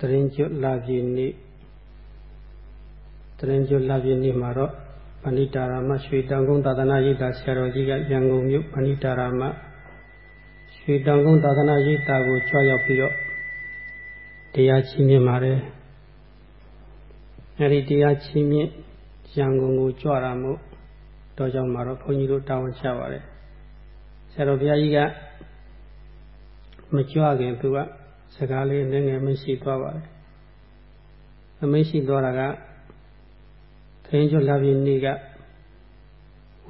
တရင်ကျွတ်လာပြီနေ့တရင်ကျွတ်လာပြီနေ့မှာတော့ဗဏိတာရမရွှေတောင်ကုန်းသာသနာရိပ်သာဆရာတော်ကြီးကရန်ကုန်မြို့ဗဏိတာရမရွှေတောင်ကုန်းသာသနာရိပ်သာကိုကြွရောက်ပြီးတော့တရားချီးမြှင့်ပါတယ်အဲဒီတရားချီးမြှင့်ရန်ကုန်ကိုကြွတာမို့တော့ကြောင့်မှာတော့ဘုန်းကြီးတို့တာဝန်ချပါတယ်ဆရာတော်ဘုရားကြီးကမကြွခင်သူက စကားလေးနည်းငယ်မရှိသွားပါတယ်အမရှိသွားတာကခရင်ကျွလာပြီနေ့က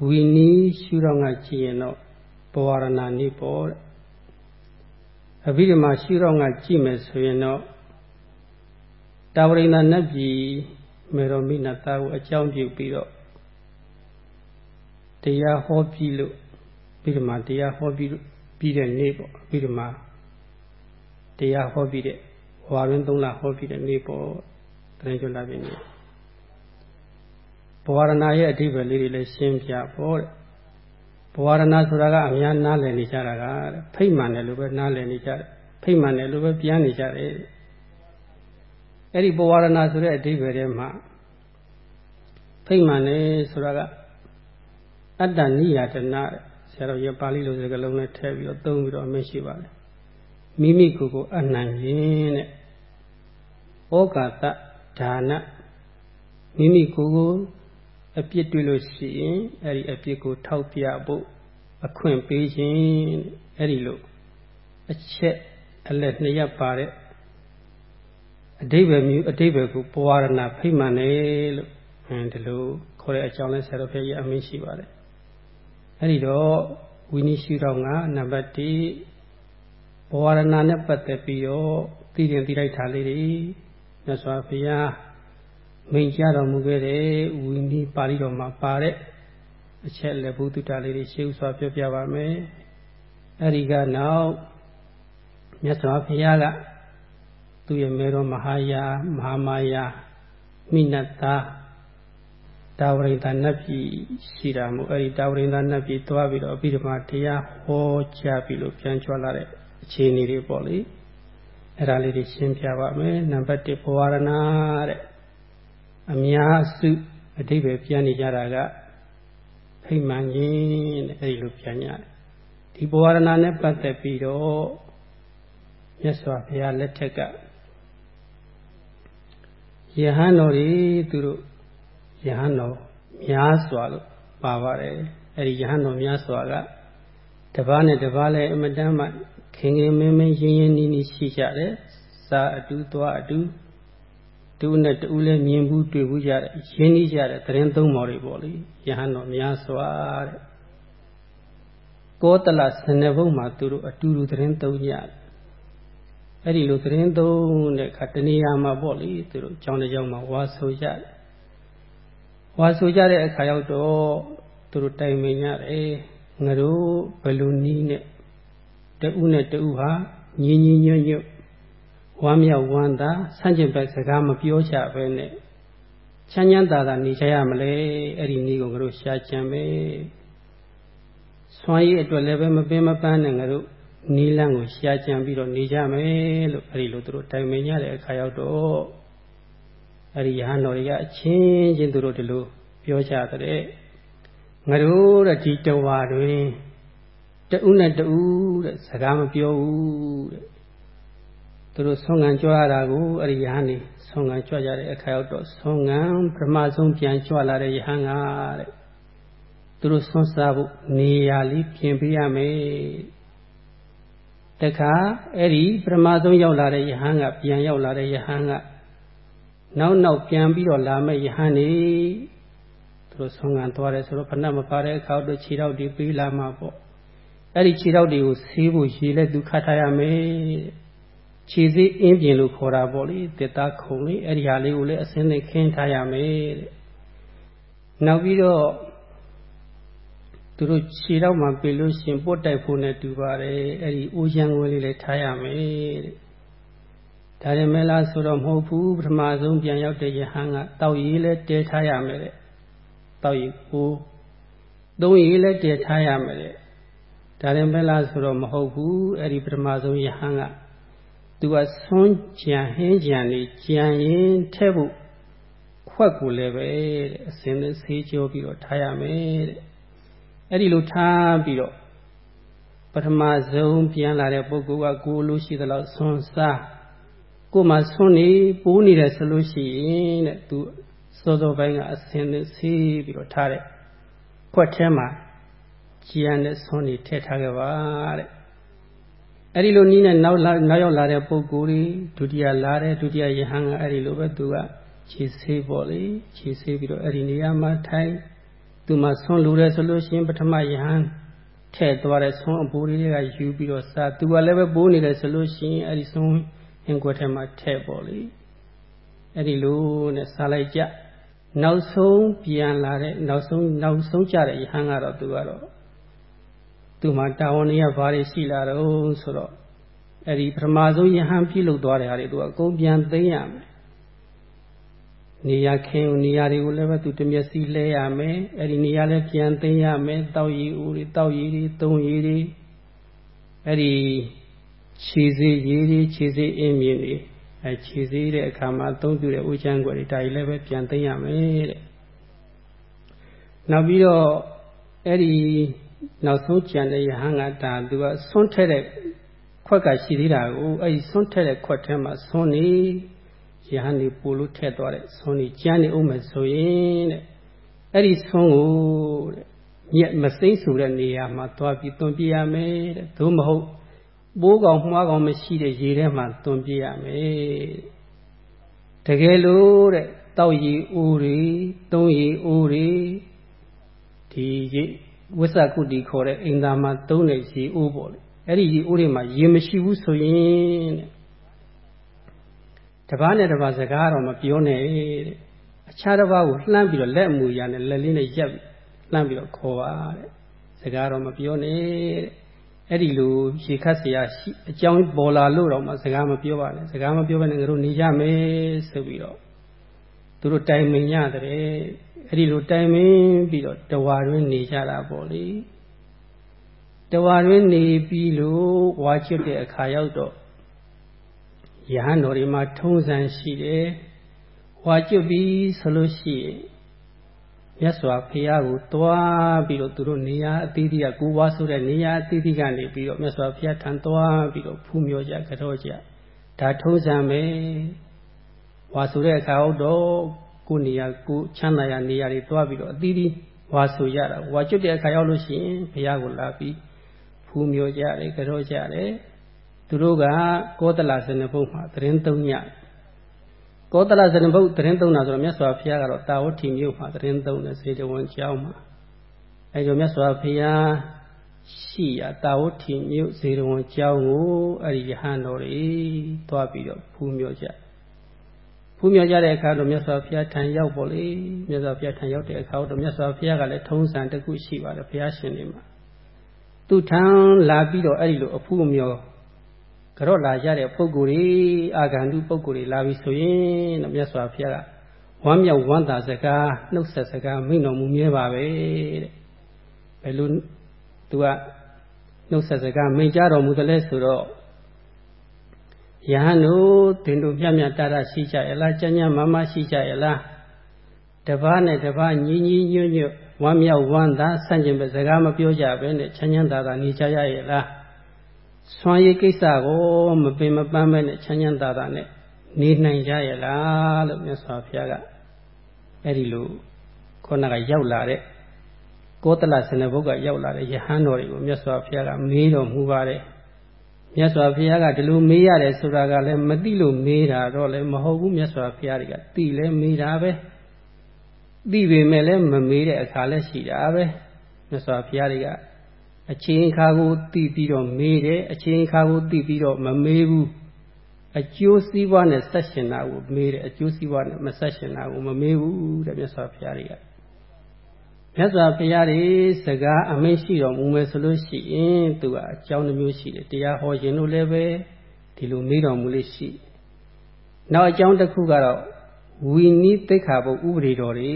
ဝီနီးရှုတော့ငါကြည့်ရင်တော့ဘဝရဏနေပေါ်တဲ့အဘိဓမ္မာရှုတော့ငါကြည့်မယ်ဆိုရင်တော့တာဝရိန္ဒနတ်ပြည်မေရောမိနတာကိုအကြောင်းပြုပြီးတော့တရားဟောပြီးလို့ဘိဓမ္မာတရားဟောပြီးပြီးတဲ့နေ့ပေါ့ဘိဓမ္မာ တရားဟောပြီးတဲ့ဝါရင်းသုံးလဟောပြီးတဲ့နေ့ပေါ့တရင်ကျွလာပြီနေ့ဘဝရဏရဲ့အဓိပ္ပာယ်လေးတွေလည်းရှင်းပြပေါ့တဲ့ဘဝရဏဆိုတာကအများနားလည်နေကြတာကတဲ့ဖိတ်မှန်တယ်လို့ပဲနားလည်နေကြတယ်ဖိတ်မှန်တယ်လို့ပဲပြန်နေကြတယ်အဲ့ဒီဘဝရဏဆိုတဲ့အဓိပ္ပာယ်ထဲမှာဖိတ်မှန်တယ်ဆိုတာကအတ္တနိယတနာတဲ့ဆရာတော်ရပါဠိလိုစကားလုံးနဲ့ထည့်ပြီးတော့သုံးပြီးတော့အမရှိပါတယ် မိမိကိုယ်ကိုအနှံခြင်းတဲ့ဩကာသဒါနမိမိကိုယ်ကိုအပြစ်တွေ့လို့ရှိရင်အဲ့ဒီအပြစ်ကိုထောက်ပြဖို့အခွင့်ပေးခြင်းအဲ့ဒီလိုအချက်အလက်နှစ်ရပ်ပါတဲ့အဓိပ္ပာယ်မျိုးအဓိပ္ပာယ်ကိုပဝရဏဖိမှန်တယ်လို့ဒီလိုခေါ်တဲ့အကြောင်းလဲဆရာတော်ဖခင်အမင်းရှိပါတယ်အဲ့ဒီတော့ဝိနည်းရှိတော့ကနံပါတ်1 ဘဝရဏနဲ့ပတ်သက်ပြီးတော့သိရင်သိလိုက်တာလေးတွေမြတ်စွာဘုရားမိန့်ကြားတော်မူခဲ့တဲ့ဝိနည်းပါဠိတော်မှာပါတဲ့အချက်လက်ဘုဒ္ဓတာလေးတွေရှေးဥစွာပြောပြပါမယ်အဲ့ဒီကနောက်မြတ်စွာဘုရားကသူ့ရဲ့မေတော်မဟာယာမဟာမာယာမိနတ္တာတာဝရိန္ဒနတ်ပြည်ရှိတာမို့အဲ့ဒီတာဝရိန္ဒနတ်ပြည်သွားပြီးတော့အဘိဓမ္မာတရားဟောကြားပြီးလို့ပြန်ကြွလာတဲ့ အခြေအနေတွေပေါ့လေအဲ့ဒါလေးတွေရှင်းပြပါမယ်နံပါတ်1ဘဝရဏတဲ့အများစုအဓိပ္ပာယ်ပြန်နေကြတာကဖိမှန်ခြင်းတဲ့အဲ့ဒီလိုပြန်ရတယ်ဒီဘဝရဏနဲ့ပတ်သက်ပြီးတော့မြတ်စွာဘုရားလက်ထက်ကယဟန်တော်တွေသူတို့ယဟန်တော်များစွာလို့ပါပါတယ်အဲ့ဒီယဟန်တော်များစွာကတပားနဲ့တပားလည်းအမတမ်းမှ ခင်ခင်မင်းမင်းရင်းရင်းနှီးနှီးရှိကြတယ်စာအတူသွားအတူတူနဲ့တူလည်းမြင်ဘူးတွေ့ဘူးကြတယ်ရင်းနှီးကြတယ်သတင်းသုံးမော်တွေပေါ့လေယဟန်တော်များစွာတဲ့ကောတလစနေဘုံမှာသူတို့အတူတူသတင်းသုံးကြတယ်အဲ့ဒီလိုသတင်းသုံးတဲ့အခါတဏှာမှာပေါ့လေသူတို့ကျောင်းတစ်ကျောင်းမှာဝါဆိုကြတယ်ဝါဆိုကြတဲ့အခါရောက်တော့သူတို့တိုင်ပင်ရတယ်ငါတို့ဘယ်လိုနည်းနဲ့ တဦးနဲ့တဦးဟာညီညီညွတ်ညွတ်ဝမ်းမြောက်ဝမ်းသာဆန့်ကျင်ဘက်စကားမပြောချပဲနဲ့ချမ်းချမ်းသာသာနေကြရမလဲအဲ့ဒီနည်းကိုငါတို့ရှားကြံပဲဆွမ်းရည်အတွက်လည်းပဲမပင်မပန်းနဲ့ငါတို့နီးလန်းကိုရှားကြံပြီးတော့နေကြမယ်လို့အဲ့ဒီလိုသူတို့တိုင်ပင်ရတဲ့အခါရောက်တော့အဲ့ဒီယဟန်တော်တွေကအချင်းချင်းသူတို့ဒီလိုပြောကြတဲ့ငါတို့တဲ့ဒီတဝါတွင် တဦးနဲ့တဦးတဲ့စကားမပြောဘူးတဲ့သူတို့ဆွမ်းငံကြွားတာကိုအဲ့ဒီယဟန်နေဆွမ်းငံကြွကြတဲ့အခါရောက်တော့ဆွမ်းငံပထမဆုံးပြန်ကြွလာတဲ့ယဟန်ကတဲ့သူတို့ဆွမ်းစားဖို့နေရာလေးပြင်ပေးရမယ်တခါအဲ့ဒီပထမဆုံးရောက်လာတဲ့ယဟန်ကပြန်ရောက်လာတဲ့ယဟန်ကနောက်နောက်ပြန်ပြီးတော့လာမဲ့ယဟန်နေသူတို့ဆွမ်းခံသွားတယ်ဆိုတော့ဖဏမပါတဲ့အခါတော့ခြေထောက်တွေပေးလာမှာပေါ့ အဲ့ဒီခြေထောက်တွေကိုဆေးဖို့ရေလဲသူခတ်ထားရမယ်ခြေစေးအင်းပြင်လို့ခေါ်တာပေါ့လေတစ်သားခုံလေးအဲ့ဒီဟာလေးကိုလည်းအစင်းနဲ့ခင်းထားရမယ်တဲ့နောက်ပြီးတော့သူတို့ခြေတော့မှပြေလို့ရှင်ပုတ်တိုက်ဖို့နဲ့တူပါတယ်အဲ့ဒီအိုးရန်ခွေးလေးလည်းထားရမယ်တဲ့ဒါရင်မဲလားဆိုတော့မဟုတ်ဘူးပထမဆုံးပြန်ရောက်တဲ့ယဟန်ကတောက်ရည်လည်းတဲထားရမယ်တဲ့တောက်ရည်ကိုသုံးရည်လည်းတဲထားရမယ်တဲ့ ဒါရင်မဲလားဆိုတော့မဟုတ်ဘူးအဲ့ဒီပထမဆုံးယဟန်ကသူကဆွန်းကြံဟင်းကြံနေကြံရင်ထဲဖို့ခွက်ကိုလည်းပဲတဲ့အစင်းနဲ့ဆေးကြောပြီးတော့ထားရမယ်တဲ့အဲ့ဒီလိုထားပြီးတော့ပထမဆုံးပြန်လာတဲ့ပုဂ္ဂိုလ်ကကိုလိုရှိသလောက်ဆွန်းစားကိုမှဆွန်းနေပိုးနေတယ်ဆိုလို့ရှိရင်တဲ့သူစောစောပိုင်းကအစင်းနဲ့ဆေးပြီးတော့ထားတဲ့ခွက်ထဲမှာ ကြည်ရတဲ့ဆွန်းနေထည့်ထားခဲ့ပါတဲ့အဲ့ဒီလိုနီးနဲ့နောက်နောက်ရောက်လာတဲ့ပုဂ္ဂိုလ်တွေဒုတိယလာတဲ့ဒုတိယယဟန်ကအဲ့ဒီလိုပဲသူကခြေဆေးပေါ့လေခြေဆေးပြီးတော့အဲ့ဒီနေရာမှာထိုင်သူမှဆွန်းလူတယ်ဆိုလို့ရှိရင်ပထမယဟန်ထည့်သွားတဲ့ဆွန်းအပူတွေကယူပြီးတော့စားသူကလည်းပဲပိုးနေတယ်ဆိုလို့ရှိရင်အဲ့ဒီဆွန်းဟင်ကွက်ထဲမှာထည့်ပေါ့လေအဲ့ဒီလိုနဲ့စားလိုက်ကြနောက်ဆုံးပြန်လာတဲ့နောက်ဆုံးနောက်ဆုံးကြတဲ့ယဟန်ကတော့သူကတော့ သူမှတာဝန်တွေကဘာတွေရှိလာတော့ဆိုတော့အဲ့ဒီပထမဆုံးယဟန်ပြုလုပ်သွားတဲ့ဟာတွေသူကအကုန်ပြန်သိမ်းရမယ်နေရခင်းနေရတွေကိုလည်းပဲသူတမျက်စိလဲရမယ်အဲ့ဒီနေရလည်းပြန်သိမ်းရမယ်တောက်ရည်ဦးတွေတောက်ရည်တွေသုံးရည်တွေအဲ့ဒီခြေစေးရည်တွေခြေစေးအင်းမြင်တွေအဲခြေစေးတဲ့အခါမှာသုံးပြတဲ့ဥချမ်းွယ်တွေဒါကြီးလည်းပဲပြန်သိမ်းရမယ်တဲ့နောက်ပြီးတော့အဲ့ဒီ နောက်ဆုံးကြံတဲ့ယဟန်ကဒါသူကဆွန့်ထက်တဲ့ခွက်ကရှိသေးတာကိုအဲ့ဒီဆွန့်ထက်တဲ့ခွက်ထဲမှာဆွန့်နေယဟန်ဒီပို့လို့ထည့်သွားတဲ့ဆွန့်နေကြမ်းနေအောင်မယ်ဆိုရင်တဲ့အဲ့ဒီဆွန့်ကိုတဲ့မြက်မစိမ့်ဆိုတဲ့နေရာမှာသွားပြီးတွန်ပြရမယ်တဲ့သို့မဟုတ်ပိုးကောင်မှားကောင်မရှိတဲ့ရေထဲမှာတွန်ပြရမယ်တကယ်လို့တဲ့တောက်ရီအိုးတွေသုံးရီအိုးတွေဒီရေ ဝိသကုတိခေါ်တဲ့အိမ်သာမှာသုံးတဲ့ရေအိုးပေါ့လေအဲ့ဒီရေအိုးတွေမှာရေမရှိဘူးဆိုရင်တဲ့တပားနဲ့တပားစကားတော့မပြောနဲ့တဲ့အခြားတစ်ပါးကိုလှမ်းပြီးတော့လက်အမူအရာနဲ့လက်လေးနဲ့ရက်လှမ်းပြီးတော့ခေါ်ပါတဲ့စကားတော့မပြောနဲ့တဲ့အဲ့ဒီလိုရေခတ်เสียရှိအကြောင်းပေါ်လာလို့တော့မှစကားမပြောပါနဲ့စကားမပြောဘဲနဲ့ငါတို့နေကြမယ်ဆိုပြီးတော့ သူတို့တိုင်ပင်ကြတဲ့အဲ့ဒီလိုတိုင်ပင်ပြီးတော့တဝါတွင်နေကြတာပေါ့လေတဝါတွင်နေပြီးလို့ဝါချွတ်တဲ့အခါရောက်တော့ယဟန်တော်တွေမှာထုံးစံရှိတယ်ဝါကျွတ်ပြီးဆိုလို့ရှိရင်မြတ်စွာဘုရားကိုတွားပြီးတော့သူတို့နေရာအသီးသီးကကိုဝါဆိုတဲ့နေရာအသီးသီးကနေပြီးတော့မြတ်စွာဘုရားထံတွားပြီးတော့ဖူးမြောကြကြောကြဒါထုံးစံပဲ ဝါဆိုတဲ့အခါတော့ကိုနေရာကိုချမ်းသာရနေရာတွေတွားပြီးတော့အသီးသီးဝါဆိုရတာဝါကျွတ်တဲ့အခါရောက်လို့ရှိရင်ဘုရားကိုလာပြီးဖူးမြောကြတယ်ကြောကြတယ်သူတို့ကကောသလဇနဘုတ်မှာသတင်းသုံးညကောသလဇနဘုတ်သတင်းသုံးတာဆိုတော့မြတ်စွာဘုရားကတော့တာဝတိမြို့မှာသတင်းသုံးတယ်စေတဝန်ကျောင်းမှာအဲကြောင့်မြတ်စွာဘုရားရှိရာတာဝတိမြို့စေတဝန်ကျောင်းကိုအဲ့ဒီယဟန်တော်တွေတွားပြီးတော့ဖူးမြောကြ ဖူးမြောကြတဲ့အခါတော့မြတ်စွာဘုရားထံရောက်ပေါ်လေမြတ်စွာဘုရားထံရောက်တဲ့အခါတော့မြတ်စွာဘုရားကလည်းထုံးစံတစ်ခုရှိပါတယ်ဘုရားရှင်တွေမှာသူထံလာပြီးတော့အဲ့ဒီလိုအဖူးမြောကြော့လာရတဲ့ပုဂ္ဂိုလ်တွေအာဂန္တုပုဂ္ဂိုလ်တွေလာပြီဆိုရင်တော့မြတ်စွာဘုရားကဝမ်းမြောက်ဝမ်းသာစကားနှုတ်ဆက်စကားမိန့်တော်မူမြဲပါပဲတဲ့ဘယ်လိုသူကနှုတ်ဆက်စကားမိန့်ကြတော်မူတယ်လဲဆိုတော့ ယဟန်တို့တင်တို့မြတ်မြတ်တာတာရှိကြရဲ့လားကြမ်းကြမ်းမမရှိကြရဲ့လားတပားနဲ့တပားညီညီညွတ်ညွတ်ဝမ်းမြောက်ဝမ်းသာဆန့်ကျင်ပဲစကားမပြောကြဘဲနဲ့ချမ်းချမ်းသာသာနေကြရရဲ့လားဆွမ်းရည်ကိစ္စကိုမပင်မပန်းပဲနဲ့ချမ်းချမ်းသာသာနဲ့နေနိုင်ကြရဲ့လားလို့မြတ်စွာဘုရားကအဲ့ဒီလိုခေါဏကရောက်လာတဲ့ကောသလစနဘုတ်ကရောက်လာတဲ့ယဟန်တော်တွေကိုမြတ်စွာဘုရားကမေးတော်မူပါတယ် မြတ်စွာဘုရားကဒီလိုမေးရတယ်ဆိုတာကလည်းမသိလို့မေးတာတော့လည်းမဟုတ်ဘူးမြတ်စွာဘုရားတွေကသိလဲမေးတာပဲသိပေမဲ့လည်းမမေးတဲ့အခါလည်းရှိတာပဲမြတ်စွာဘုရားတွေကအချိန်အခါကိုသိပြီးတော့မေးတယ်အချိန်အခါကိုသိပြီးတော့မမေးဘူးအကျိုးစီးပွားနဲ့ဆက်ရှင်တာကိုမေးတယ်အကျိုးစီးပွားနဲ့မဆက်ရှင်တာကိုမမေးဘူးတဲ့မြတ်စွာဘုရားတွေက မြတ်စွာဘုရားတွေစကားအမိန့်ရှိတော်မူမယ်ဆိုလို့ရှိရင်သူကအကြောင်းတစ်မျိုးရှိတယ်တရားဟောခြင်းလို့လည်းပဲဒီလိုမေးတော်မူလို့ရှိနောက်အကြောင်းတစ်ခုကတော့ဝီနီးသိက္ခာပုဥပဒေတော်တွေ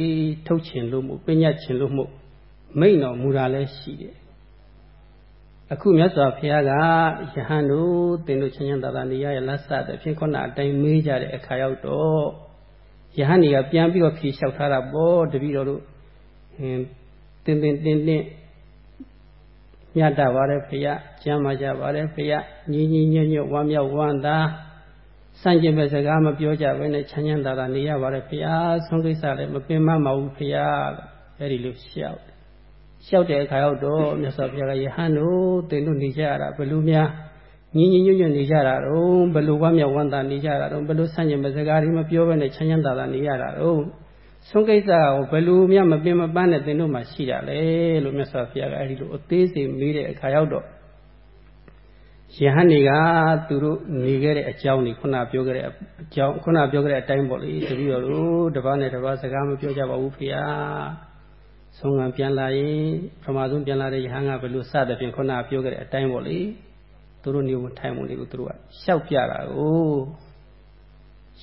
ထုတ်ခြင်းလို့မို့ပညာခြင်းလို့မို့မိန့်တော်မူတာလည်းရှိတယ်အခုမြတ်စွာဘုရားကယဟန်တို့သင်တို့ချမ်းချမ်းသာသာနေရရလားစတဲ့ဖြင့်ခုနအတိုင်းမေးကြတဲ့အခါရောက်တော့ယဟန်ကြီးကပြန်ပြီးတော့ဖြေလျှောက်ထားတာပေါ့တပည့်တော်တို့ဟင် တင်းတင်းတင်းတင်းမြတ်တာပါတယ်ဖေရကျမ်းမာကြပါတယ်ဖေရညီညီညွတ်ညွတ်ဝမ်းမြောက်ဝမ်းသာစန့်ကျင်မဲ့စကားမပြောကြဘဲနဲ့ချမ်းချမ်းသာသာနေရပါတယ်ဖေရဆုံးကိစ္စလည်းမပင်မမဘူးဖေရအဲ့ဒီလိုရှောက်လျှောက်တဲ့အခါရောက်တော့မြတ်စွာဘုရားကယဟန်တို့သင်တို့နေကြရတာဘယ်လိုများညီညီညွတ်ညွတ်နေကြတာတော့ဘယ်လိုဝမ်းမြောက်ဝမ်းသာနေကြတာတော့ဘယ်လိုဆန့်ကျင်မစကားတွေမပြောဘဲနဲ့ချမ်းချမ်းသာသာနေရတာတော့ ဆုံးကိစ္စကိုဘယ်လိုမှမပင်မပန်းနဲ့သင်တို့မှရှိတာလေလို့မြတ်စွာဘုရားကအဲဒီလိုအသေးစိတ်မေးတဲ့အခါရောက်တော့ယဟန်တွေကသူတို့နေခဲ့တဲ့အကြောင်းတွေခုနပြောခဲ့တဲ့အကြောင်းခုနပြောခဲ့တဲ့အတိုင်းပေါ့လေတပည့်တော်တို့တပတ်နဲ့တပတ်စကားမပြောကြပါဘူးဖေဟာဆုံးခံပြန်လာရင်ပထမဆုံးပြန်လာတဲ့ယဟန်ကဘယ်လိုစတဲ့ပြင်ခုနပြောခဲ့တဲ့အတိုင်းပေါ့လေသူတို့နေမထိုင်မှုတွေကိုသူတို့ကရှောက်ပြတာကို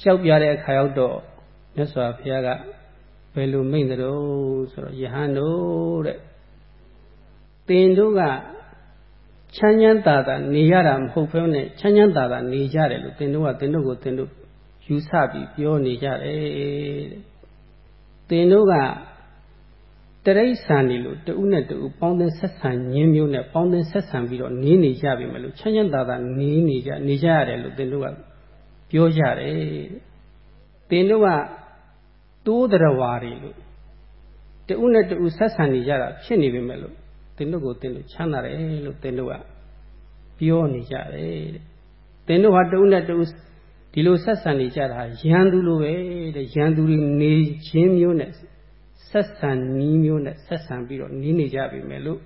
ရှောက်ပြတဲ့အခါရောက်တော့မြတ်စွာဘုရားက ဘယ်လိုမိန့်တယ်လို့ဆိုတော့ယဟန်တို့တဲ့တင်တို့ကချမ်းချမ်းသာသာနေရတာမဟုတ်ဘဲနဲ့ချမ်းချမ်းသာသာနေကြတယ်လို့တင်တို့ကတင်တို့ကိုတင်တို့ယူဆပြီးပြောနေကြတယ်တဲ့တင်တို့ကတရိษံနေလို့တူနဲ့တူပေါင်းသင်းဆက်ဆံရင်းမျိုးနဲ့ပေါင်းသင်းဆက်ဆံပြီးတော့နေနေကြပြီမလို့ချမ်းချမ်းသာသာနေနေကြနေကြရတယ်လို့သင်တို့ကပြောကြတယ်သင်တို့က တိုးတရဝါတွေလို့တူနဲ့တူဆက်ဆံနေကြတာဖြစ်နေပြီမဲ့လို့သင်တို့ကိုသင်တို့ချမ်းသာတယ်လို့သင်တို့ကပြောနေကြတယ်တဲ့သင်တို့ဟာတူနဲ့တူဒီလိုဆက်ဆံနေကြတာရန်သူလိုပဲတဲ့ရန်သူတွေနေခြင်းမျိုးနဲ့ဆက်ဆံနီးမျိုးနဲ့ဆက်ဆံပြီးတော့နီးနေကြပြီမယ်လို့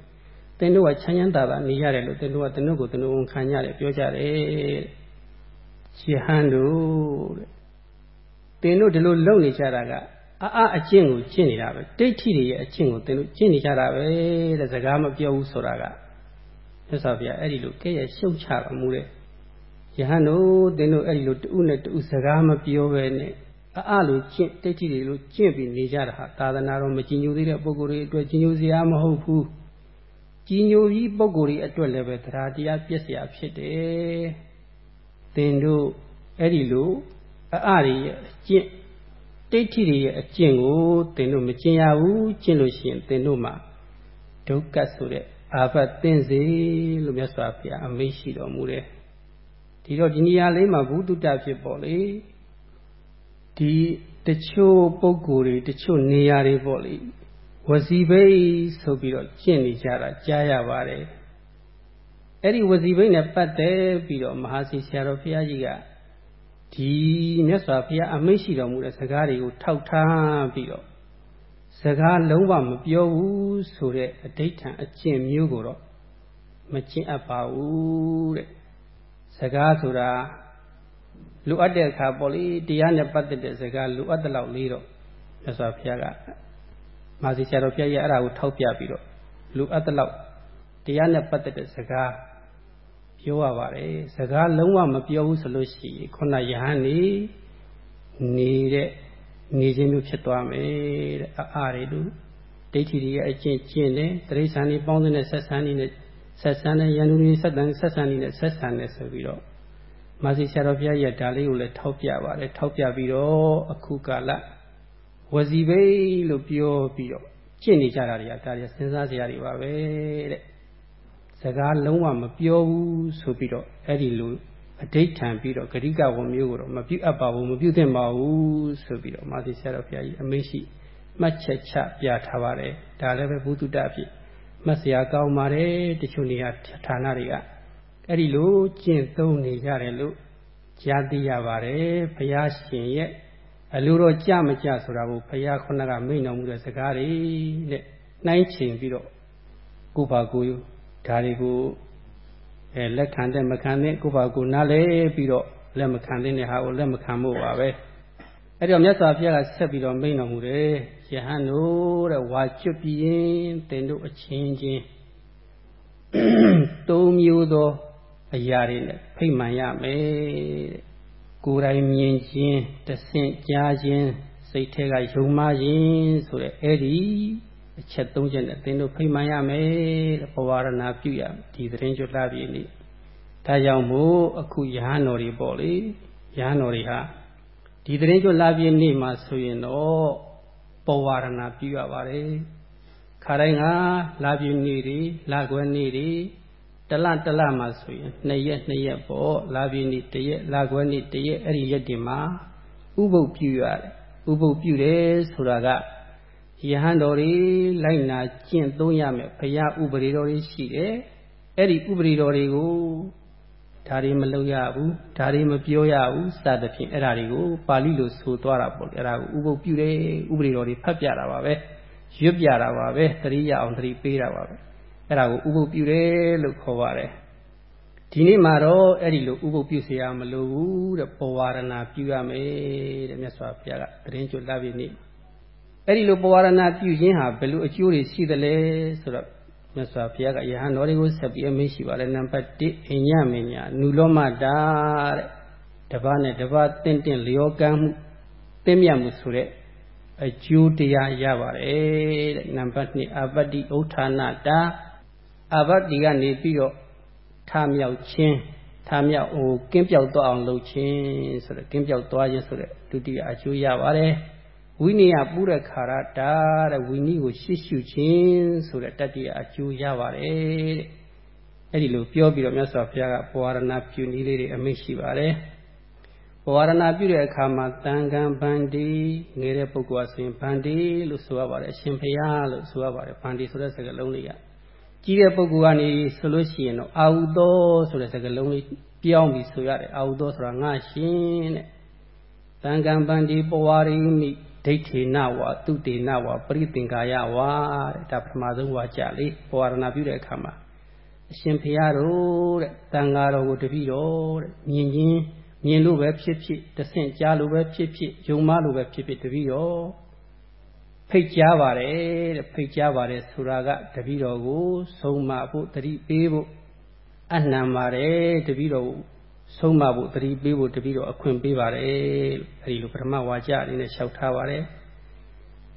သင်တို့ကချမ်းချမ်းသာသာနေရတယ်လို့သင်တို့ကသင်တို့ကိုသင်တို့ဝန်ခံကြတယ်ပြောကြတယ်ရှဟန်တို့တဲ့သ င်တို့ဒီလိုလုပ်နေကြတာကအအအကျင့်ကိုကျင့်နေတာပဲဒိဋ္ဌိတွေရဲ့အကျင့်ကိုသင်တို့ကျင့်နေကြတာပဲတဲ့စကားမပြောဘူးဆိုတာကမြတ်စွာဘုရားအဲ့ဒီလိုကဲ့ရဲ့ရှုတ်ချတော်မူတဲ့ယဟန်တို့သင်တို့အဲ့ဒီလိုတူနဲ့တူစကားမပြောပဲနဲ့အအလိုကျင့်တိတ်တိတွေလိုကျင့်ပြီးနေကြတာဟာသာသနာတော်မကြည်ညိုသေးတဲ့ပုဂ္ဂိုလ်တွေအတွက်ကြည်ညိုစရာမဟုတ်ဘူးကြည်ညိုပြီးပုဂ္ဂိုလ်တွေအတွက်လည်းပဲတရားတရားပြည့်စရာဖြစ်တယ်သင်တို့အဲ့ဒီလို အအတွေရဲ့အကျင့်တိတ်တိတွေရဲ့အကျင့်ကိုသင်တို့မကျင့်ရဘူးကျင့်လို့ရှိရင်သင်တို့မှာဒုက္ခဆိုတဲ့အာဘတ်သင်စေလို့မြတ်စွာဘုရားအမိန့်ရှိတော်မူတယ်ဒီတော့ဒီနေရာလေးမှာဘုဒ္ဓတဖြစ်ပေါ်လေဒီတချို့ပုံကိုယ်တွေတချို့နေရာတွေပေါ့လေဝစီဘိတ်ဆိုပြီးတော့ကျင့်နေကြတာကြားရပါတယ်အဲ့ဒီဝစီဘိတ်နဲ့ပတ်သက်ပြီးတော့မဟာစီဆရာတော်ဘုရားကြီးက ဒီမြတ်စွာဘုရားအမိန့်ရှိတော်မူတဲ့စကားတွေကိုထောက်ထားပြီးတော့စကားလုံးဝမပြောဘူးဆိုတဲ့အဋိဋ္ဌံအကျင့်မျိုးကိုတော့မကျင့်အပ်ပါဘူးတဲ့စကားဆိုတာလိုအပ်တဲ့အခါပေါ့လေတရားနဲ့ပတ်သက်တဲ့စကားလိုအပ်တဲ့လောက်လေးတော့မြတ်စွာဘုရားကမာစီဆရာတော်ဘုရားရဲ့အဲ့ဒါကိုထောက်ပြပြီးတော့လိုအပ်တဲ့လောက်တရားနဲ့ပတ်သက်တဲ့စကား ပြောရပါတယ်စကားလုံးဝမပြောဘူးဆိုလို့ရှိရင်ခုနယဟန်နေနေတဲ့နေခြင်းမျိုးဖြစ်သွားမယ်တဲ့အာရီတို့ဒိဋ္ဌိတွေရဲ့အကျင့်ကျင့်တယ်တရိစ္ဆာန်တွေပေါင်းတဲ့ဆက်ဆံနေတဲ့ဆက်ဆံတဲ့ယန္တုတွေဆက်ဆံဆက်ဆံနေတဲ့ဆက်ဆံနေဆိုပြီးတော့မာစီဆရာတော်ဘုရားရဲ့ဒါလေးကိုလည်းထောက်ပြပါတယ်ထောက်ပြပြီးတော့အခုကာလဝစီဘိလို့ပြောပြီးတော့ကျင့်နေကြတာတွေကဒါတွေစဉ်းစားစရာတွေပါပဲတဲ့စ ကားလုံးဝမပြောဘူးဆိုပြီးတော့အဲ့ဒီလိုအဋိဋ္ဌံပြီးတော့ဂရိကဝမျိုးကိုတော့မပြုတ်အပ်ပါဘူးမပြုတ်သင့်ပါဘူးဆိုပြီးတော့မာသီဆရာတော်ဘုရားကြီးအမိန့်ရှိမှတ်ချက်ချပြထားပါတယ်ဒါလည်းပဲဘုသူတ္တဖြစ်မှတ်စရာကောင်းပါတယ်တချို့နေရာဌာနတွေကအဲ့ဒီလိုကျင့်သုံးနေကြတယ်လို့ကြားသိရပါတယ်ဘုရားရှင်ရဲ့အလိုတော်ကြမကြဆိုတာကိုဘုရားခုနကမိန့်တော်မူတဲ့စကားတွေနဲ့နှိုင်းချိန်ပြီးတော့ကိုပါကို ဒါတွေကိုအဲလက်ခံတဲ့မခံတဲ့ကိုပါကိုနားလဲပြီးတော့လက်မခံတဲ့ဟာကိုလက်မခံဖို့ပါပဲအဲ့တော့မြတ်စွာဘုရားကဆက်ပြီးတော့မိန့်တော်မူတယ်ယဟန်တို့တဲ့ဝါကျွတ်ပြီးရင်တင်တို့အချင်းချင်းသုံးမျိုးသောအရာတွေနဲ့ဖိမှန်ရမယ်တဲ့ကိုယ်တိုင်မြင်ခြင်းတဆင့်ကြားခြင်းစိတ်ထဲကယုံမှခြင်းဆိုတဲ့အဲ့ဒီ အချက်၃ချက်နဲ့သင်တို့ဖိမှန်ရမယ်တဲ့ပဝါရဏပြုရဒီသတင်းကျွတ်လာပြီနေ့ဒါကြောင့်မို့အခုယဟန်တော်တွေပေါ့လေယဟန်တော်တွေဟာဒီသတင်းကျွတ်လာပြီနေ့မှာဆိုရင်တော့ပဝါရဏပြုရပါတယ်ခါတိုင်းကလာပြီနေ့တွေလာခွဲနေ့တွေတလတလမှာဆိုရင်နှစ်ရက်နှစ်ရက်ပေါ့လာပြီနေ့တရက်လာခွဲနေ့တရက်အဲ့ဒီရက်တွေမှာဥပုပ်ပြုရတယ်ဥပုပ်ပြုတယ်ဆိုတာက ယဟန်တော်တွေလိုက်နာကျင့်သုံးရမယ်ဘုရားဥပဒေတော်တွေရှိတယ်အဲ့ဒီဥပဒေတော်တွေကိုဒါတွေမလုပ်ရဘူးဒါတွေမပြောရဘူးစသဖြင့်အဲ့ဒါတွေကိုပါဠိလိုဆိုသွားတာပေါ့လေအဲ့ဒါကိုဥပုပ်ပြုတယ်ဥပဒေတော်တွေဖတ်ပြတာပါပဲရွတ်ပြတာပါပဲတတိယအောင်တတိပေးတာပါပဲအဲ့ဒါကိုဥပုပ်ပြုတယ်လို့ခေါ်ပါတယ်ဒီနေ့မှာတော့အဲ့ဒီလိုဥပုပ်ပြုเสียမလိုဘူးတဲ့ပဝါရဏပြုရမယ်တဲ့မြတ်စွာဘုရားကတရင်ကျွတ်လာပြီနေ့ အဲ့ဒီလိုပဝါရဏပြုခြင်းဟာဘယ်လိုအကျိုးတွေရှိသလဲဆိုတော့မြတ်စွာဘုရားကယဟန်တော်တွေကိုဆက်ပြီးအမိန့်ရှိပါတယ်နံပါတ်1အိညာမညာနုလောမတာတဲ့တပတ်နဲ့တပတ်တင့်တင့်လျောကမ်းမှုတင့်မြတ်မှုဆိုတဲ့အကျိုးတရားရပါတယ်တဲ့နံပါတ်2အပတ္တိဥဋ္ဌာဏတာအပတ္တိကနေပြီးတော့ထမြောက်ခြင်းထမြောက်ဟိုကင်းပြောက်သွားအောင်လုပ်ခြင်းဆိုတဲ့ကင်းပြောက်သွားခြင်းဆိုတဲ့ဒုတိယအကျိုးရပါတယ် ဝိနည်းပူရခါရတာတဲ့ဝိနည်းကိုရှေ့ရှုခြင်းဆိုတဲ့တတ္တိယအကျိုးရပါတယ်တဲ့အဲ့ဒီလိုပြောပြီးတော့မြတ်စွာဘုရားကပဝရဏပြုနည်းလေးတွေအမိန့်ရှိပါတယ်ပဝရဏပြုတဲ့အခါမှာတန်ခံဗန္ဒီငယ်တဲ့ပုဂ္ဂိုလ်အစဉ်ဗန္ဒီလို့ဆိုရပါတယ်အရှင်ဘုရားလို့ဆိုရပါတယ်ဗန္ဒီဆိုတဲ့စကားလုံးလေးကကြီးတဲ့ပုဂ္ဂိုလ်ကနေဆိုလို့ရှိရင်တော့အာဟုသောဆိုတဲ့စကားလုံးလေးပြောင်းပြီးဆိုရတယ်အာဟုသောဆိုတာငါရှင်တဲ့တန်ခံဗန္ဒီပဝရိမိ ဒိဋ္ဌိနဝါသူတေနဝါပရိသင်္ကာယဝါတဲ့ဒါပထမဆုံးဝါကြလေပဝရဏပြုတဲ့အခါမှာအရှင်ဘုရားတို့တဲ့တန်ဃာတော်ကိုတပည့်တော်တဲ့မြင်ချင်းမြင်လို့ပဲဖြစ်ဖြစ်တဆင့်ကြားလို့ပဲဖြစ်ဖြစ်ယုံမလို့ပဲဖြစ်ဖြစ်တပည့်တော်ဖိတ်ကြားပါတယ်တဲ့ဖိတ်ကြားပါတယ်ဆိုတာကတပည့်တော်ကိုဆုံးမဖို့တတိပေးဖို့အနှံပါတယ်တပည့်တော် ဆုံးမဖို့တတိပေးဖို့တပည့်တော်အခွင့်ပေးပါတယ်အဲဒီလိုပထမဝါကြအနေနဲ့လျှောက်ထားပါတယ်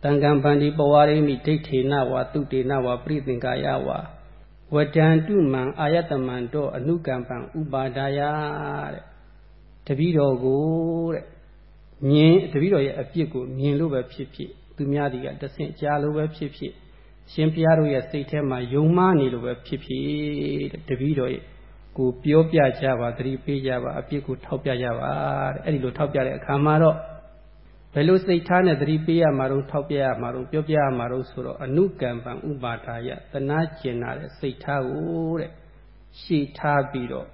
တန်ကံဗန္ဒီပဝရိမိဒိဋ္ဌိနဝါတုတေနဝါပရိသင်္ကာယဝါဝတံတုမံအာယတမံတော့အနုကံပံဥပါဒာယတဲ့တပည့်တော်ကိုတဲ့မြင်တပည့်တော်ရဲ့အပြစ်ကိုမြင်လို့ပဲဖြစ်ဖြစ်သူများဒီကတဆင့်ကြားလို့ပဲဖြစ်ဖြစ်ရှင်ဘုရားတို့ရဲ့စိတ်ထဲမှာယုံမှားနေလို့ပဲဖြစ်ဖြစ်တဲ့တပည့်တော်ရဲ့ ကိုပြောပြကြပါသတိပေးကြပါအပြစ်ကိုထောက်ပြကြပါတဲ့အဲ့ဒီလိုထောက်ပြတဲ့အခါမှာတော့ဘယ်လိုစိတ်ထားနဲ့သတိပေးရမှာတော့ထောက်ပြရမှာတော့ပြောပြရမှာတော့ဆိုတော့အနုကံပံဥပါဒါယတနာကျင်နာတဲ့စိတ်ထားကိုတဲ့ရှေ့ထားပြီးတော့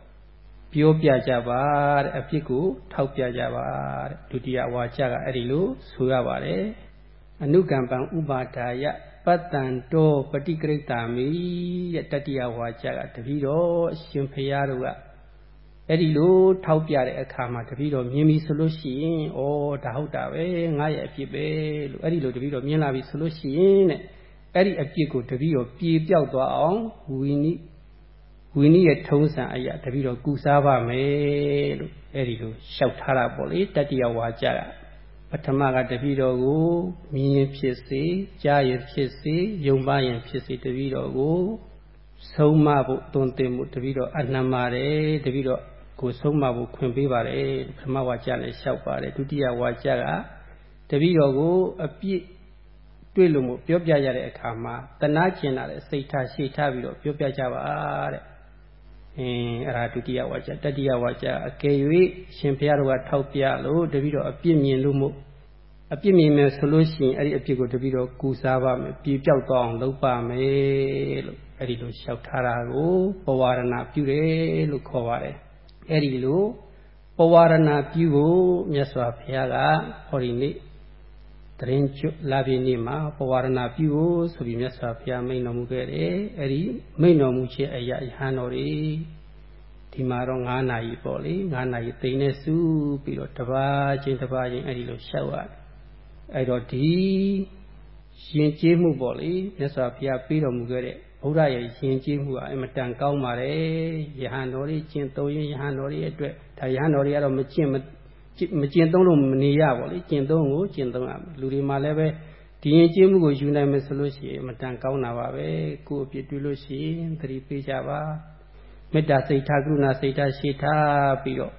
ပြောပြကြပါတဲ့အဖြစ်ကိုထောက်ပြကြပါတဲ့ဒုတိယဝါကျကအဲ့ဒီလိုဆိုရပါတယ် အနုကံပံဥပါဒါယပတ္တံတောပฏิကရိတာမိတဲ့တတိယဝါကျကတပည့်တော်အရှင်ဖရာတို့ကအဲ့ဒီလိုထောက်ပြတဲ့အခါမှာတပည့်တော်မြင်ပြီဆိုလို့ရှိရင်ဩဒါဟုတ်တာပဲငါရဲ့အဖြစ်ပဲလို့အဲ့ဒီလိုတပည့်တော်မြင်လာပြီဆိုလို့ရှိရင်တဲ့အဲ့ဒီအဖြစ်ကိုတပည့်တော်ပြေပြောက်သွားအောင်ဝီနိဝီနိရဲ့ထုံးစံအရာတပည့်တော်ကုစားပါမယ်လို့အဲ့ဒီလိုလျှောက်ထားတာပေါ့လေတတိယဝါကျကပ ထမကတပည့်တော်ကိုမြင်ရင်ဖြစ်စေကြားရင်ဖြစ်စေယုံပါရင်ဖြစ်စေတပည့်တော်ကိုဆုံးမဖို့တွင်တင်မှုတပည့်တော်အနှံပါတယ်တပည့်တော်ကိုဆုံးမဖို့ခွင့်ပေးပါတယ်ပထမဝါကျနဲ့လျှောက်ပါတယ်ဒုတိယဝါကျကတပည့်တော်ကိုအပြစ်တွေ့လို့မို့ပြောပြရတဲ့အခါမှာတနာကျင်လာတဲ့စိတ်ထားရှေ့ထားပြီးတော့ပြောပြကြပါတဲ့ အင်းအဲ့ဒါဒုတိယဝါကျတတိယဝါကျအကယ်၍ရှင်ဘုရားတော်ကထောက်ပြလို့တပည့်တော်အပြစ်မြင်လို့မို့အပြစ်မြင်မယ်ဆိုလို့ရှိရင်အဲ့ဒီအပြစ်ကိုတပည့်တော်ကူစားပါမယ်ပြေပြောက်သွားအောင်လုပ်ပါမယ်လို့အဲ့ဒီလိုလျှောက်ထားတာကိုပဝါရဏပြုတယ်လို့ခေါ်ပါတယ်အဲ့ဒီလိုပဝါရဏပြုကိုမြတ်စွာဘုရားကဟောဒီနေ့ တရင်ကျွလာပြီနေ့မှာပဝါရဏပြုကိုဆိုပြီးမြတ်စွာဘုရားမိန့်တော်မူခဲ့တယ်အဲ့ဒီမိန့်တော်မူခြင်းအရာယဟန်တော်တွေဒီမှာတော့9နာရီပေါ့လေ9နာရီတိမ်နဲ့စုပြီးတော့တပါးချင်းတပါးချင်းအဲ့ဒီလိုရှောက်ရတယ်အဲ့တော့ဒီရှင်ကျေးမှုပေါ့လေမြတ်စွာဘုရားပေးတော်မူခဲ့တဲ့ဘုရားရဲ့ရှင်ကျေးမှုကအင်မတန်ကောင်းပါတယ်ယဟန်တော်တွေကျင့်သုံးရင်ယဟန်တော်တွေအတွက်ဒါယဟန်တော်တွေကတော့မကျင့် မကျင့်သုံးလို့မနေရပါဘူးလေကျင့်သုံးကိုကျင့်သုံးရမယ်လူတွေမှာလည်းပဲဒဒီရင်ကျေးမှုကိုယူနိုင်မယ်ဆိုလို့ရှိရင်မတန်ကောင်းတာပါပဲကိုယ်အပြစ်တွေ့လို့ရှိရင်သတိပေးကြပါမေတ္တာစိတ်ထားကရုဏာစိတ်ထားရှိထားပြီးတော့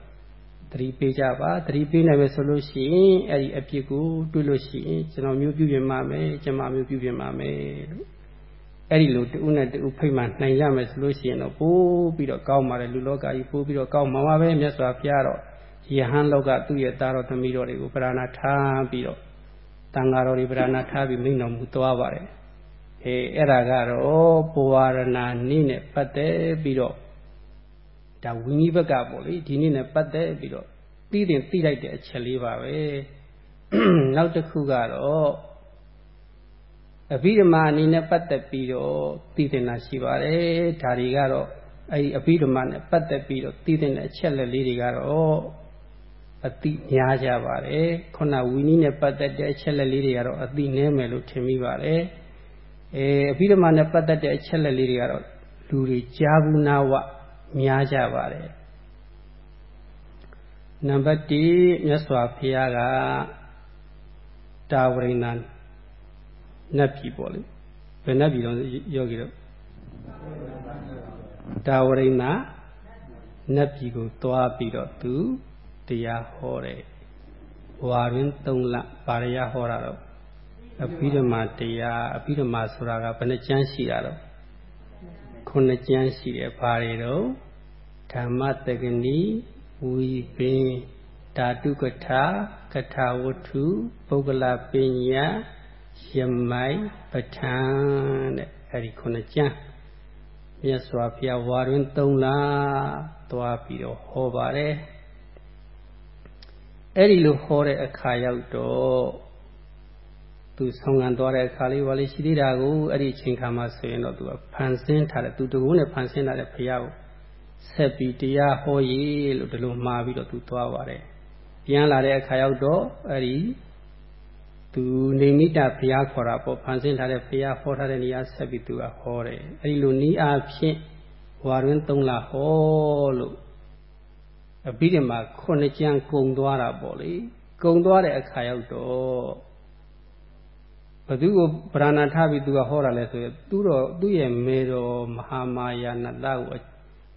သတိပေးကြပါသတိပေးနိုင်မယ်ဆိုလို့ရှိရင်အဲ့ဒီအပြစ်ကိုတွေ့လို့ရှိရင်ကျွန်တော်မျိုးပြုပြင်ပါမယ်ကျွန်မမျိုးပြုပြင်ပါမယ်လို့အဲ့ဒီလိုတူနဲ့တူဖိတ်မှနိုင်ရမယ်ဆိုလို့ရှိရင်တော့ပိုးပြီးတော့ကောင်းပါတယ်လူလောကကြီးပိုးပြီးတော့ကောင်းမှာပါပဲမြတ်စွာဘုရားတော့ ယဟန်လောကသူ့ရဲ့သားတော်သမီးတော်တွေကိုပရဏာထားပြီးတော့တန်ဃာတော်တွေပရဏာထားပြီးမိန့်တော်မူသွားပါတယ်အဲအဲ့ဒါကတော့ပဝရဏနိနဲ့ပတ်သက်ပြီးတော့ဒါဝိနည်းဘက်ကပေါ့လေဒီနေ့နဲ့ပတ်သက်ပြီးတော့သိတင်သိလိုက်တဲ့အချက်လေးပါပဲနောက်တစ်ခုကတော့အဘိဓမ္မာအနေနဲ့ပတ်သက်ပြီးတော့သိတင်တာရှိပါတယ်ဒါတွေကတော့အဲဒီအဘိဓမ္မာနဲ့ပတ်သက်ပြီးတော့သိတင်တဲ့အချက်လက်လေးတွေကတော့ အတိများကြပါတယ်ခုနဝီနည်းနဲ့ပတ်သက်တဲ့အချက်လက်လေးတွေကတော့အတိနည်းမယ်လို့ထင်မိပါတယ်အဲအဘိဓမ္မာနဲ့ပတ်သက်တဲ့အချက်လက်လေးတွေကတော့လူတွေကြားဘူးနာဝများကြပါတယ်နံပါတ်1မြတ်စွာဘုရားကတာဝရိဏနတ်ပြည်ပေါ့လေဘယ်နတ်ပြည်တော့ယောဂီတော့တာဝရိဏနတ်ပြည်ကိုသွားပြီးတော့သူ တရားဟောတယ်ဝါရင်း၃လဘာရရဟောတာတော့အဘိဓမ္မာတရားအဘိဓမ္မာဆိုတာကဘယ်နှကျမ်းရှိတာတော့ခုနှစ်ကျမ်းရှိတယ်ဘာတွေတော့ဓမ္မတက္ကနီဝီပင်ဓာတုကထာကထာဝတ္ထုပုဂ္ဂလပညာယမိုင်ပဋ္ဌာန်းတဲ့အဲ့ဒီခုနှစ်ကျမ်းမြတ်စွာဘုရားဝါတွင်၃လသွားပြီးတော့ဟောပါတယ် အဲ့ဒီလိုဟောတဲ့အခါရောက်တော့သူဆောင်ငံသွားတဲ့အခါလေးဘာလေးရှိသေးတာကိုအဲ့ဒီအချိန်ခါမှာဆိုရင်တော့သူကဖန်ဆင်းထားတဲ့သူတကူနဲ့ဖန်ဆင်းထားတဲ့ဘုရားကိုဆက်ပြီးတရားဟောရေးလို့ဒီလိုမှားပြီးတော့သူသွားပါတယ်ပြန်လာတဲ့အခါရောက်တော့အဲ့ဒီသူနေမိတာဘုရားခေါ်တာပေါ့ဖန်ဆင်းထားတဲ့ဘုရားဟောထားတဲ့နေရာဆက်ပြီးသူကဟောတယ်အဲ့ဒီလိုနီးအားဖြင့်ဝါရင်းသုံးလဟောလို့ အပြီးတမှာခုနှစ်ကျမ်းကုံသွားတာပေါ့လေကုံသွားတဲ့အခါရောက်တော့ဘသူကိုဗရဏာထားပြီးသူကဟောတာလဲဆိုရင်သူတော့သူ့ရဲ့မေတော်မဟာမာယာနတကို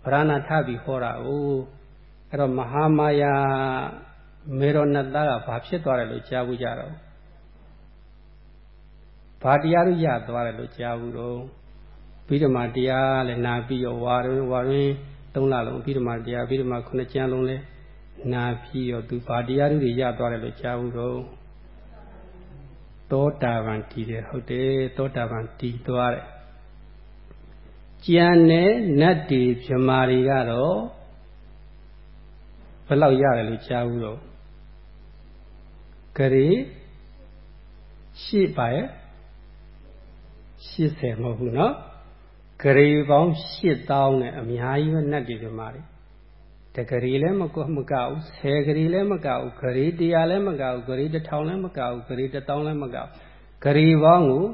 ဗရဏာထားပြီးဟောတာကိုအဲ့တော့မဟာမာယာမေတော်နတကဘာဖြစ်သွားတယ်လို့ကြားဘူးကြတော့ဘာတရားလို့ရသွားတယ်လို့ကြားဘူးတော့ပြီးတော့မှတရားလည်းနာပြီးရောဝါရင်းဝါရင်း သုံးလလုံးပြီးတော့မှတရားပြီးတော့မှခုနှစ်ကျမ်းလုံးလဲနာပြီးရောသူဘာတရားတွေရသွားတယ်လို့ကြားဘူးတော့သောတာပန်တည်တယ်ဟုတ်တယ်သောတာပန်တည်သွားတယ်ကြံတဲ့နတ်တွေမြမာတွေကတော့ဘယ်လောက်ရတယ်လို့ကြားဘူးတော့ဂရေရှိပါရဲ့80မဟုတ်ဘူးเนาะ ဂရေပေါင်း8000နဲ့အများကြီးပဲနတ်တွေမြမာတွေတဂရီလည်းမကောမကဘူးဆယ်ဂရီလည်းမကဘူးဂရီတရားလည်းမကဘူးဂရီတစ်ထောင်လည်းမကဘူးဂရီတစ်တောင်းလည်းမကဘူးဂရီပေါင်းကို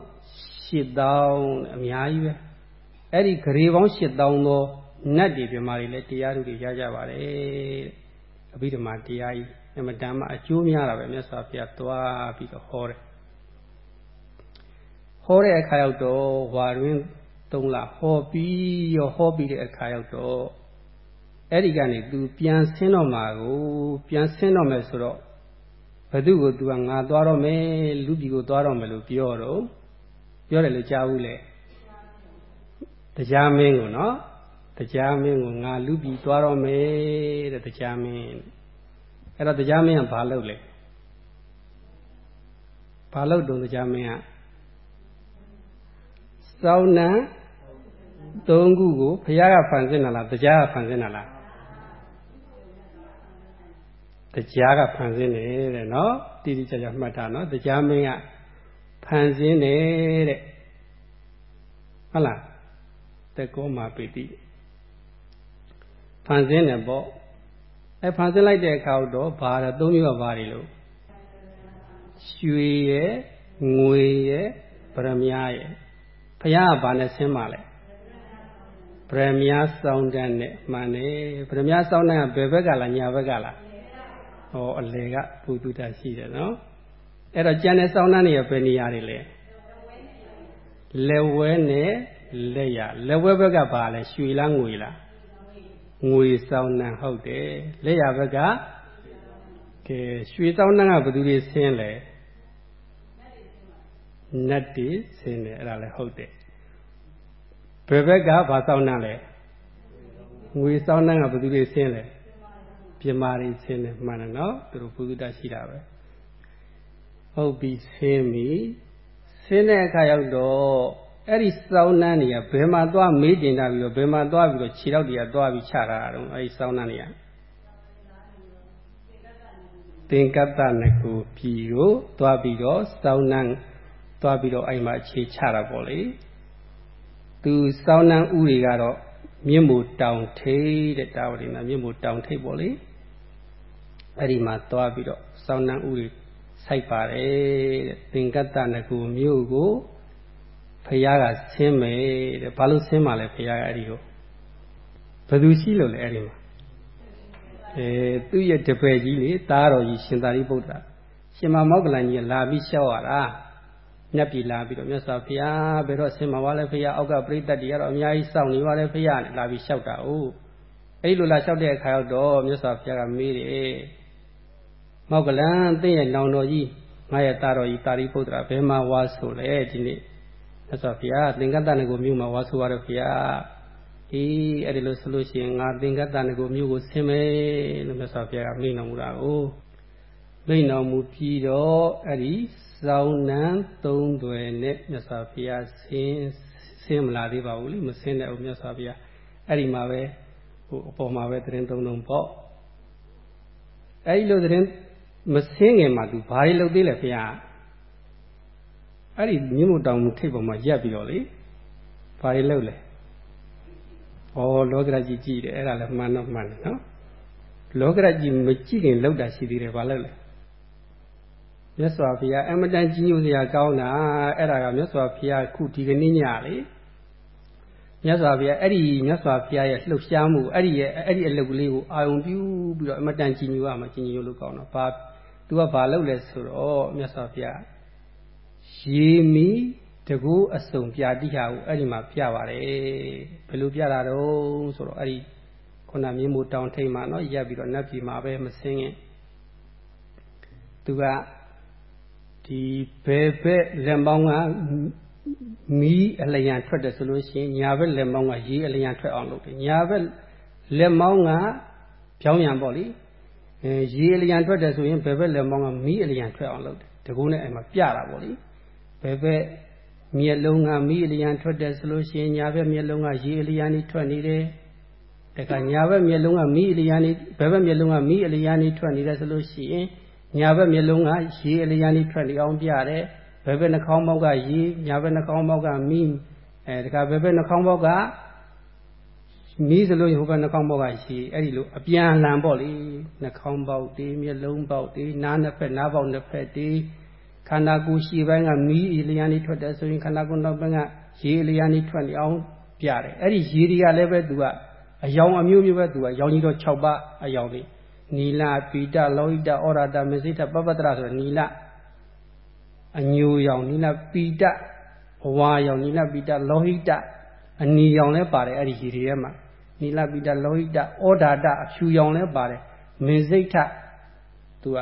8000အများကြီးပဲအဲ့ဒီဂရီပေါင်း8000သောနတ်တွေပြမာတွေလည်းတရားတွေရကြပါတယ်တဲ့အဘိဓမ္မာတရားကြီးအမတန်မှအကျိုးများတာပဲမြတ်စွာဘုရားသွားပြီးတော့ဟောတယ်ဟောတဲ့အခါရောက်တော့ဝါရင်း သုံးလဟောပြီးရောဟောပြီးတဲ့အခါရောက်တော့အဲ့ဒီကနေသူပြန်ဆင်းတော့မှာကိုပြန်ဆင်းတော့မယ်ဆိုတော့ဘသူကိုသူကငါသွားတော့မယ်လူပြည်ကိုသွားတော့မယ်လို့ပြောတော့ပြောတယ်လို့ကြားဘူးလေတရားမင်းကိုနော်တရားမင်းကိုငါလူပြည်သွားတော့မယ်တဲ့တရားမင်းအဲ့တော့တရားမင်းကဘာလုပ်လဲဘာလုပ်တုံးတရားမင်းကစောင်းနံ သုံးခုကိုဘုရားကဖန်ဆင်းတာလားတရားကဖန်ဆင်းတာလားတရားကဖန်ဆင်းတယ်တဲ့နော်တိတိကျကျမှတ်တာနော်တရားမင်းကဖန်ဆင်းတယ်တဲ့ဟုတ်လားတကောမှာပိတိဖန်ဆင်းတယ်ပေါ့အဲဖန်ဆင်းလိုက်တဲ့အခါတော့ဘာတော့သုံးမျိုးကဘာတွေလို့ရွှေရယ်ငွေရယ်ဗရမ ्या ရယ်ဘုရားကဘာနဲ့ဆင်းပါလဲ ဗရမ ्या စောင်းတန်းနဲ့မှန်တယ်ဗရမ ्या စောင်းတန်းကဘယ်ဘက်ကလားညာဘက်ကလားဟောအလေကဘုသူတရှိတယ်နော်အဲ့တော့ကျန်တဲ့စောင်းနှန်းတွေကဘယ်နေရာတွေလဲလက်ဝဲနဲ့လက်ရလက်ဝဲဘက်ကဘာလဲရွှေလားငွေလားငွေစောင်းနှန်းဟုတ်တယ်လက်ရဘက်ကကဲရွှေစောင်းနှန်းကဘယ်သူတွေဆင်းလဲနတ်တွေဆင်းတယ်အဲ့ဒါလည်းဟုတ်တယ် ဘယ်ဘက်ကဘာစောင်းနှန်းလဲငွေစောင်းနှန်းကဘယ်သူတွေဆင်းလဲပြမာတွေဆင်းတယ်မှန်တယ်နော်သူတို့ဘုသူတရှိတာပဲဟုတ်ပြီဆင်းပြီဆင်းတဲ့အခါရောက်တော့အဲ့ဒီစောင်းနှန်းတွေကဘယ်မှာသွားမေးတင်တာပြီးတော့ဘယ်မှာသွားပြီးတော့ခြေထောက်တွေကသွားပြီးချတာတော့အဲ့ဒီစောင်းနှန်းတွေကသင်္ကတ္တနကူပြည်ကိုသွားပြီးတော့စောင်းနှန်းသွားပြီးတော့အဲ့မှာအခြေချတာပေါ့လေ သူစောင်းနှန်းဥတွေကတော့မြင့်မို့တောင်ထိပ်တဲ့တာဝတိနာမြင့်မို့တောင်ထိပ်ပေါ့လေအဲ့ဒီမှာသွားပြီးတော့စောင်းနှန်းဥတွေစိုက်ပါတယ်တဲ့သင်္ကတ္တနကူမြို့ကိုဖះကဆင်းမယ်တဲ့ဘာလို့ဆင်းမှာလဲဖះကအဲ့ဒီကိုဘယ်သူရှိလို့လဲအဲ့ဒီမှာအဲသူ့ရဲ့တပည့်ကြီးလေသားတော်ကြီးရှင်သာရိပုတ္တရာရှင်မမောက္ကလန်ကြီးလာပြီးလျှောက်ရတာ မြတ်ပြည်လာပြီးတော့မြတ်စွာဘုရားဘယ်တော့ဆင်းမှာပါလဲဖះအောက်ကပြိတ္တတွေကတော့အများကြီးစောင့်နေပါလေဖះနဲ့လာပြီးလျှောက်တာ哦အဲ့လိုလာလျှောက်တဲ့အခါတော့မြတ်စွာဘုရားကမေးတယ်မောက္ကလန်တင့်ရဲ့နောင်တော်ကြီးငါရဲ့သားတော်ကြီးတာရိပုတ္တရာဘယ်မှာဝါဆိုလဲဒီနေ့မြတ်စွာဘုရားသင်္ကတ္တနကိုမြို့မှာဝါဆိုရတော့ဘုရားအေးအဲ့ဒီလိုဆိုလို့ရှိရင်ငါသင်္ကတ္တနကိုမြို့ကိုဆင်းမယ်လို့မြတ်စွာဘုရားကမိန့်တော်မူတာကိုမိန့်တော်မူပြီးတော့အဲ့ဒီ စောင်းနံသုံးသွယ်နဲ့မြတ်စွာဘုရားဆင်းဆင်းမလာသေးပါဘူးလေမဆင်းတဲ့ဦးမြတ်စွာဘုရားအဲ့ဒီမှာပဲဟိုအပေါ်မှာပဲသတင်းသုံးလုံးပေါ့အဲ့ဒီလိုသတင်းမဆင်းခင်မှာသူဘာတွေလုပ်သေးလဲဘုရားအဲ့ဒီမြင့်မို့တောင်ထိပ်ပေါ်မှာရက်ပြီးတော့လေဘာတွေလုပ်လဲဩလောကရကြီးကြည့်တယ်အဲ့ဒါလည်းမှန်တော့မှန်တယ်နော်လောကရကြီးမကြည့်ခင်လောက်တာရှိသေးတယ်ဘာလုပ်လဲ မြတ်စွာဘုရားအမတန်ကြီးညိုစရာကောင်းတာအဲ့ဒါကမြတ်စွာဘုရားခုဒီကနေ့ညလေမြတ်စွာဘုရားအဲ့ဒီမြတ်စွာဘုရားရဲ့လှုပ်ရှားမှုအဲ့ဒီရဲ့အဲ့ဒီအလုပ်ကလေးကိုအာယုံပြုပြီးတော့အမတန်ကြီးညိုရမှာကြီးညိုလို့ကောင်းတော့ဘာ तू ကဘာလုပ်လဲဆိုတော့မြတ်စွာဘုရားရေမီတကူအစုံပြတိဟာကိုအဲ့ဒီမှာပြပါတယ်ဘယ်လိုပြတာတော့ဆိုတော့အဲ့ဒီခုနမြင်းမူတောင်ထိတ်မှာနော်ရပ်ပြီးတော့နတ်ပြည်မှာပဲမဆင်းခင်သူက ဒီဘယ်ဘက်လက်မောင်းကမီးအလျံထွက်တယ်ဆိုလို့ရှိရင်ညာဘက်လက်မောင်းကရေအလျံထွက်အောင်လုပ်တယ်ညာဘက်လက်မောင်းကဖြောင်းရံပေါ့လေအဲရေအလျံထွက်တယ်ဆိုရင်ဘယ်ဘက်လက်မောင်းကမီးအလျံထွက်အောင်လုပ်တယ်တကူနဲ့အဲ့မှာပြတာပေါ့လေဘယ်ဘက်မျက်လုံးကမီးအလျံထွက်တယ်ဆိုလို့ရှိရင်ညာဘက်မျက်လုံးကရေအလျံနေထွက်နေတယ်တခါညာဘက်မျက်လုံးကမီးအလျံနေဘယ်ဘက်မျက်လုံးကမီးအလျံနေထွက်နေတယ်ဆိုလို့ရှိရင် ညာဘက်မျက်လုံးကရေအလျံနေထွက်နေအောင်ပြတယ်ဘယ်ဘက်နှာခေါင်းပေါက်ကရေညာဘက်နှာခေါင်းပေါက်ကမီးအဲတခါဘယ်ဘက်နှာခေါင်းပေါက်ကမီးစလို့ဟိုဘက်နှာခေါင်းပေါက်ကရေအဲ့ဒီလိုအပြန်အလှန်ပေါ့လေနှာခေါင်းပေါက်တေးမျက်လုံးပေါက်တေးနားနှစ်ဖက်နားပေါက်နှစ်ဖက်တေးခန္ဓာကိုယ်ရှိပိုင်းကမီးအလျံနေထွက်တယ်ဆိုရင်ခန္ဓာကိုယ်နောက်ပိုင်းကရေအလျံနေထွက်နေအောင်ပြတယ်အဲ့ဒီရေတွေကလည်းပဲသူကအယောင်အမျိုးမျိုးပဲသူကရောင်ကြီးတော့6ပါးအယောင်လေး နီလပိတလောဟိတဩရတမစိတပပတ္တရဆိုနီလအညိုရောင်နီလပိတဘဝရောင်နီလပိတလောဟိတအနီရောင်လည်းပါတယ်အဲ့ဒီရေတွေထဲမှာနီလပိတလောဟိတဩဒါတအဖြူရောင်လည်းပါတယ်မင်းစိတ်ထသူက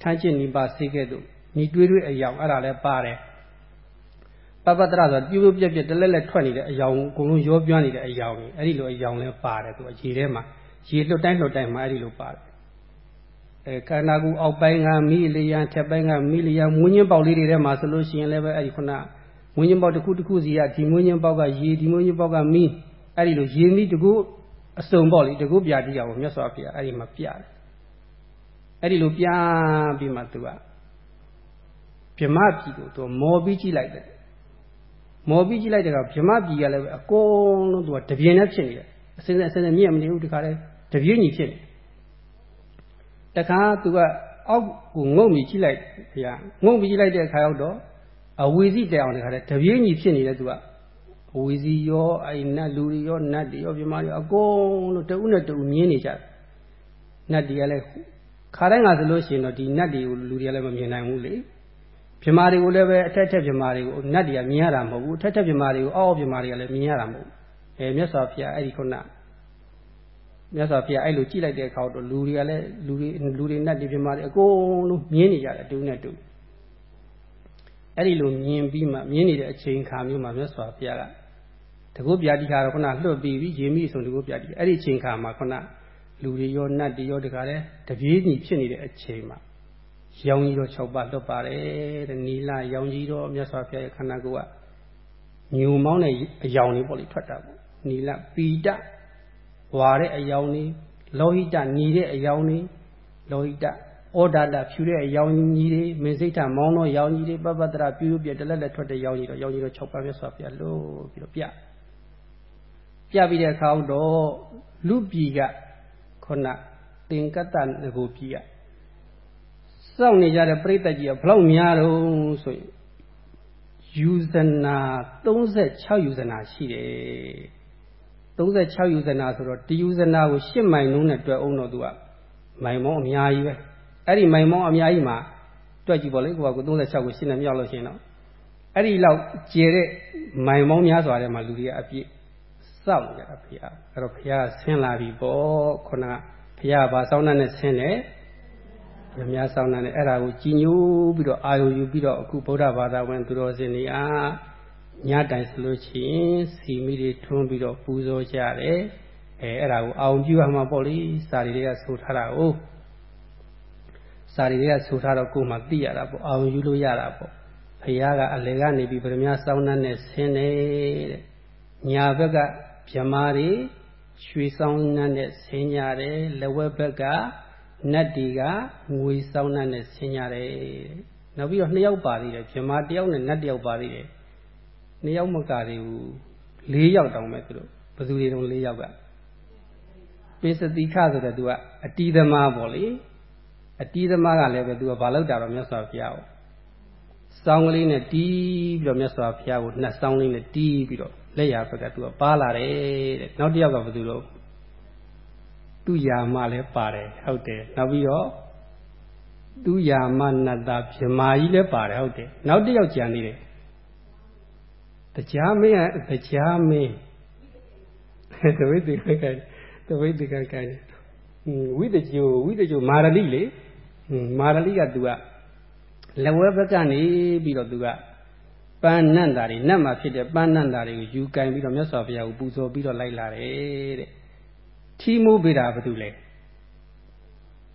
ထမ်းချစ်နိပါစေခဲ့သူညီတွေးတွေးအယောင်အဲ့ဒါလည်းပါတယ်ပပတ္တရဆိုပြိုးပြက်ပြက်တလက်လက်ထွက်နေတဲ့အယောင်အကုန်လုံးရောပြွမ်းနေတဲ့အယောင်ကြီးအဲ့ဒီလိုအယောင်လည်းပါတယ်သူရေထဲမှာ ရေလွတ်တိုင်းလွတ်တိုင်းမှာအဲ့ဒီလိုပါတယ်အဲခန္ဓာကိုယ်အောက်ပိုင်းကမိလျံထက်ပိုင်းကမိလျံမွင်းချင်းပေါက်လေးတွေထဲမှာဆိုလို့ရှိရင်လည်းပဲအဲ့ဒီခုနမွင်းချင်းပေါက်တစ်ခုတစ်ခုစီကဒီမွင်းချင်းပေါက်ကရေဒီမွင်းချင်းပေါက်ကမိအဲ့ဒီလိုရေမိတကူအစုံပေါ့လေတကူပြတိရအောင်မြတ်စွာဘုရားအဲ့ဒီမှာပြတယ်အဲ့ဒီလိုပြပြီးမှသူကဗြမပြည်ကိုသူမော်ပြီးကြည့်လိုက်တယ်မော်ပြီးကြည့်လိုက်တဲ့ကဗြမပြည်ကလည်းအကုန်လုံးသူကတပြင်းနဲ့ဖြစ်နေတယ်အစင်းအစင်းမြင့်မနေဘူးတခါလဲ တပြင်းကြီးဖြစ်နေတခါသူကအောက်ကိုငုံပြီးကြည့်လိုက်ဘုရားငုံပြီးကြည့်လိုက်တဲ့အခါရောက်တော့အဝီစီတဲအောင်တခါလဲတပြင်းကြီးဖြစ်နေတယ်သူကအဝီစီရောအဲ့နတ်လူတွေရောနတ်တွေရောပြမတွေအကုန်လုံးတဦးနဲ့တဦးမြင်နေကြတယ်နတ်တွေကလည်းခါတိုင်းကဆိုလို့ရှိရင်တော့ဒီနတ်တွေကိုလူတွေကလည်းမမြင်နိုင်ဘူးလေမြမာတွေကိုလည်းပဲအထက်ထက်မြမာတွေကိုနတ်တွေကမြင်ရတာမဟုတ်ဘူးအထက်ထက်မြမာတွေကိုအောက်အောက်မြမာတွေကလည်းမြင်ရတာမဟုတ်ဘူးအဲမြတ်စွာဘုရားအဲ့ဒီခုန မြတ်စွာဘုရားအဲ့လိုကြည့်လိုက်တဲ့အခါတော့လူတွေကလည်းလူတွေလူတွေနတ်တွေမြမာတွေအကုန်လုံးမြင်နေကြတယ်တူနဲ့တူအဲ့ဒီလိုမြင်ပြီးမှမြင်နေတဲ့အချိန်ခါမျိုးမှာမြတ်စွာဘုရားကတကုတ်ပြာတိခါတော့ခုနလွတ်ပြီးပြီးရေမိဆိုတကုတ်ပြာတိအဲ့ဒီအချိန်ခါမှာခုနလူတွေရောနတ်တွေရောတခါလဲတပြေးညီဖြစ်နေတဲ့အချိန်မှာရောင်ကြီးတော့6ပါးလွတ်ပါတယ်တဲ့နီလာရောင်ကြီးတော့မြတ်စွာဘုရားရဲ့ခန္ဓာကိုယ်ကညူမောင်းတဲ့အယောင်လေးပေါ့လေထွက်တာပေါ့နီလာပီတ ဝါတဲ့အယောင်လေးလောဟိတညီတဲ့အယောင်လေးလောဟိတဩဒါတဖြူတဲ့အယောင်ကြီးတွေမင်းစိတ်ထမောင်းတော့ရောင်ကြီးတွေပပတ္တရပြူပြတလက်လက်ထွက်တဲ့ရောင်ကြီးတော့ရောင်ကြီးတော့6ပါးမြတ်စွာဘုရားလို့ပြီးတော့ပြပြပြီးတဲ့အခါတော့လူပြည်ကခုနသင်္ကတ္တငကိုပြည်ကစောင့်နေကြတဲ့ပြိတ္တကြီးကဘလောက်များတော့ဆိုရင်ယူဇနာ36ယူဇနာရှိတယ် 36ယူဇနာဆိုတော့တယူဇနာကို10မိုင်လုံးနဲ့တွဲအောင်တော့သူကမိုင်မောင်းအများကြီးပဲအဲ့ဒီမိုင်မောင်းအများကြီးမှာတွက်ကြည့်ပေါ့လေကိုကကို36ကို10နဲ့မြောက်လို့ရှိရင်တော့အဲ့ဒီလောက်ကျဲတဲ့မိုင်မောင်းများစွာထဲမှာလူတွေကအပြည့်စောင့်ကြတာဘုရားအဲ့တော့ဘုရားဆင်းလာပြီပေါ့ခုနကဘုရားဘာစောင်းနဲ့ဆင်းတယ်ရမများဆောင်တဲ့အဲ့ဒါကိုကြည်ညိုပြီးတော့အာယုယူပြီးတော့အခုဗုဒ္ဓဘာသာဝင်သူတော်စင်တွေအား ညတိုင်ဆိုလို့ရှိရင်စီမီတွေထွန်းပြီးတော့ပူဇော်ကြတယ်အဲအဲ့ဒါကိုအောင်ပြုရမှာပေါ့လေစာရီတွေကဆိုထားတာကိုစာရီတွေကဆိုထားတော့ကိုယ်မှသိရတာပေါ့အောင်ယူလို့ရတာပေါ့ဖခင်ကအလေကနေပြီးဗရမများစောင်းနှံ့နဲ့ဆင်းနေတဲ့ညာဘက်ကဗြမာတွေရွှေစောင်းနှံ့နဲ့ဆင်းကြတယ်လက်ဝဲဘက်ကနတ်တီကငွေစောင်းနှံ့နဲ့ဆင်းရတယ်နောက်ပြီးတော့နှစ်ယောက်ပါသေးတယ်မြမတယောက်နဲ့နတ်တယောက်ပါသေးတယ် နှစ်ယောက်မကသေးဘူးလေးယောက်တောင်ပဲသူတို့ဘယ်သူတွေတုံးလေးယောက်ကပိစတိခဆိုတဲ့သူကအတီးသမားပေါ့လေအတီးသမားကလည်းပဲသူကဘာလောက်တာတော့မြတ်စွာဘုရားကိုစောင်းကလေးနဲ့တီးပြီးတော့မြတ်စွာဘုရားကိုနှစ်စောင်းလေးနဲ့တီးပြီးတော့လက်ရဘက်ကသူကပါလာတယ်တဲ့နောက်တစ်ယောက်ကဘယ်သူတော့သူယာမလည်းပါတယ်ဟုတ်တယ်နောက်ပြီးတော့သူယာမနတ္တဗြမာကြီးလည်းပါတယ်ဟုတ်တယ်နောက်တစ်ယောက်ကြံသေးတယ် တရားမင်းကတရားမင်းတဝိသေကကတဝိသေကကဝိတကြိုဝိတကြိုမာရလိလေမာရလိကသူကလက်ဝဲဘက်ကနေပြီးတော့သူကပန်းနန္တာတွေနတ်မှာဖြစ်တဲ့ပန်းနန္တာတွေကိုယူကင်ပြီးတော့မြတ်စွာဘုရားကိုပူဇော်ပြီးတော့လိုက်လာတယ်တဲ့ထီးမိုးပေးတာဘာတူလဲ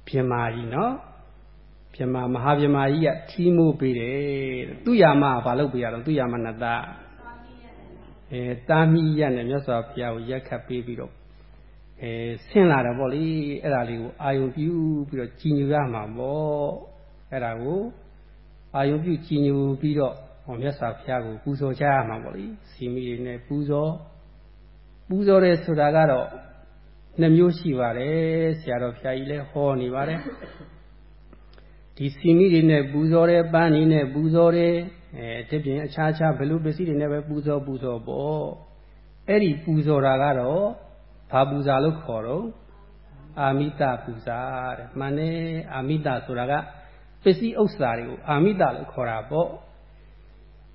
ပြမာကြီးနော်ပြမာမဟာပြမာကြီးကထီးမိုးပေးတယ်သူရမဘာလုပ်ပေးရတော့သူရမနတ အဲတာမီရနဲ့မြတ်စွာဘုရားကိုရက်ခတ်ပေးပြီးတော့အဲဆင်းလာတယ်ပေါ့လေအဲ့ဒါလေးကိုအာယုံပြုပြီးတော့ကြည်ညိုရမှာပေါ့အဲ့ဒါကိုအာယုံပြုကြည်ညိုပြီးတော့ဟောမြတ်စွာဘုရားကိုပူဇော်ကြရမှာပေါ့လေစီမီတွေနဲ့ပူဇော်ပူဇော်တယ်ဆိုတာကတော့နှမျိုးရှိပါတယ်ဆရာတော်ဘုရားကြီးလည်းဟောနေပါတယ်ဒီစီမီတွေနဲ့ပူဇော်တယ်ပန်းနေနဲ့ပူဇော်တယ် အဲတပြင်းအခြားခြားဘယ်လိုပစ္စည်းတွေနဲ့ပဲပူဇော်ပူဇော်ပေါ့အဲ့ဒီပူဇော်တာကတော့ဘာပူဇာလို့ခေါ်တော့အာမိတပူဇာတဲ့မှန်တယ်အာမိတဆိုတာကပစ္စည်းဥစ္စာတွေကိုအာမိတလို့ခေါ်တာပေါ့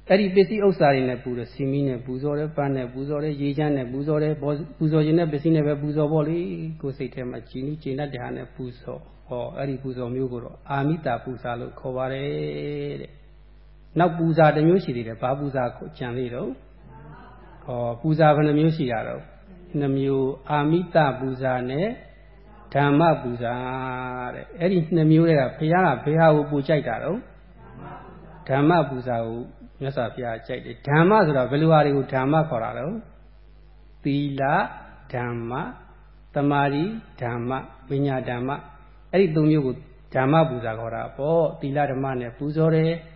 အဲ့ဒီပစ္စည်းဥစ္စာတွေနဲ့ပူတယ်စီမီနဲ့ပူဇော်တယ်ပန်းနဲ့ပူဇော်တယ်ရေချမ်းနဲ့ပူဇော်တယ်ပူဇော်ခြင်းနဲ့ပစ္စည်းနဲ့ပဲပူဇော်ပေါ့လေကိုယ်စိတ်ထဲမှာကြည်နူးကျေနပ်တဲ့ဟာနဲ့ပူဇော်ဟောအဲ့ဒီပူဇော်မျိုးကိုတော့အာမိတာပူဇာလို့ခေါ်ပါတယ်တဲ့ နောက်ပူဇာတစ်မျိုးရှိသေးတယ်ဘာပူဇာကိုကြံသေးတော့ဟောပူဇာဘယ်နှမျိုးရှိတာတော့နှမျိုးအာမိတပူဇာနဲ့ဓမ္မပူဇာတဲ့အဲ့ဒီနှမျိုးတွေကဘုရားကဘယ်ဟာကိုပူကြိုက်တာတော့ဓမ္မပူဇာကိုမြတ်စွာဘုရားကြိုက်တယ်ဓမ္မဆိုတာဘယ်လိုဟာတွေကိုဓမ္မခေါ်တာလဲသီလဓမ္မတမာရီဓမ္မပညာဓမ္မအဲ့ဒီသုံးမျိုးကိုဓမ္မပူဇာခေါ်တာပေါ့သီလဓမ္မနဲ့ပူဇော်တယ်တ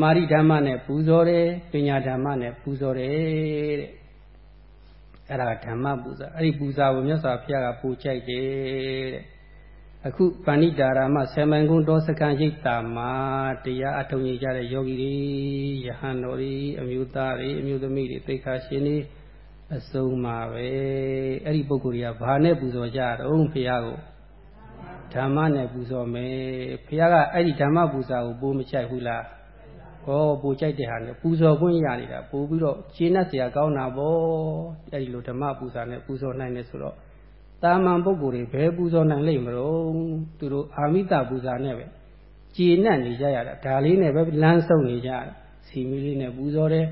မာရီဓမ္မနဲ့ပူဇော်တယ်ပညာဓမ္မနဲ့ပူဇော်တယ်တဲ့အဲ့ဒါဓမ္မပူဇာအဲ့ဒီပူဇာကိုမြတ်စွာဘုရားကပူကြိုက်တယ်တဲ့အခုပဏိတာရမဆယ်မိုင်ကုန်းတောစကံရိပ်တာမှာတရားအထုံကြီးကြတဲ့ယောဂီတွေယဟန်တော်တွေအမျိုးသားတွေအမျိုးသမီးတွေသိက္ခာရှင်တွေအစုံမှာပဲအဲ့ဒီပုဂ္ဂိုလ်တွေကဘာနဲ့ပူဇော်ကြတော့ဘုရားကိုဓမ္မနဲ့ပူဇော်မယ်ဘုရားကအဲ့ဒီဓမ္မပူဇာကိုပိုးမချိုက်ဘူးလား ဟောပူကြိုက်တဲ့ဟာနဲ့ပူဇော်ခွင့်ရနေတာပို့ပြီးတော့ကျေနပ်စရာကောင်းတာပေါ့အဲ့ဒီလိုဓမ္မပူဇာနဲ့ပူဇော်နိုင်တယ်ဆိုတော့တာမန်ပုဂ္ဂိုလ်တွေဘယ်ပူဇော်နိုင်လိမ့်မလို့သူတို့အာမိတပူဇာနဲ့ပဲကျေနပ်နေကြရတာဒါလေးနဲ့ပဲလမ်းဆုံးနေကြတာစီမီလေးနဲ့ပူဇော်တယ်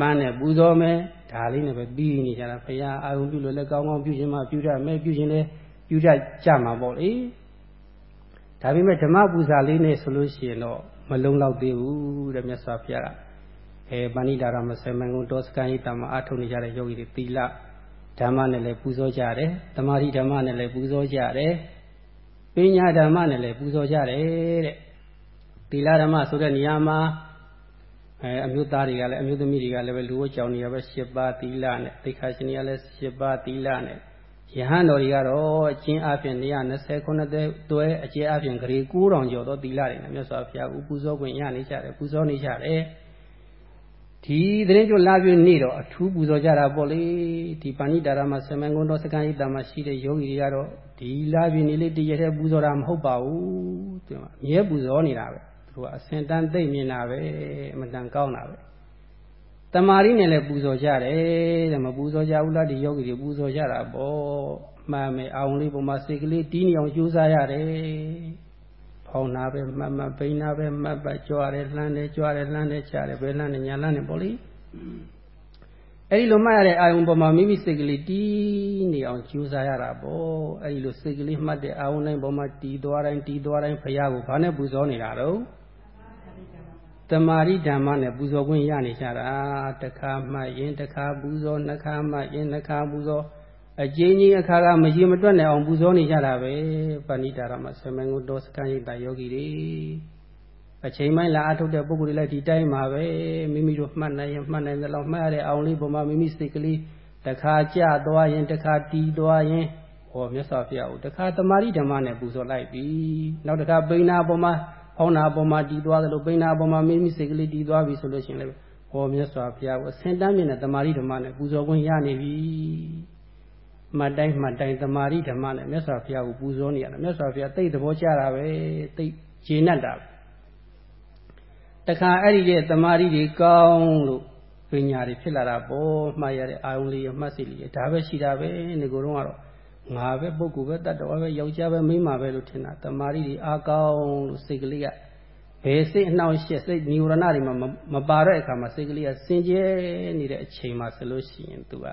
မန်းနဲ့ပူဇော်မယ်ဒါလေးနဲ့ပဲပြီးနေကြတာဘုရားအာရုံပြုလို့လည်းကောင်းကောင်းပြုခြင်းမှပြုတတ်မယ်ပြုခြင်းလည်းပြုတတ်ကြမှာပေါ့လေဒါပေမဲ့ဓမ္မပူဇာလေးနဲ့ဆိုလို့ရှိရင်တော့ မလုံလောက်သေးဘူးတဲ့မြတ်စွာဘုရားကအဲပဏိတာရမဆေမန်ကုတောစကံဤတမအထုံနေကြတဲ့ယောဂီတွေသီလဓမ္မနဲ့လည်းပူဇော်ကြတယ်တမာတိဓမ္မနဲ့လည်းပူဇော်ကြတယ်ပညာဓမ္မနဲ့လည်းပူဇော်ကြတယ်တဲ့သီလဓမ္မဆိုတဲ့နေရာမှာအဲအမျိုးသားတွေကလည်းအမျိုးသမီးတွေကလည်းပဲလူဝတ်ကြောင်နေရပဲ၈ပါးသီလနဲ့သိက္ခာရှင်တွေကလည်း၈ပါးသီလနဲ့ ယဟန်တော်တွေကတော့အချင်းအပြင်129တွဲအကျဲအပြင်ဂရေ9000ကျော်သောသီလတွေနဲ့မြတ်စွာဘုရားဥပူဇော်ခွင့်ရနေကြတယ်ပူဇော်နေကြတယ်ဒီသတင်းကျွလာပြည့်နေ့တော့အထူးပူဇော်ကြတာပေါ့လေဒီပါဏိတာရမဆမန်ကုန်းတော်စကံဣတမှာရှိတဲ့ယောဂီတွေကတော့ဒီလာပြည့်နေ့လေးတရတဲ့ပူဇော်တာမဟုတ်ပါဘူးသူကအမြဲပူဇော်နေတာပဲသူကအစင်တန်းသိမ့်မြင်တာပဲအမတန်ကောင်းတာပဲ တမာရီနဲ့လည်းပူဇော်ကြတယ်တဲ့မပူဇော်ကြဘူးလားဒီယောဂီတွေပူဇော်ကြတာပေါ့မှန်မယ်အောင်လေးပုံမှာစိတ်ကလေးတီးနေအောင်ကြိုးစားရတယ်ဖောင်းနာပဲမှတ်မှတ်ပိန်နာပဲမှတ်ပတ်ကြွားတယ်လှမ်းတယ်ကြွားတယ်လှမ်းတယ်ချတယ်ဘယ်လှမ်းတယ်ညာလှမ်းတယ်ပေါ့လေအဲ့ဒီလိုမှတ်ရတဲ့အာယုံပေါ်မှာမိမိစိတ်ကလေးတီးနေအောင်ကြိုးစားရတာပေါ့အဲ့ဒီလိုစိတ်ကလေးမှတ်တဲ့အာယုံတိုင်းပေါ်မှာတီးသွားတိုင်းတီးသွားတိုင်းဖရာကိုဘာနဲ့ပူဇော်နေတာတော့ တမာရိဓမ္မနဲ့ပူဇော်ခွင့်ရနေကြတာတခါမှရင်တခါပူဇော်နှစ်ခါမှရင်နှစ်ခါပူဇော်အကျဉ်းကြီးအခါကမရေမတွက်နိုင်အောင်ပူဇော်နေကြတာပဲပဏိတာရမဆမင်ကိုတောစကံရိတ်တာယောဂီတွေအချိန်မှလာအထုတ်တဲ့ပုဂ္ဂိုလ်တွေလည်းဒီတိုင်းမှာပဲမိမိတို့မှတ်နိုင်ရင်မှတ်နိုင်သလောက်မှတ်ရတဲ့အောင်လေးပုံမှာမိမိစိတ်ကလေးတခါကြသွားရင်တခါတီးသွားရင်ဟောမြတ်စွာဘုရားကိုတခါတမာရိဓမ္မနဲ့ပူဇော်လိုက်ပြီနောက်တခါပိဏာပုံမှာ ဟောင်းနာပေါ်မှာတည်သွားသလိုပိဏာပေါ်မှာမိမိစိတ်ကလေးတည်သွားပြီဆိုလို့ရှိရင်လည်းဟောမြတ်စွာဘုရားကိုအစင်တမ်းမြင်တဲ့တမာရိဓမ္မနဲ့ပူဇော်ခွင့်ရနေပြီမှတ်တိုင်းမှတ်တိုင်းတမာရိဓမ္မနဲ့မြတ်စွာဘုရားကိုပူဇော်နေရတယ်မြတ်စွာဘုရားသိသဘောကျတာပဲသိဂျေနတ်တာတခါအဲ့ဒီရဲ့တမာရိတွေကောင်းလို့ပညာတွေဖြစ်လာတာပေါ့မှတ်ရတဲ့အာယုံလေးရမှတ်စိလေးရဒါပဲရှိတာပဲဒီကိုယ်တော့ကတော့ ငါပဲပုဂ္ဂိုလ်ပဲတတ်တော်ပဲယောက်ျားပဲမိန်းမပဲလို့ထင်တာတမာရီတွေအားကောင်းလို့စိတ်ကလေးကဘယ်စိတ်အနှောင့်အယှက်စိတ်နိဝရဏတွေမှာမပါတဲ့အခါမှာစိတ်ကလေးကစင်ကြဲနေတဲ့အချိန်မှာဆိုလို့ရှိရင်သူက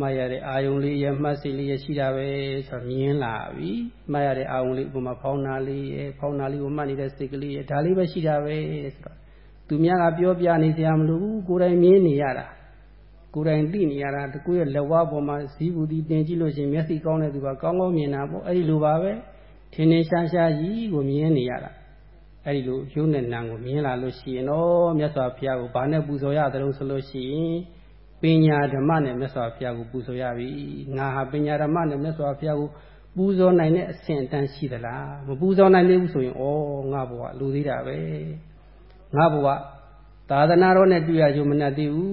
မှားရတဲ့အာယုံလေးရမှတ်စိတ်လေးရရှိတာပဲဆိုတော့မြင်လာပြီမှားရတဲ့အာယုံလေးဥပမာဖောင်းနာလေးရဖောင်းနာလေးကိုမှတ်နေတဲ့စိတ်ကလေးရဒါလေးပဲရှိတာပဲဆိုတော့သူများကပြောပြနေစရာမလိုဘူးကိုယ်တိုင်မြင်နေရတာ ကိုယ်တိုင်သိနေရတာတကူရဲ့လက်ဝါးပေါ်မှာဇီးဘူးဒီတင်ကြည့်လို့ရှိရင်မျက်စိကောင်းတဲ့သူကကောင်းကောင်းမြင်တာပေါ့အဲ့ဒီလိုပါပဲထင်းထင်းရှားရှားကြီးကိုမြင်နေရတာအဲ့ဒီလိုရုပ်နဲ့နာမ်ကိုမြင်လာလို့ရှိရင်တော့မြတ်စွာဘုရားကိုဘာနဲ့ပူဇော်ရသလဲဆိုလို့ရှိရင်ပညာဓမ္မနဲ့မြတ်စွာဘုရားကိုပူဇော်ရပြီငါဟာပညာဓမ္မနဲ့မြတ်စွာဘုရားကိုပူဇော်နိုင်တဲ့အဆင့်အတန်းရှိသလားမပူဇော်နိုင်သေးဘူးဆိုရင်ဩငါဘဝလူသေးတာပဲငါဘဝ သာသနာတော်နဲ့တွေ့ရကြုံမနဲ့သေးဘူး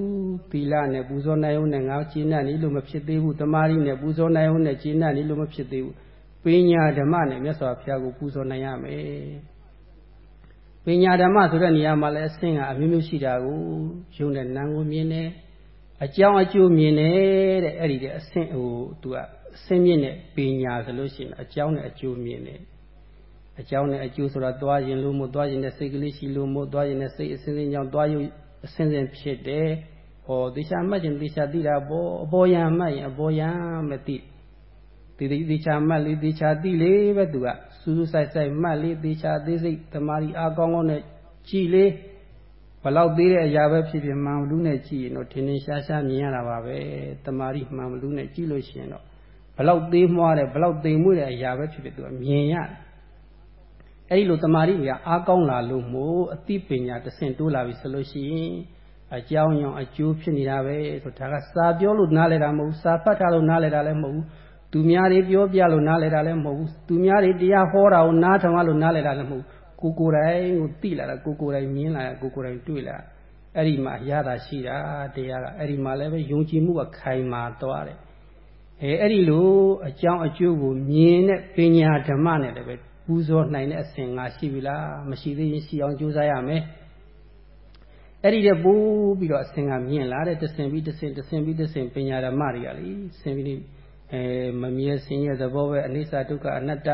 သီလနဲ့ပူဇော်နိုင်အောင်နဲ့ငါကျင့်တတ်နေလို့မဖြစ်သေးဘူးတမာရီနဲ့ပူဇော်နိုင်အောင်နဲ့ကျင့်တတ်နေလို့မဖြစ်သေးဘူးပညာဓမ္မနဲ့မြတ်စွာဘုရားကိုပူဇော်နိုင်ရမယ်ပညာဓမ္မဆိုတဲ့နေရာမှာလည်းအဆင့်ကအမျိုးမျိုးရှိတာကိုယုံတဲ့နာမ်ကိုမြင်တယ်အကြောင်းအကျိုးမြင်တယ်တဲ့အဲ့ဒီတဲ့အဆင့်ဟိုသူကအဆင့်မြင့်တဲ့ပညာဆိုလို့ရှိရင်အကြောင်းနဲ့အကျိုးမြင်တယ် အကြောင်းနဲ့အကျိုးဆိုတာသွားရင်လို့မို့သွားရင်တဲ့စိတ်ကလေးရှိလို့မို့သွားရင်တဲ့စိတ်အစဉ်စဉ်ကြောင့်သွားရုပ်အစဉ်စဉ်ဖြစ်တယ်။ဟောသေချာမှတ်ခြင်းသေချာသိတာပေါ့အပေါ်ယံမှတ်ရင်အပေါ်ယံမသိဒီဒီသေချာမှတ်လေသေချာသိလေပဲသူကစူးစူးဆိုင်ဆိုင်မှတ်လေသေချာသေးစိတ်တမာရီအားကောင်းကောင်းနဲ့ကြည်လေဘလောက်သေးတဲ့အရာပဲဖြစ်ဖြစ်မှန်လူနဲ့ကြည့်ရင်တော့ထင်ထင်ရှားရှားမြင်ရတာပါပဲတမာရီမှန်လူနဲ့ကြည့်လို့ရှိရင်တော့ဘလောက်သေးမွားတယ်ဘလောက်သိမ်မွေ့တဲ့အရာပဲဖြစ်ဖြစ်သူကမြင်ရတယ် အဲ့ဒီလိုတမာရီကအားကောင်းလာလို့မို့အသိပညာတဆင့်တိုးလာပြီဆိုလို့ရှိရင်အကြောင်းကြောင့်အကျိုးဖြစ်နေတာပဲဆိုဒါကစာပြောလို့နားလည်တာမဟုတ်ဘူးစာဖတ်ထားလို့နားလည်တာလည်းမဟုတ်ဘူးသူများတွေပြောပြလို့နားလည်တာလည်းမဟုတ်ဘူးသူများတွေတရားဟောတာကိုနားထောင်လို့နားလည်တာလည်းမဟုတ်ဘူးကိုကိုယ်တိုင်ကိုသိလာတာကိုကိုယ်တိုင်မြင်လာကိုကိုယ်တိုင်တွေ့လာအဲ့ဒီမှာရတာရှိတာတရားကအဲ့ဒီမှာလည်းပဲယုံကြည်မှုကခိုင်မာသွားတယ်အဲအဲ့ဒီလိုအကြောင်းအကျိုးကိုမြင်တဲ့ပညာဓမ္မနဲ့လည်းပဲ ပူဇော်နိုင်တဲ့အစဉ်ငါရှိပြီလားမရှိသေးရင်ရှိအောင်ကြိုးစားရမယ်အဲ့ဒီတဲ့ပိုးပြီးတော့အစဉ်ကမြင့်လာတဲ့တဆင်ပြီးတဆင်တဆင်ပြီးတဆင်ပညာဓမ္မတွေကလေဆင်ပြီးအဲမမြဲဆင်းရဲသဘောပဲအနိစ္စဒုက္ခအနတ္တ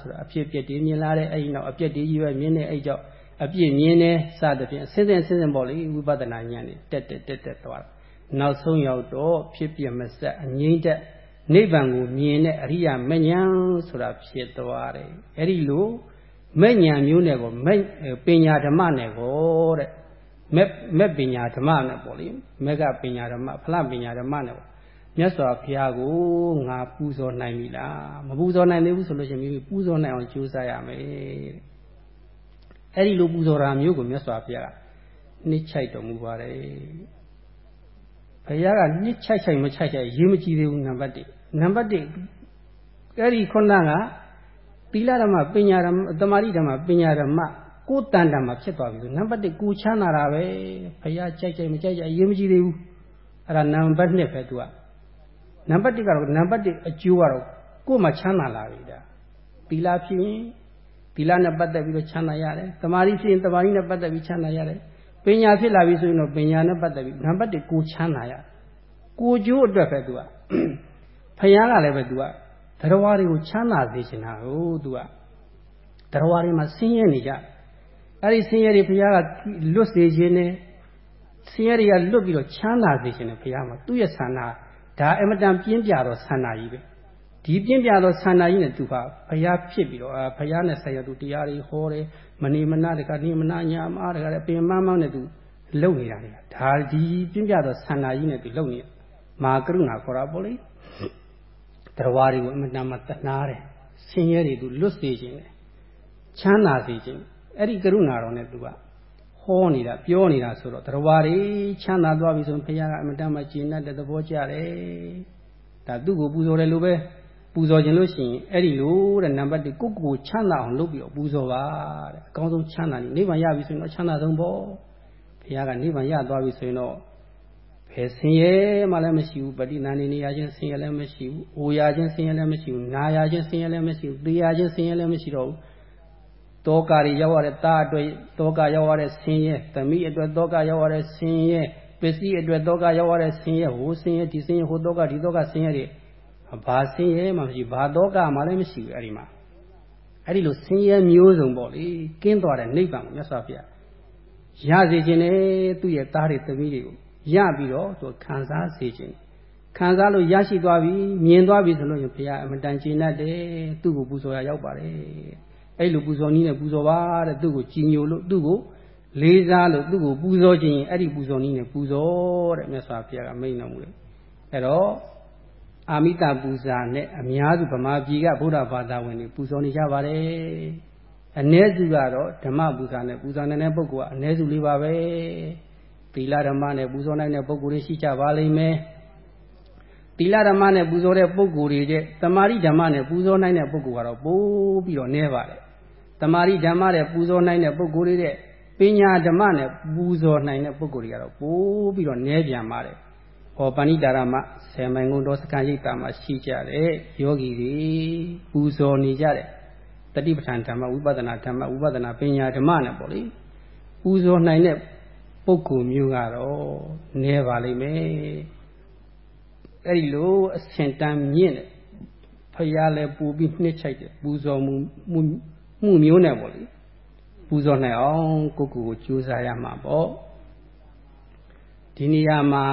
ဆိုတာအဖြစ်ပြက်တည်မြင်လာတဲ့အဲ့ဒီနောက်အပြက်တည်ကြီးပဲမြင်တဲ့အဲ့ကြောင့်အပြစ်မြင်တယ်စသဖြင့်အစဉ်စဉ်အစဉ်စဉ်ပေါ့လေဝိပဿနာဉာဏ်နဲ့တက်တက်တက်တက်သွားနောက်ဆုံးရောက်တော့ဖြစ်ပြမဆက်အငိမ့်တက် နိဗ္ဗာန်ကိုမြင်တဲ့အရိယာမဉ္ဇဉ်ဆိုတာဖြစ်သွားတယ်အဲ့ဒီလိုမဉ္ဇဉ်မျိုးနဲ့ကိုမပညာဓမ္မနဲ့ကိုတဲ့မက်မက်ပညာဓမ္မနဲ့ပေါ့လေမက်ကပညာဓမ္မဖလပညာဓမ္မနဲ့ပေါ့မြတ်စွာဘုရားကိုငါပူဇော်နိုင်ပြီလားမပူဇော်နိုင်သေးဘူးဆိုလို့ရှိရင်မိမိပူဇော်နိုင်အောင်ကြိုးစားရမယ်တဲ့အဲ့ဒီလိုပူဇော်တာမျိုးကိုမြတ်စွာဘုရားကနှိမ့်ချိုက်တော်မူပါတယ် ဘုရားကနှိမ့်ချိုက်ချိုက်မချိုက်ချိုက်ရေးမကြည့်သေးဘူးနံပါတ်1နံပါတ်1အဲ့ဒီခုနကသီလဓမ္မပညာဓမ္မတမာတိဓမ္မပညာဓမ္မကိုယ်တန်တန်မှာဖြစ်သွားပြီဆိုနံပါတ်1ကိုချမ်းသာတာပဲဘုရားကြိုက်ကြိုက်မကြိုက်ကြိုက်ရေးမကြည့်သေးဘူးအဲ့ဒါနံပါတ်2ပဲသူကနံပါတ်1ကတော့နံပါတ်1အကျိုးကတော့ကိုယ်မှချမ်းသာလာပြီဒါသီလဖြစ်ရင်သီလနဲ့ပတ်သက်ပြီးတော့ချမ်းသာရတယ်တမာတိဖြစ်ရင်တမာတိနဲ့ပတ်သက်ပြီးချမ်းသာရတယ် ပညာဖြစ်လာပြီဆိုရင်တော့ပညာနဲ့ပတ်သက်ပြီးနံပါတ်1ကိုချမ်းသာရကိုကျိုးအတွက်ပဲသူကဖယားကလည်းပဲသူကတရားတွေကိုချမ်းသာစေချင်တာကိုသူကတရားတွေမှာဆင်းရဲနေကြအဲ့ဒီဆင်းရဲတွေဘုရားကလွတ်စေခြင်းနဲ့ဆင်းရဲတွေကလွတ်ပြီးတော့ချမ်းသာစေခြင်းနဲ့ဘုရားမှာသူ့ရဲ့ဆန္ဒဒါအမတန်ပြင်းပြတော့ဆန္ဒကြီးပဲဒီပြင်းပြတော့ဆန္ဒကြီးနဲ့သူကဘုရားဖြစ်ပြီးတော့ဘုရားနဲ့ဆက်ရသူတရားတွေဟောတယ် မနေမနာတကနေမနာညာမတကလည်းပင်မမောင်းနဲ့သူလုံနေတာလေဒါဒီပြင်းပြတော့ဆန္ဒကြီးနဲ့သူလုံနေမာကရုဏာခေါ်တာပေါ့လေတရားတွေကိုအမတန်မှတနာတယ်ဆင်းရဲတွေသူလွတ်စေခြင်းနဲ့ချမ်းသာစေခြင်းအဲ့ဒီကရုဏာတော်နဲ့သူကဟောနေတာပြောနေတာဆိုတော့တရားတွေချမ်းသာသွားပြီဆိုရင်ဘုရားကအမတန်မှကျင့်တတ်တဲ့သဘောကြတယ်ဒါသူ့ကိုပူဇော်တယ်လို့ပဲ ပူဇော်ခြင်းလို့ရှိရင်အဲ့ဒီလိုတဲ့နံပါတ်1ကိုကိုကိုချမ်းသာအောင်လုပ်ပြီးတော့ပူဇော်ပါတဲ့အကောင်းဆုံးချမ်းသာနေနိဗ္ဗာန်ရပြီဆိုရင်တော့ချမ်းသာဆုံးပေါ့ဘုရားကနိဗ္ဗာန်ရသွားပြီဆိုရင်တော့ဘယ်ဆင်းရဲမှလည်းမရှိဘူးပဋိသန္ဓေနေရခြင်းဆင်းရဲလည်းမရှိဘူးအိုရခြင်းဆင်းရဲလည်းမရှိဘူးနာရခြင်းဆင်းရဲလည်းမရှိဘူးသေရခြင်းဆင်းရဲလည်းမရှိတော့ဘူးတောကတွေရောက်ရတဲ့တာအတွက်တောကရောက်ရတဲ့ဆင်းရဲသမီးအတွက်တောကရောက်ရတဲ့ဆင်းရဲပစ္စည်းအတွက်တောကရောက်ရတဲ့ဆင်းရဲဟိုဆင်းရဲဒီဆင်းရဲဟိုတောကဒီတောကဆင်းရဲတွေ ဘာဆင်းရဲမှမရှိဘာတောကမှလည်းမရှိဘူးအဲ့ဒီမှာအဲ့ဒီလိုဆင်းရဲမျိုးစုံပေါ့လေကင်းသွားတဲ့နိဗ္ဗာန်ကိုမြတ်စွာဘုရားရစေခြင်းနဲ့သူ့ရဲ့သားတွေသမီးတွေကိုရပြီးတော့သူခံစားစေခြင်းခံစားလို့ရရှိသွားပြီမြင်သွားပြီဆိုလို့ရင်ဘုရားအမတန်ကျင့်တတ်တယ်သူ့ကိုပူဇော်ရရောက်ပါတယ်အဲ့လိုပူဇော်နည်းနဲ့ပူဇော်ပါတဲ့သူ့ကိုကြည်ညိုလို့သူ့ကိုလေးစားလို့သူ့ကိုပူဇော်ခြင်းအဲ့ဒီပူဇော်နည်းနဲ့ပူဇော်တဲ့မြတ်စွာဘုရားကမိန့်တော်မူတယ်အဲ့တော့ အာမိတပူဇာနဲ့အများစုဗမာပြည်ကဗုဒ္ဓဘာသာဝင်တွေပူဇော်နေကြပါတယ်အ ਨੇ စုကတော့ဓမ္မပူဇာနဲ့ပူဇော်နေတဲ့ပုဂ္ဂိုလ်ကအ ਨੇ စုလေးပါပဲသီလဓမ္မနဲ့ပူဇော်နိုင်တဲ့ပုဂ္ဂိုလ်တွေရှိကြပါလိမ့်မယ်သီလဓမ္မနဲ့ပူဇော်တဲ့ပုဂ္ဂိုလ်တွေတဲ့တမာရိဓမ္မနဲ့ပူဇော်နိုင်တဲ့ပုဂ္ဂိုလ်ကတော့ပိုးပြီးတော့နည်းပါတယ်တမာရိဓမ္မနဲ့ပူဇော်နိုင်တဲ့ပုဂ္ဂိုလ်တွေတဲ့ပညာဓမ္မနဲ့ပူဇော်နိုင်တဲ့ပုဂ္ဂိုလ်တွေကတော့ပိုးပြီးတော့နည်းပြန်ပါတယ် ဟောပဏိတာရမဆယ်မိုင်ကုန်းတော်စကံရိပ်တာမှာရှိကြတဲ့ယောဂီတွေပူဇော်နေကြတဲ့တတိပဋ္ဌာန်ဓမ္မဝိပဿနာဓမ္မဝိပဿနာပညာဓမ္မနဲ့ပေါ့လေပူဇော်နိုင်တဲ့ပုဂ္ဂိုလ်မျိုးကတော့နည်းပါလိမ့်မယ်အဲ့ဒီလိုအဆင့်တန်းမြင့်တဲ့ဖရာလည်းပူပြီးနှစ်ချိုက်တယ်ပူဇော်မှုမှုမှုမျိုးနဲ့ပေါ့လေပူဇော်နိုင်အောင်ကိုကိုကိုကြိုးစားရမှာပေါ့ဒီနေရာမှာ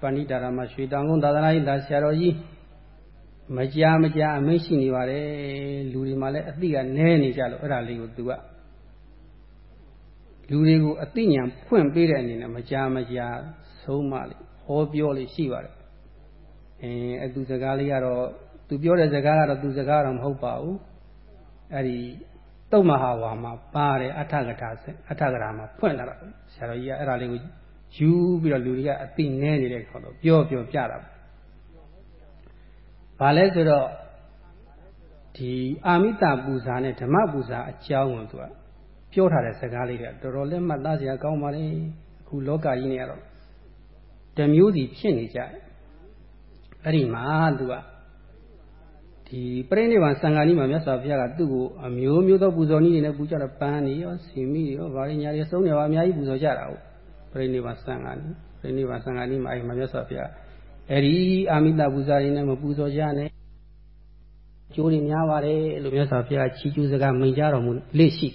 ပဏိတာရမရွှေတောင်ကုန်းသာသနာ့ရေးသာဆရာတော်ကြီးမကြာမကြာအမိန့်ရှိနေပါတယ်လူတွေမှလည်းအသိကနည်းနေကြလို့အဲ့ဒါလေးကိုသူကလူတွေကိုအသိဉာဏ်ဖွင့်ပေးတဲ့အနေနဲ့မကြာမကြာဆုံးမလေးဟောပြောလေးရှိပါတယ်အဲအတူစကားလေးကတော့သူပြောတဲ့စကားကတော့သူစကားတော့မဟုတ်ပါဘူးအဲ့ဒီတုတ်မဟာဝါမှာပါတယ်အထကထာအထကထာမှာဖွင့်လာတာဆရာတော်ကြီးကအဲ့ဒါလေးကို ယူပြီးတော့လူတွေကအသိနည်းနေတဲ့ခေါ်တော့ပြောပြောပြတာဘာလဲဆိုတော့ဒီအာမိတပူဇာနဲ့ဓမ္မပူဇာအကြောင်းကိုသူကပြောထားတဲ့စကားလေးတွေတော်တော်လေးမှတ်သားစရာကောင်းပါလေအခုလောကကြီးနေရတော့တမျိုးစီဖြစ်နေကြတယ်အဲ့ဒီမှာသူကဒီပြိဋိဘံစံဃာနီးမှာမြတ်စွာဘုရားကသူ့ကိုအမျိုးမျိုးသောပူဇော်နည်းတွေနဲ့ပူကြတော့ပန်းနေရောစီမီရောဗာရညာတွေစုံနေပါအများကြီးပူဇော်ကြတာဟုတ် ဘရိနိဗ္ဗာန်ဆံဃာနီပရိနိဗ္ဗာန်ဆံဃာနီမှာအဲ့မှာမြတ်စွာဘုရားအဲ့ဒီအာမိတပူဇာတွေနဲ့မပူဇော်ကြနဲ့ကျိုးတွေများပါတယ်လို့မြတ်စွာဘုရားချီးကျူးစကားမိန်ကြတော်မူလေ့ရှိ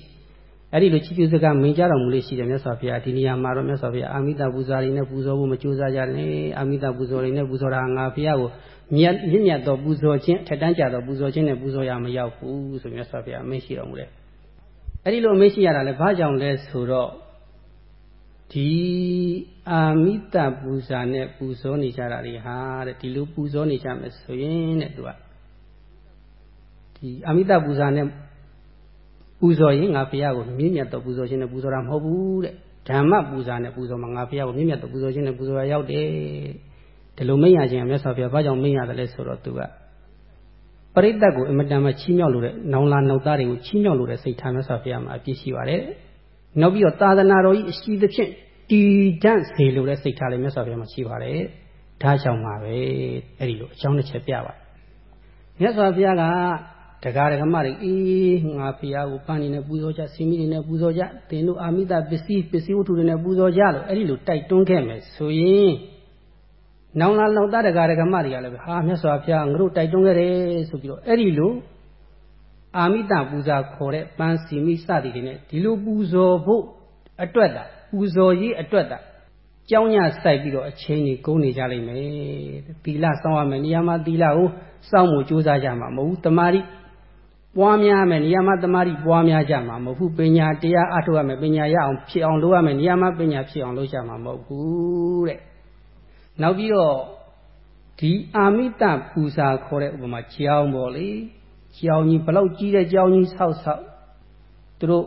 အဲ့ဒီလိုချီးကျူးစကားမိန်ကြတော်မူလေ့ရှိတယ်မြတ်စွာဘုရားဒီနေရာမှာတော့မြတ်စွာဘုရားအာမိတပူဇာတွေနဲ့ပူဇော်ဖို့မကြိုးစားကြနဲ့အာမိတပူဇော်တွေနဲ့ပူဇော်တာငါဘုရားကိုမြတ်မြင့်မြတ်သောပူဇော်ခြင်းထက်တန်းကြသောပူဇော်ခြင်းနဲ့ပူဇော်ရမရောက်ဘူးဆိုမြတ်စွာဘုရားအမိန့်ရှိတော်မူတယ်အဲ့ဒီလိုအမိန့်ရှိရတာလဲဘာကြောင့်လဲဆိုတော့ ဒီအာမိတပူဇာနဲ့ပူဇော်နေကြတာတွေဟာတဲ့ဒီလိုပူဇော်နေကြမယ်ဆိုရင်တဲ့သူကဒီအာမိတပူဇာနဲ့ပူဇော်ရင်ငါဘုရားကိုမြင့်မြတ်သောပူဇော်ခြင်းနဲ့ပူဇော်တာမဟုတ်ဘူးတဲ့ဓမ္မပူဇာနဲ့ပူဇော်မှာငါဘုရားကိုမြင့်မြတ်သောပူဇော်ခြင်းနဲ့ပူဇော်ရရောက်တယ်ဒီလိုမိန့်ရခြင်းမြတ်စွာဘုရားဘာကြောင့်မိန့်ရတယ်လဲဆိုတော့သူကပရိသတ်ကိုအမတန်မှချီးမြှောက်လို့တဲ့နောင်လာနောက်သားတွေကိုချီးမြှောက်လို့တဲ့စိတ်ထားမြတ်စွာဘုရားမှာအပြည့်ရှိပါတယ် နောက်ပြီးတော့သာသနာတော်ကြီးအရှိသဖြင့်တည်တံ့စေလို့တဲ့စိတ်ထားလည်းမြတ်စွာဘုရားမှာရှိပါတယ်ဒါကြောင့်ပါပဲအဲ့ဒီလိုအကြောင်းတစ်ချက်ပြပါတယ်မြတ်စွာဘုရားကတရားဓမ္မတွေအေးငါဘုရားကိုပန်းနေနဲ့ပူဇော်ကြစီမီတွေနဲ့ပူဇော်ကြသင်တို့အာမိတပစ္စည်းပစ္စည်းဝတ္ထုတွေနဲ့ပူဇော်ကြလို့အဲ့ဒီလိုတိုက်တွန်းခဲ့မယ်ဆိုရင်နောင်လာလောက်သားတရားဓမ္မတွေကလည်းဟာမြတ်စွာဘုရားငါတို့တိုက်တွန်းခဲ့တယ်ဆိုပြီးတော့အဲ့ဒီလို အာမိတပူဇာခေါ်တဲ့ပန်းစီမိစသည်တွေနဲ့ဒီလိုပူဇော်ဖို့အတွက်တာပူဇော်ရေးအတွက်တာကြောင်းညစိုက်ပြီးတော့အချိန်ကြီးကုန်နေကြလိမ့်မယ်သီလစောင့်ရမယ်နေရာမှာသီလကိုစောင့်မှုကြိုးစားကြမှာမဟုတ်ဘူးတမာတိပွားများမယ်နေရာမှာတမာတိပွားများကြမှာမဟုတ်ဘူးပညာတရားအထုတ်ရမယ်ပညာရအောင်ဖြစ်အောင်လုပ်ရမယ်နေရာမှာပညာဖြစ်အောင်လုပ်ကြမှာမဟုတ်ဘူးတဲ့နောက်ပြီးတော့ဒီအာမိတပူဇာခေါ်တဲ့ဥပမာကြောင်းပေါ့လေ ကြောင်းကြီးဘလောက်ကြီးတဲ့ကြောင်းကြီးဆောက်ဆောက်သူတို့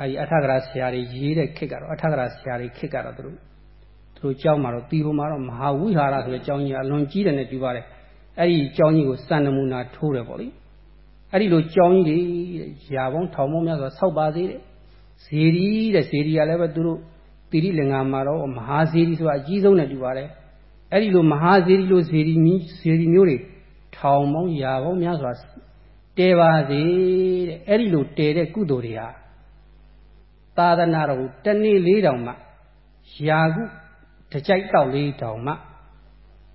အဲဒီအထကရာဆရာတွေရေးတဲ့ခက်ကတော့အထကရာဆရာတွေခက်ကတော့သူတို့သူတို့ကြောင်းမှာတော့တီပုံမှာတော့မဟာဝိဟာရဆိုတဲ့ကြောင်းကြီးအလွန်ကြီးတယ်နဲ့ပြပါတယ်အဲ့ဒီကြောင်းကြီးကိုစံနမူနာထိုးတယ်ပေါ့လေအဲ့ဒီလိုကြောင်းကြီးတွေရာပေါင်းထောင်ပေါင်းများစွာဆောက်ပါသေးတယ်ဇေဒီတဲ့ဇေဒီကလည်းပဲသူတို့တိရိလင်္ကာမှာတော့မဟာဇေဒီဆိုတာအကြီးဆုံးနဲ့တူပါတယ်အဲ့ဒီလိုမဟာဇေဒီလိုဇေဒီမျိုးဇေဒီမျိုးတွေထောင်ပေါင်းရာပေါင်းများစွာ တဲပါစေတဲ့အဲ့ဒီလိုတဲတဲ့ကုသိုလ်တွေဟာသာသနာတော်တနေ့လေးတောင်မှယာကုတကြိုက်တောက်လေးတောင်မှ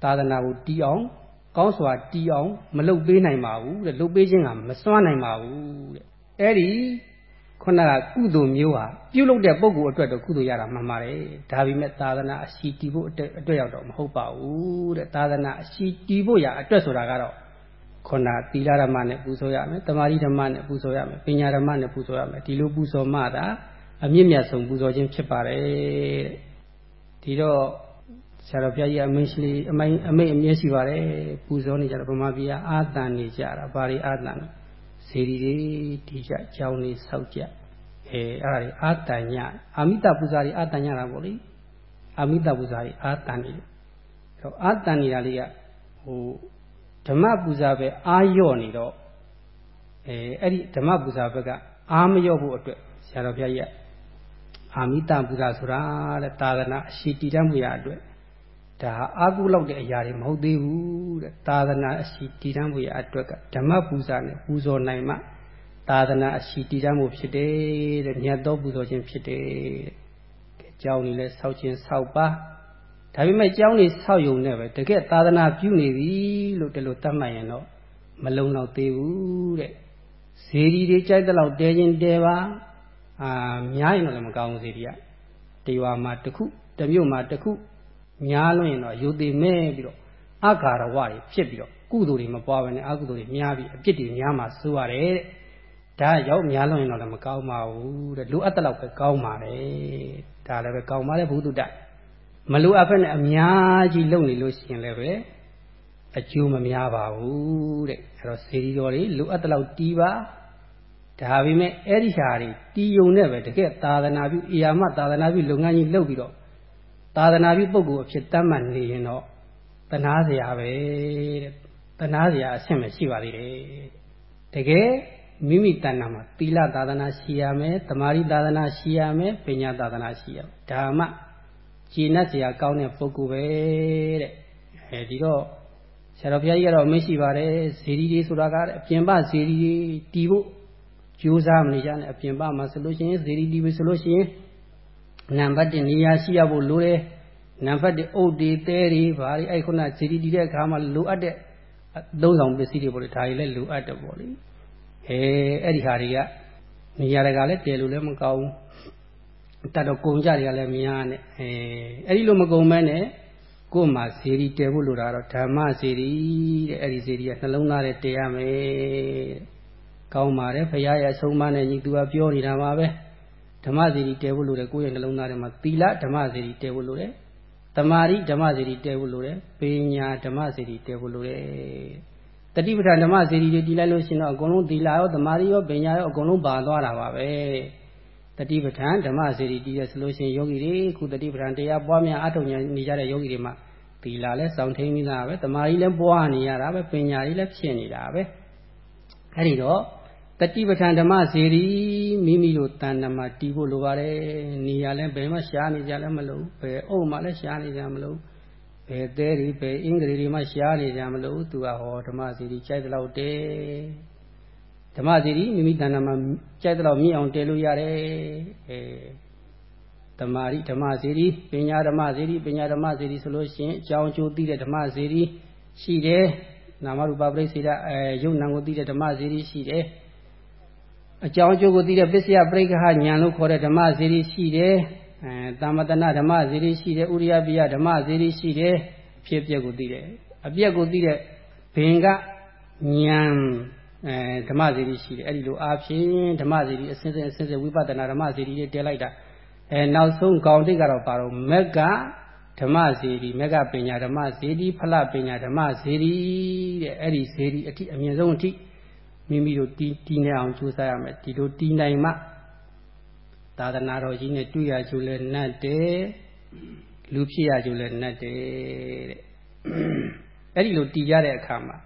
သာသနာကိုတီးအောင်ကောင်းစွာတီးအောင်မလုပ်ပေးနိုင်ပါဘူးတဲ့လုပ်ပေးခြင်းကမစွမ်းနိုင်ပါဘူးတဲ့အဲ့ဒီခုနကကုသိုလ်မျိုးဟာပြုလုပ်တဲ့ပုဂ္ဂိုလ်အတွက်တော့ကုသိုလ်ရတာမှန်ပါတယ်ဒါပေမဲ့သာသနာအရှိတီးဖို့အတွက်ရောက်တော့မဟုတ်ပါဘူးတဲ့သာသနာအရှိတီးဖို့ရအတွက်ဆိုတာကတော့ ခုနသီလဓမ္မနဲ့ပူဇော်ရမယ်တမာတိဓမ္မနဲ့ပူဇော်ရမယ်ပညာဓမ္မနဲ့ပူဇော်ရမယ်ဒီလိုပူဇော်မှသာအမြင့်မြတ်ဆုံးပူဇော်ခြင်းဖြစ်ပါတယ်တဲ့ဒီတော့ဆရာတော်ဘုရားကြီးအမင်းရှိလေးအမိုင်းအမိတ်အမြဲရှိပါတယ်ပူဇော်နေကြတာဗမာပြည်အာတန်နေကြတာဘာတွေအာတန်ဇေဒီတွေဒီကြကြောင်းလေးဆောက်ကြအဲအဲ့ဒါတွေအာတန်ညအာမိတပူဇာတွေအာတန်ညတာပေါ့လေအာမိတပူဇာတွေအာတန်နေတော့အာတန်နေတာလေးကဟို ဓမ္မပူဇာပဲအာရော့နေတော့အဲအဲ့ဒီဓမ္မပူဇာဘက်ကအာမရော့ဖို့အတွက်ဆရာတော်ဘုရားကြီးကအာမိတပူဇာဆိုတာတဲ့သာသနာအရှိတည်တတ်မှုရအတွက်ဒါအာကုလောက်တဲ့အရာတွေမဟုတ်သေးဘူးတဲ့သာသနာအရှိတည်တတ်မှုရအတွက်ကဓမ္မပူဇာနဲ့ပူဇော်နိုင်မှသာသနာအရှိတည်တတ်မှုဖြစ်တယ်တဲ့မြတ်သောပူဇော်ခြင်းဖြစ်တယ်တဲ့ကြောင်းနေလဲဆောက်ခြင်းဆောက်ပါ ဒါပေမဲ့ကြောင်းနေဆောက်ယုံနဲ့ပဲတကယ်သာသနာပြုနေပြီလို့တလို့တတ်မှတ်ရင်တော့မလုံလောက်သေးဘူးတဲ့ဇေဒီတွေကြိုက်တဲ့လောက်တဲခြင်းတဲပါအာများရင်တော့လည်းမကောင်းဘူးဇေဒီကတရွာမှာတစ်ခုတမြို့မှာတစ်ခုများလွန်းရင်တော့ယုတ်တိမဲပြီးတော့အဂါရဝတွေဖြစ်ပြီးတော့ကုသိုလ်တွေမပွားဘဲနဲ့အကုသိုလ်တွေများပြီးအပြစ်တွေများမှဆိုရတယ်တဲ့ဒါရောက်များလွန်းရင်တော့လည်းမကောင်းပါဘူးတဲ့လိုအပ်တဲ့လောက်ပဲကောင်းပါတယ်ဒါလည်းပဲကောင်းပါတယ်ဘုသူတ္တ မလိုအပ်ဖက်နဲ့အများကြီးလုပ်နေလို့ရှိရင်လည်းပဲအကျိုးမများပါဘူးတဲ့အဲတော့စေတီတော်တွေလိုအပ်တဲ့လောက်တီးပါဒါပေမဲ့အဲ့ဒီဟာတွေတီးယုံနဲ့ပဲတကယ်သာသနာပြုအရာမသာသနာပြုလုပ်ငန်းကြီးလုပ်ပြီးတော့သာသနာပြုပုဂ္ဂိုလ်အဖြစ်တတ်မှတ်နေရင်တော့တနာစရာပဲတဲ့တနာစရာအဆင့်မရှိပါသေးတယ်တကယ်မိမိတဏ္ဍာမှာသီလသာသနာရှိရမယ်တမာရီသာသနာရှိရမယ်ပညာသာသနာရှိရမယ်ဒါမှ ကျင့်တ်စရာကောင်းတဲ့ပုဂ္ဂိုလ်ပဲတဲ့အဲဒီတော့ဆရာတော်ဘုရားကြီးကတော့မရှိပါတယ်ဇေဒီတွေဆိုတာကအပြင်ပဇေဒီတွေတီးဖို့ကြိုးစားမနေကြနဲ့အပြင်ပမှာဆိုလို့ရှိရင်ဇေဒီတီးပြီဆိုလို့ရှိရင်နံပါတ်1နေရာရှိရဖို့လိုတယ်နံပါတ်1အုတ်တွေတဲတွေဘာတွေအဲ့ခုနဇီတီတီတဲ့အခါမှာလိုအပ်တဲ့သုံးဆောင်ပစ္စည်းတွေပေါ့လေဒါတွေလည်းလိုအပ်တယ်ပေါ့လေအဲအဲ့ဒီဟာတွေကနေရာတကာလည်းတည်လို့လည်းမကောင်းဘူး တတ်တော့ကုံကြတွေကလည်းများနဲ့အဲအဲ့ဒီလိုမကုံမဲနဲ့ကိုယ်မှာဇေဒီတည်ဖို့လိုတာတော့ဓမ္မဇေဒီတဲ့အဲ့ဒီဇေဒီကနှလုံးသားနဲ့တည်ရမယ်ကောင်းပါတယ်ဖရာရဲ့အဆုံးမနဲ့ညီသူကပြောနေတာပါပဲဓမ္မဇေဒီတည်ဖို့လိုတယ်ကိုယ့်ရဲ့နှလုံးသားထဲမှာသီလဓမ္မဇေဒီတည်ဖို့လိုတယ်တမာရီဓမ္မစေတီတည်ဖို့လိုတယ်ပညာဓမ္မစေတီတည်ဖို့လိုတယ်တတိပဋ္ဌာန်ဓမ္မစေတီတွေတည်လိုက်လို့ရှင်တော့အကုန်လုံးသီလရောတမာရီရောပညာရောအကုန်လုံးပါသွားတာပါပဲ တတိပဋ္ဌာန်ဓမ္မစေတီတည်ရဆိုလို့ရှင်ယောဂီတွေခုတတိပဋ္ဌာန်တရားပွားများအထောက်ဉာဏ်နေကြတဲ့ယောဂီတွေမှာသီလလည်းစောင့်ထိန်နေတာပဲတမာရီလည်းပွားနေရတာပဲပညာကြီးလည်းဖြစ်နေတာပဲအဲ့ဒီတော့တတိပဋ္ဌာန်ဓမ္မစေရီမိမိတို့တန်တမှာတီးဖို့လိုပါတယ်နေရာလဲဘယ်မှရှားနေကြလဲမလို့ဘယ်အုပ်မှလည်းရှားနေကြမလို့ဘယ်သဲတွေဘယ်အင်္ဂလိတွေမှရှားနေကြမလို့သူကဟောဓမ္မစေရီကြိုက်တဲ့လောက်တဲ ဓမ္မစေရီမိမိတန်တမှာကြိုက်တဲ့လောက်မြင့်အောင်တဲလို့ရတယ်အဲတမာရီဓမ္မစေရီပညာဓမ္မစေရီပညာဓမ္မစေရီဆိုလို့ရှိရင်အကြောင်းအကျိုးသိတဲ့ဓမ္မစေရီရှိတယ်နာမရူပပရိစ္ဆေဒအဲယုတ်နံကိုသိတဲ့ဓမ္မစေရီရှိတယ်အကြောင်းအကျိုးကိုသိတဲ့ပစ္စယပရိက္ခဉာဏ်လို့ခေါ်တဲ့ဓမ္မဇီရိရှိတယ်အဲတာမတနာဓမ္မဇီရိရှိတယ်ဥရိယပိယဓမ္မဇီရိရှိတယ်ဖြစ်ပျက်ကိုသိတယ်အပြက်ကိုသိတဲ့ဘင်ကဉာဏ် အဲဓမ္မဇီရိရှိတယ်အဲ့ဒီလိုအားဖြင့်ဓမ္မဇီရိအစဉ်စဉ်အစဉ်စဉ်ဝိပဿနာဓမ္မဇီရိတွေတဲလိုက်တာအဲနောက်ဆုံးခေါင်းတိတ်ကတော့ပါတော့မက်ကဓမ္မဇီရိမက်ကပညာဓမ္မဇီရိဖလပညာဓမ္မဇီရိတဲ့အဲ့ဒီဇီရိအထိအမြင့်ဆုံးအထိမိမိတို့တီးတီးနေအောင်ကြိုးစားရမယ်ဒီလိုတီးနိုင်မှသာသနာတော်ကြီးနဲ့တွေ့ရကြလဲနတ်တယ်လူဖြစ်ရကြလဲနတ်တယ်တဲ့အဲ့ဒီလိုတီးရတဲ့အခါမှာ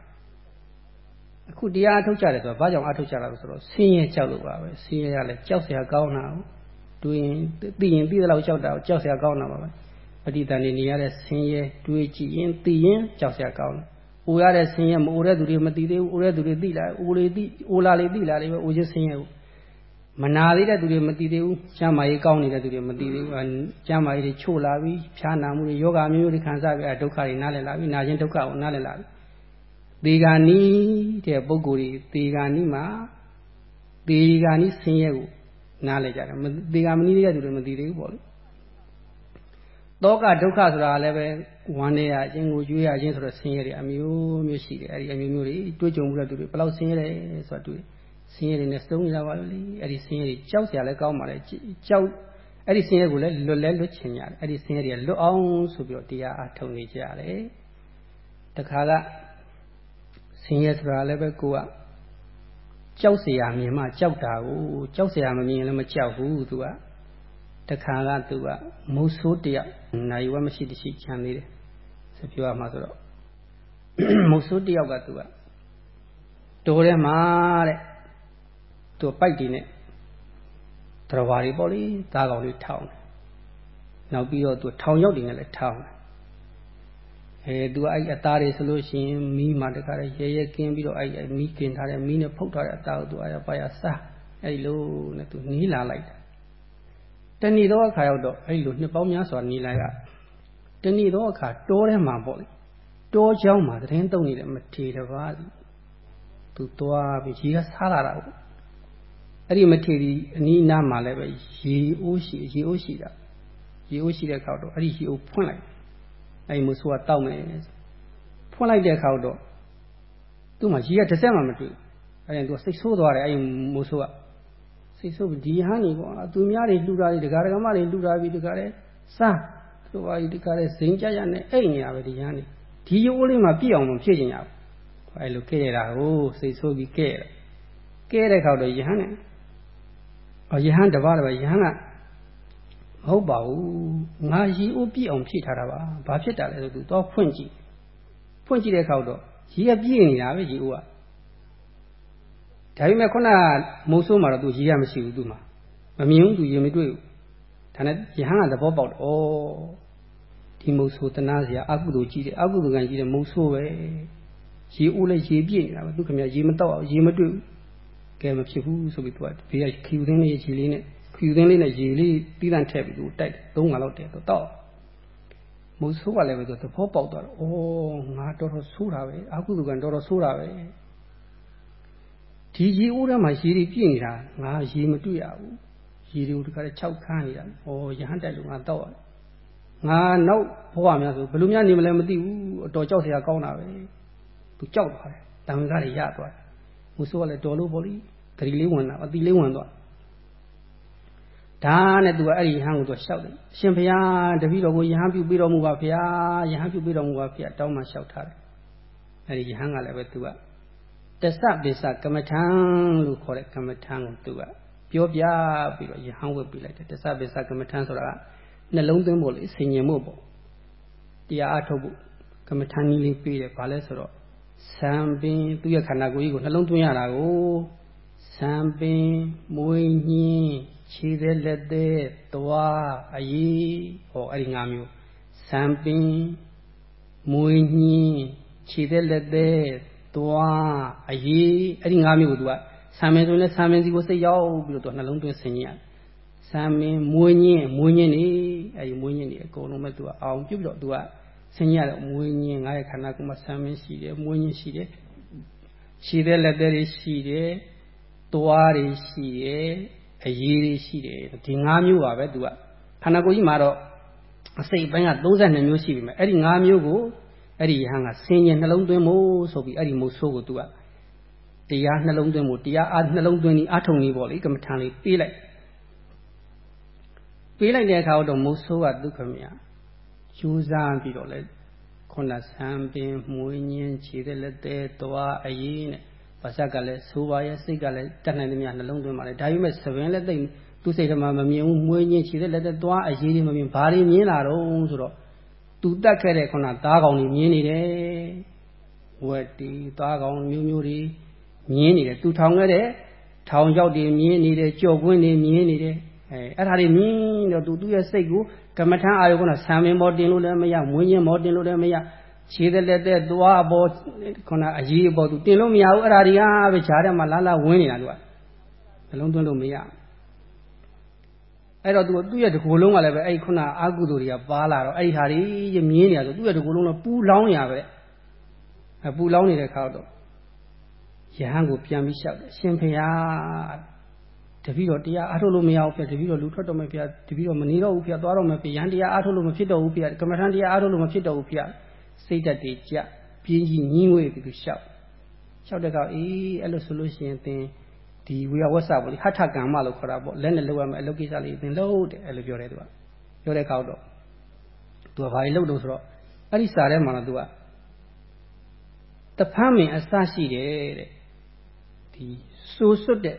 အခုတရားအထုတ်ကြတယ်ဆိုတော့ဘာကြောင့်အထုတ်ကြတာလဲဆိုတော့ဆင်းရဲကြောက်လို့ပါပဲဆင်းရဲရလဲကြောက်စရာကောင်းတာကိုတွေ့ရင်သိရင်သိတဲ့လောက်ကြောက်တာကိုကြောက်စရာကောင်းတာပါပဲပဋိသန္ဓေနေရတဲ့ဆင်းရဲတွေးကြည့်ရင်သိရင်ကြောက်စရာကောင်းတယ်အိုရတဲ့ဆင်းရဲမအိုတဲ့သူတွေမသိသေးဘူးအိုတဲ့သူတွေသိလာအိုလေသိအိုလာလေသိလာလေပဲအိုချင်းဆင်းရဲဘူးမနာသေးတဲ့သူတွေမသိသေးဘူးကျမ်းမာရေးကောင်းနေတဲ့သူတွေမသိသေးဘူးကျမ်းမာရေးတွေချို့လာပြီဖြားနာမှုတွေယောဂမျိုးမျိုးတွေခံစားပြီးအဲဒုက္ခတွေနားလည်လာပြီနာခြင်းဒုက္ခကိုနားလည်လာပြီ သေဂာနီးတဲ့ပုဂ္ဂိုလ်တွေသေဂာနီးမှာသေဂာနီးဆင်းရဲကိုနားလည်ကြတယ်သေဂာမနီးတဲ့သူတွေမသိသေးဘူးပေါ့လေတောကဒုက္ခဆိုတာလည်းပဲဝမ်းနေရခြင်းကိုကြွေးရခြင်းဆိုတော့ဆင်းရဲတွေအမျိုးမျိုးရှိတယ်အဲ့ဒီအမျိုးမျိုးတွေတွေ့ကြုံမှုတဲ့သူတွေဘယ်လောက်ဆင်းရဲတယ်ဆိုတာတွေ့ဆင်းရဲတွေနဲ့စုံနေတာပါလို့လေအဲ့ဒီဆင်းရဲတွေကြောက်စရာလည်းကောင်းပါလေကြောက်အဲ့ဒီဆင်းရဲကိုလည်းလွတ်လဲလွတ်ချင်ကြတယ်အဲ့ဒီဆင်းရဲတွေလွတ်အောင်ဆိုပြီးတော့တရားအထုတ်နေကြတယ်တခါကဆင်း ရဲဆိုတာလည်းပဲကိုကကြောက်เสียမြင်မှကြောက်တာကိုကြောက်เสียမမြင်လည်းမကြောက်ဘူးသူကတခါကသူကမုတ်ဆိုးတယောက်နိုင်ဝမရှိတရှိချမ်းသေးတယ်ဆိုပြောရမှာဆိုတော့မုတ်ဆိုးတယောက်ကသူကတိုးထဲမှာတဲ့သူပိုက်တီနဲ့တရဝါတွေပေါ့လေသားကောင်လေးထောင်းတယ်နောက်ပြီးတော့သူထောင်ရောက်တွေနဲ့လည်းထောင်းတယ် အဲသူကအဲ့အသားတွေဆိုလို့ရှိရင်မီးမှတခါရဲရဲရဲကင်းပြီးတော့အဲ့မီးကင်ထားတဲ့မီးနဲ့ဖုတ်ထားတဲ့အသားကိုသူအဲ့ပါရစားအဲ့လိုနဲ့သူနီးလာလိုက်တာတဏီသောအခါရောက်တော့အဲ့လိုနှစ်ပေါင်းများစွာနေလိုက်ကတဏီသောအခါတောထဲမှာပေါ့လေတောเจ้าမှာသတင်းတုံနေတယ်မထေတပါးသူသွားပြီးရေကစားလာတာပေါ့အဲ့ဒီမထေဒီအနီးနားမှာလည်းပဲရေအိုးရှိရေအိုးရှိတာရေအိုးရှိတဲ့အခါတော့အဲ့ဒီရေအိုးဖွင့်လိုက် အဲ့ဒီမဆိုးကတောက်မယ်ဖွင့်လိုက်တဲ့အခါတော့သူ့မှာရေကတစ်စက်မှမတွေ့အဲ့ဒီသူကစိတ်ဆိုးသွားတယ်အဲ့ဒီမိုးဆိုးကစိတ်ဆိုးဒီဟန်းနေပေါ့သူများတွေလှူတာတွေဒကာဒကာမတွေလှူတာပြီးဒကာတဲ့စားသူပါဒီဒကာတဲ့ဇိမ်ကြကြနဲ့အိတ်နေရပဲဒီဟန်းနေဒီရိုးလေးမှာပြည့်အောင်မဖြစ်ချင်ရဘူးအဲ့လိုခဲ့ရတာကိုစိတ်ဆိုးပြီးခဲ့ရကဲတဲ့ခါတော့ယဟန်နဲ့အော်ယဟန်တပါးတပါးယဟန်က မဟုတ်ပါဘူးငါရီအိုးပြည့်အောင်ဖြည့်ထားတာပါဘာဖြစ်တာလဲဆိုသူတော့ဖွင့်ကြည့်ဖွင့်ကြည့်တဲ့ခါတော့ရီကပြည့်နေတာပဲရီအိုးကဒါပေမဲ့ခုနမုံဆိုးမှာတော့သူရီရမရှိဘူးသူမှာမမြင်ဘူးသူရေမတွေ့ဘူးဒါနဲ့ယဟန်ကသဘောပေါက်တယ်ဩဒီမုံဆိုးတနာစရာအကုသိုလ်ကြီးတယ်အကုသိုလ်ကံကြီးတယ်မုံဆိုးပဲရေအိုးလည်းရေပြည့်နေတာပဲသူခင်ဗျရေမတော့ရေမတွေ့ဘူးကဲမဖြစ်ဘူးဆိုပြီးသူကဘေးကခီယူသင်းလေးရေလေးနဲ့ ခခွယူသင်းလေးနဲ့ရေလေးတီးတန့်ထည့်ပြီးသူတိုက်တယ်သုံးငါလောက်တည်းတော့တောက်မုတ်ဆိုးကလည်းပဲသူသဘောပေါက်သွားတော့ဩငါတော်တော်ဆိုးတာပဲအာကုသကံတော်တော်ဆိုးတာပဲဒီရေအိုးထဲမှာရေတွေပြည့်နေတာငါရေမတွေ့ရဘူးရေတွေကိုတခါတည်း၆ခန်းနေတာဩရဟန်းတိုက်လို့ငါတောက်ရတယ်ငါနောက်ဘဝများဆိုဘယ်လိုများနေမလဲမသိဘူးအတော်ကြောက်စရာကောင်းတာပဲသူကြောက်သွားတယ်တံကားတွေရသွားတယ်မုတ်ဆိုးကလည်းတော်လို့ပေါ့လေဂရီလေးဝင်တာအတိလေးဝင်သွား ဒါနဲ့သူကအဲ့ဒီယဟန်ကိုသူလျှောက်တယ်ရှင်ဘုရားတပည့်တော်ကိုယဟန်ပြုပြီးတော်မူပါဗျာယဟန်ပြုပြီးတော်မူပါဗျာတောင်းမှလျှောက်ထားတယ်အဲ့ဒီယဟန်ကလည်းပဲသူကတစ္ဆပိစ္ဆကမ္မထံလို့ခေါ်တဲ့ကမ္မထံကိုသူကပြောပြပြီးတော့ယဟန်ဝတ်ပြလိုက်တယ်တစ္ဆပိစ္ဆကမ္မထံဆိုတာကနှလုံးသွင်းဖို့လေဆင်ញင်ဖို့ပေါ့တရားအထုတ်ဖို့ကမ္မထံကြီးလေးပေးတယ်ဘာလဲဆိုတော့ဆံပင်သူ့ရဲ့ခန္ဓာကိုယ်ကြီးကိုနှလုံးသွင်းရတာကိုဆံပင်မွေးညင်း ခြေသေးလက်သေးသွားအရေးဟောအဲ့ဒီ၅မျိုးဆံပင်မွေးညင်းခြေသေးလက်သေးသွားအရေးအဲ့ဒီ၅မျိုးကိုသူကဆံမင်းဆိုရင်လည်းဆံမင်းစီကိုစိတ်ရောက်ပြီးတော့သူနှလုံးသွင်းဆင်ញရဆံမင်းမွေးညင်းမွေးညင်းနေအဲ့ဒီမွေးညင်းနေအကုန်လုံးပဲသူကအောင်ပြုတ်ပြီးတော့သူကဆင်ញရတော့မွေးညင်းငါရဲ့ခန္ဓာကိုယ်မှာဆံမင်းရှိတယ်မွေးညင်းရှိတယ်ရှိတဲ့လက်သေးတွေရှိတယ်သွားတွေရှိတယ် အရေးတွေရှိတယ်ဒီ၅မျိုးပါပဲသူကခန္ဓာကိုယ်ကြီးမှာတော့အစိတ်ပိုင်းက32မျိုးရှိပြီမယ်အဲ့ဒီ၅မျိုးကိုအဲ့ဒီယဟန်ကဆင်ញင်နှလုံးသွင်းမို့ဆိုပြီးအဲ့ဒီမုတ်ဆိုးကိုသူကတရားနှလုံးသွင်းမို့တရားအားနှလုံးသွင်းပြီးအထုံကြီးပေါ့လေကမ္မထံလေးပေးလိုက်ပေးလိုက်တဲ့အခါတော့မုတ်ဆိုးကဒုက္ခမယကျူးစားပြီးတော့လေခုနဆံပင်မွေးညင်းခြေတဲ့လက်သေးသွားအရေးနဲ့ ပါဇက်ကလည်းဆိုးပါရဲ့စိတ်ကလည်းတတ်နိုင်သမျှနှလုံးသွင်းပါလေဒါပေမဲ့သဘင်လည်းသိသူစိတ်ထဲမှာမမြင်ဘူးမွေးညင်းခြေတဲ့လက်သက်သွားအရေးတွေမမြင်ဘာတွေမြင်လာတော့ဆိုတော့သူတတ်ခဲ့တဲ့ခုနသားကောင်တွေမြင်နေတယ်ဝက်တီသားကောင်မျိုးမျိုးတွေမြင်နေတယ်သူထောင်ခဲ့တဲ့ထောင်ရောက်တွေမြင်နေတယ်ကြော်ကွင်းတွေမြင်နေတယ်အဲအဲ့ဒါတွေမြင်တော့သူသူ့ရဲ့စိတ်ကိုကမ္မထမ်းအာယုကဆံမင်းမောတင်လို့လည်းမရမွေးညင်းမောတင်လို့လည်းမရ ခြေသက်လက်သက်သွားပေါ်ခုနအရေးပေါ်သူတင်လို့မရဘူးအဲ့ဒါတွေကပဲဈာထဲမှာလာလာဝင်နေတာသူကနှလုံးသွင်းလို့မရအဲ့တော့သူသူ့ရဲ့တကူလုံးကလည်းပဲအဲ့ခုနအာကုသိုလ်တွေကပါလာတော့အဲ့ဒီဟာတွေမြင်းနေတာဆိုသူ့ရဲ့တကူလုံးတော့ပူလောင်းနေရပဲအပူလောင်းနေတဲ့ခါတော့ယဟန်ကိုပြန်ပြီးလျှောက်တယ်ရှင်ဖျားတပည့်တော်တရားအားထုတ်လို့မရဘူးဖေတပည့်တော်လူထွက်တော့မယ်ဖေတပည့်တော်မနေတော့ဘူးဖေသွားတော့မယ်ဖေယဟန်တရားအားထုတ်လို့မဖြစ်တော့ဘူးဖေကမ္မထန်တရားအားထုတ်လို့မဖြစ်တော့ဘူးဖေ စိတ်ဓာတ်တွေကြပြင်းကြီးညင်းဝေးပြီးသူလျှောက်လျှောက်တဲ့ကောင်အေးအဲ့လိုဆိုလို့ရှိရင်သင်ဒီဝေယဝဆပေါ့လေဟထကမ္မလို့ခေါ်တာပေါ့လက်နဲ့လုပ်ရမယ်အလုပ်ကိစ္စလေးသင်လုပ်တယ်အဲ့လိုပြောတယ်သူကပြောတဲ့ကောင်တော့သူကဘာလို့လုပ်လို့ဆိုတော့အဲ့ဒီစာထဲမှာတော့သူကတဖမ်းမင်အစရှိတယ်တဲ့ဒီစိုးစွတ်တဲ့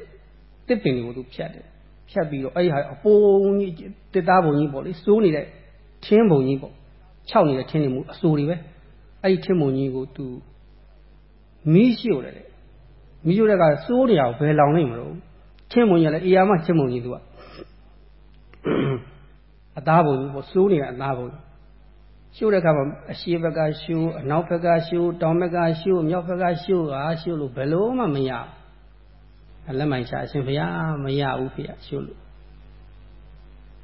တစ်ပင်တွေကိုသူဖြတ်တယ်ဖြတ်ပြီးတော့အဲ့ဒီဟာအပုံကြီးတစ်သားပုံကြီးပေါ့လေစိုးနေတဲ့ထင်းပုံကြီးပေါ့ ခြောက်နေတဲ့ထင်းတွေမှုအစိုးတွေပဲအဲ့ဒီထင်းပုံကြီးကိုသူမီးရှို့တယ်တဲ့မီးရှို့တဲ့ကစိုးနေအောင်ဘယ်လောင်နိုင်မလို့ထင်းပုံကြီးကလည်းအေယာမထင်းပုံကြီးသူကအသားပုံကြီးပေါ့စိုးနေတဲ့အသားပုံရှို့တဲ့အခါမှာအရှိဘက်ကရှို့အနောက်ဘက်ကရှို့တောင်ဘက်ကရှို့မြောက်ဘက်ကရှို့ဟာရှို့လို့ဘယ်လို့မှမရလက်မိုင်ချအရှင်ဘုရားမရဘူးဖေရှို့လို့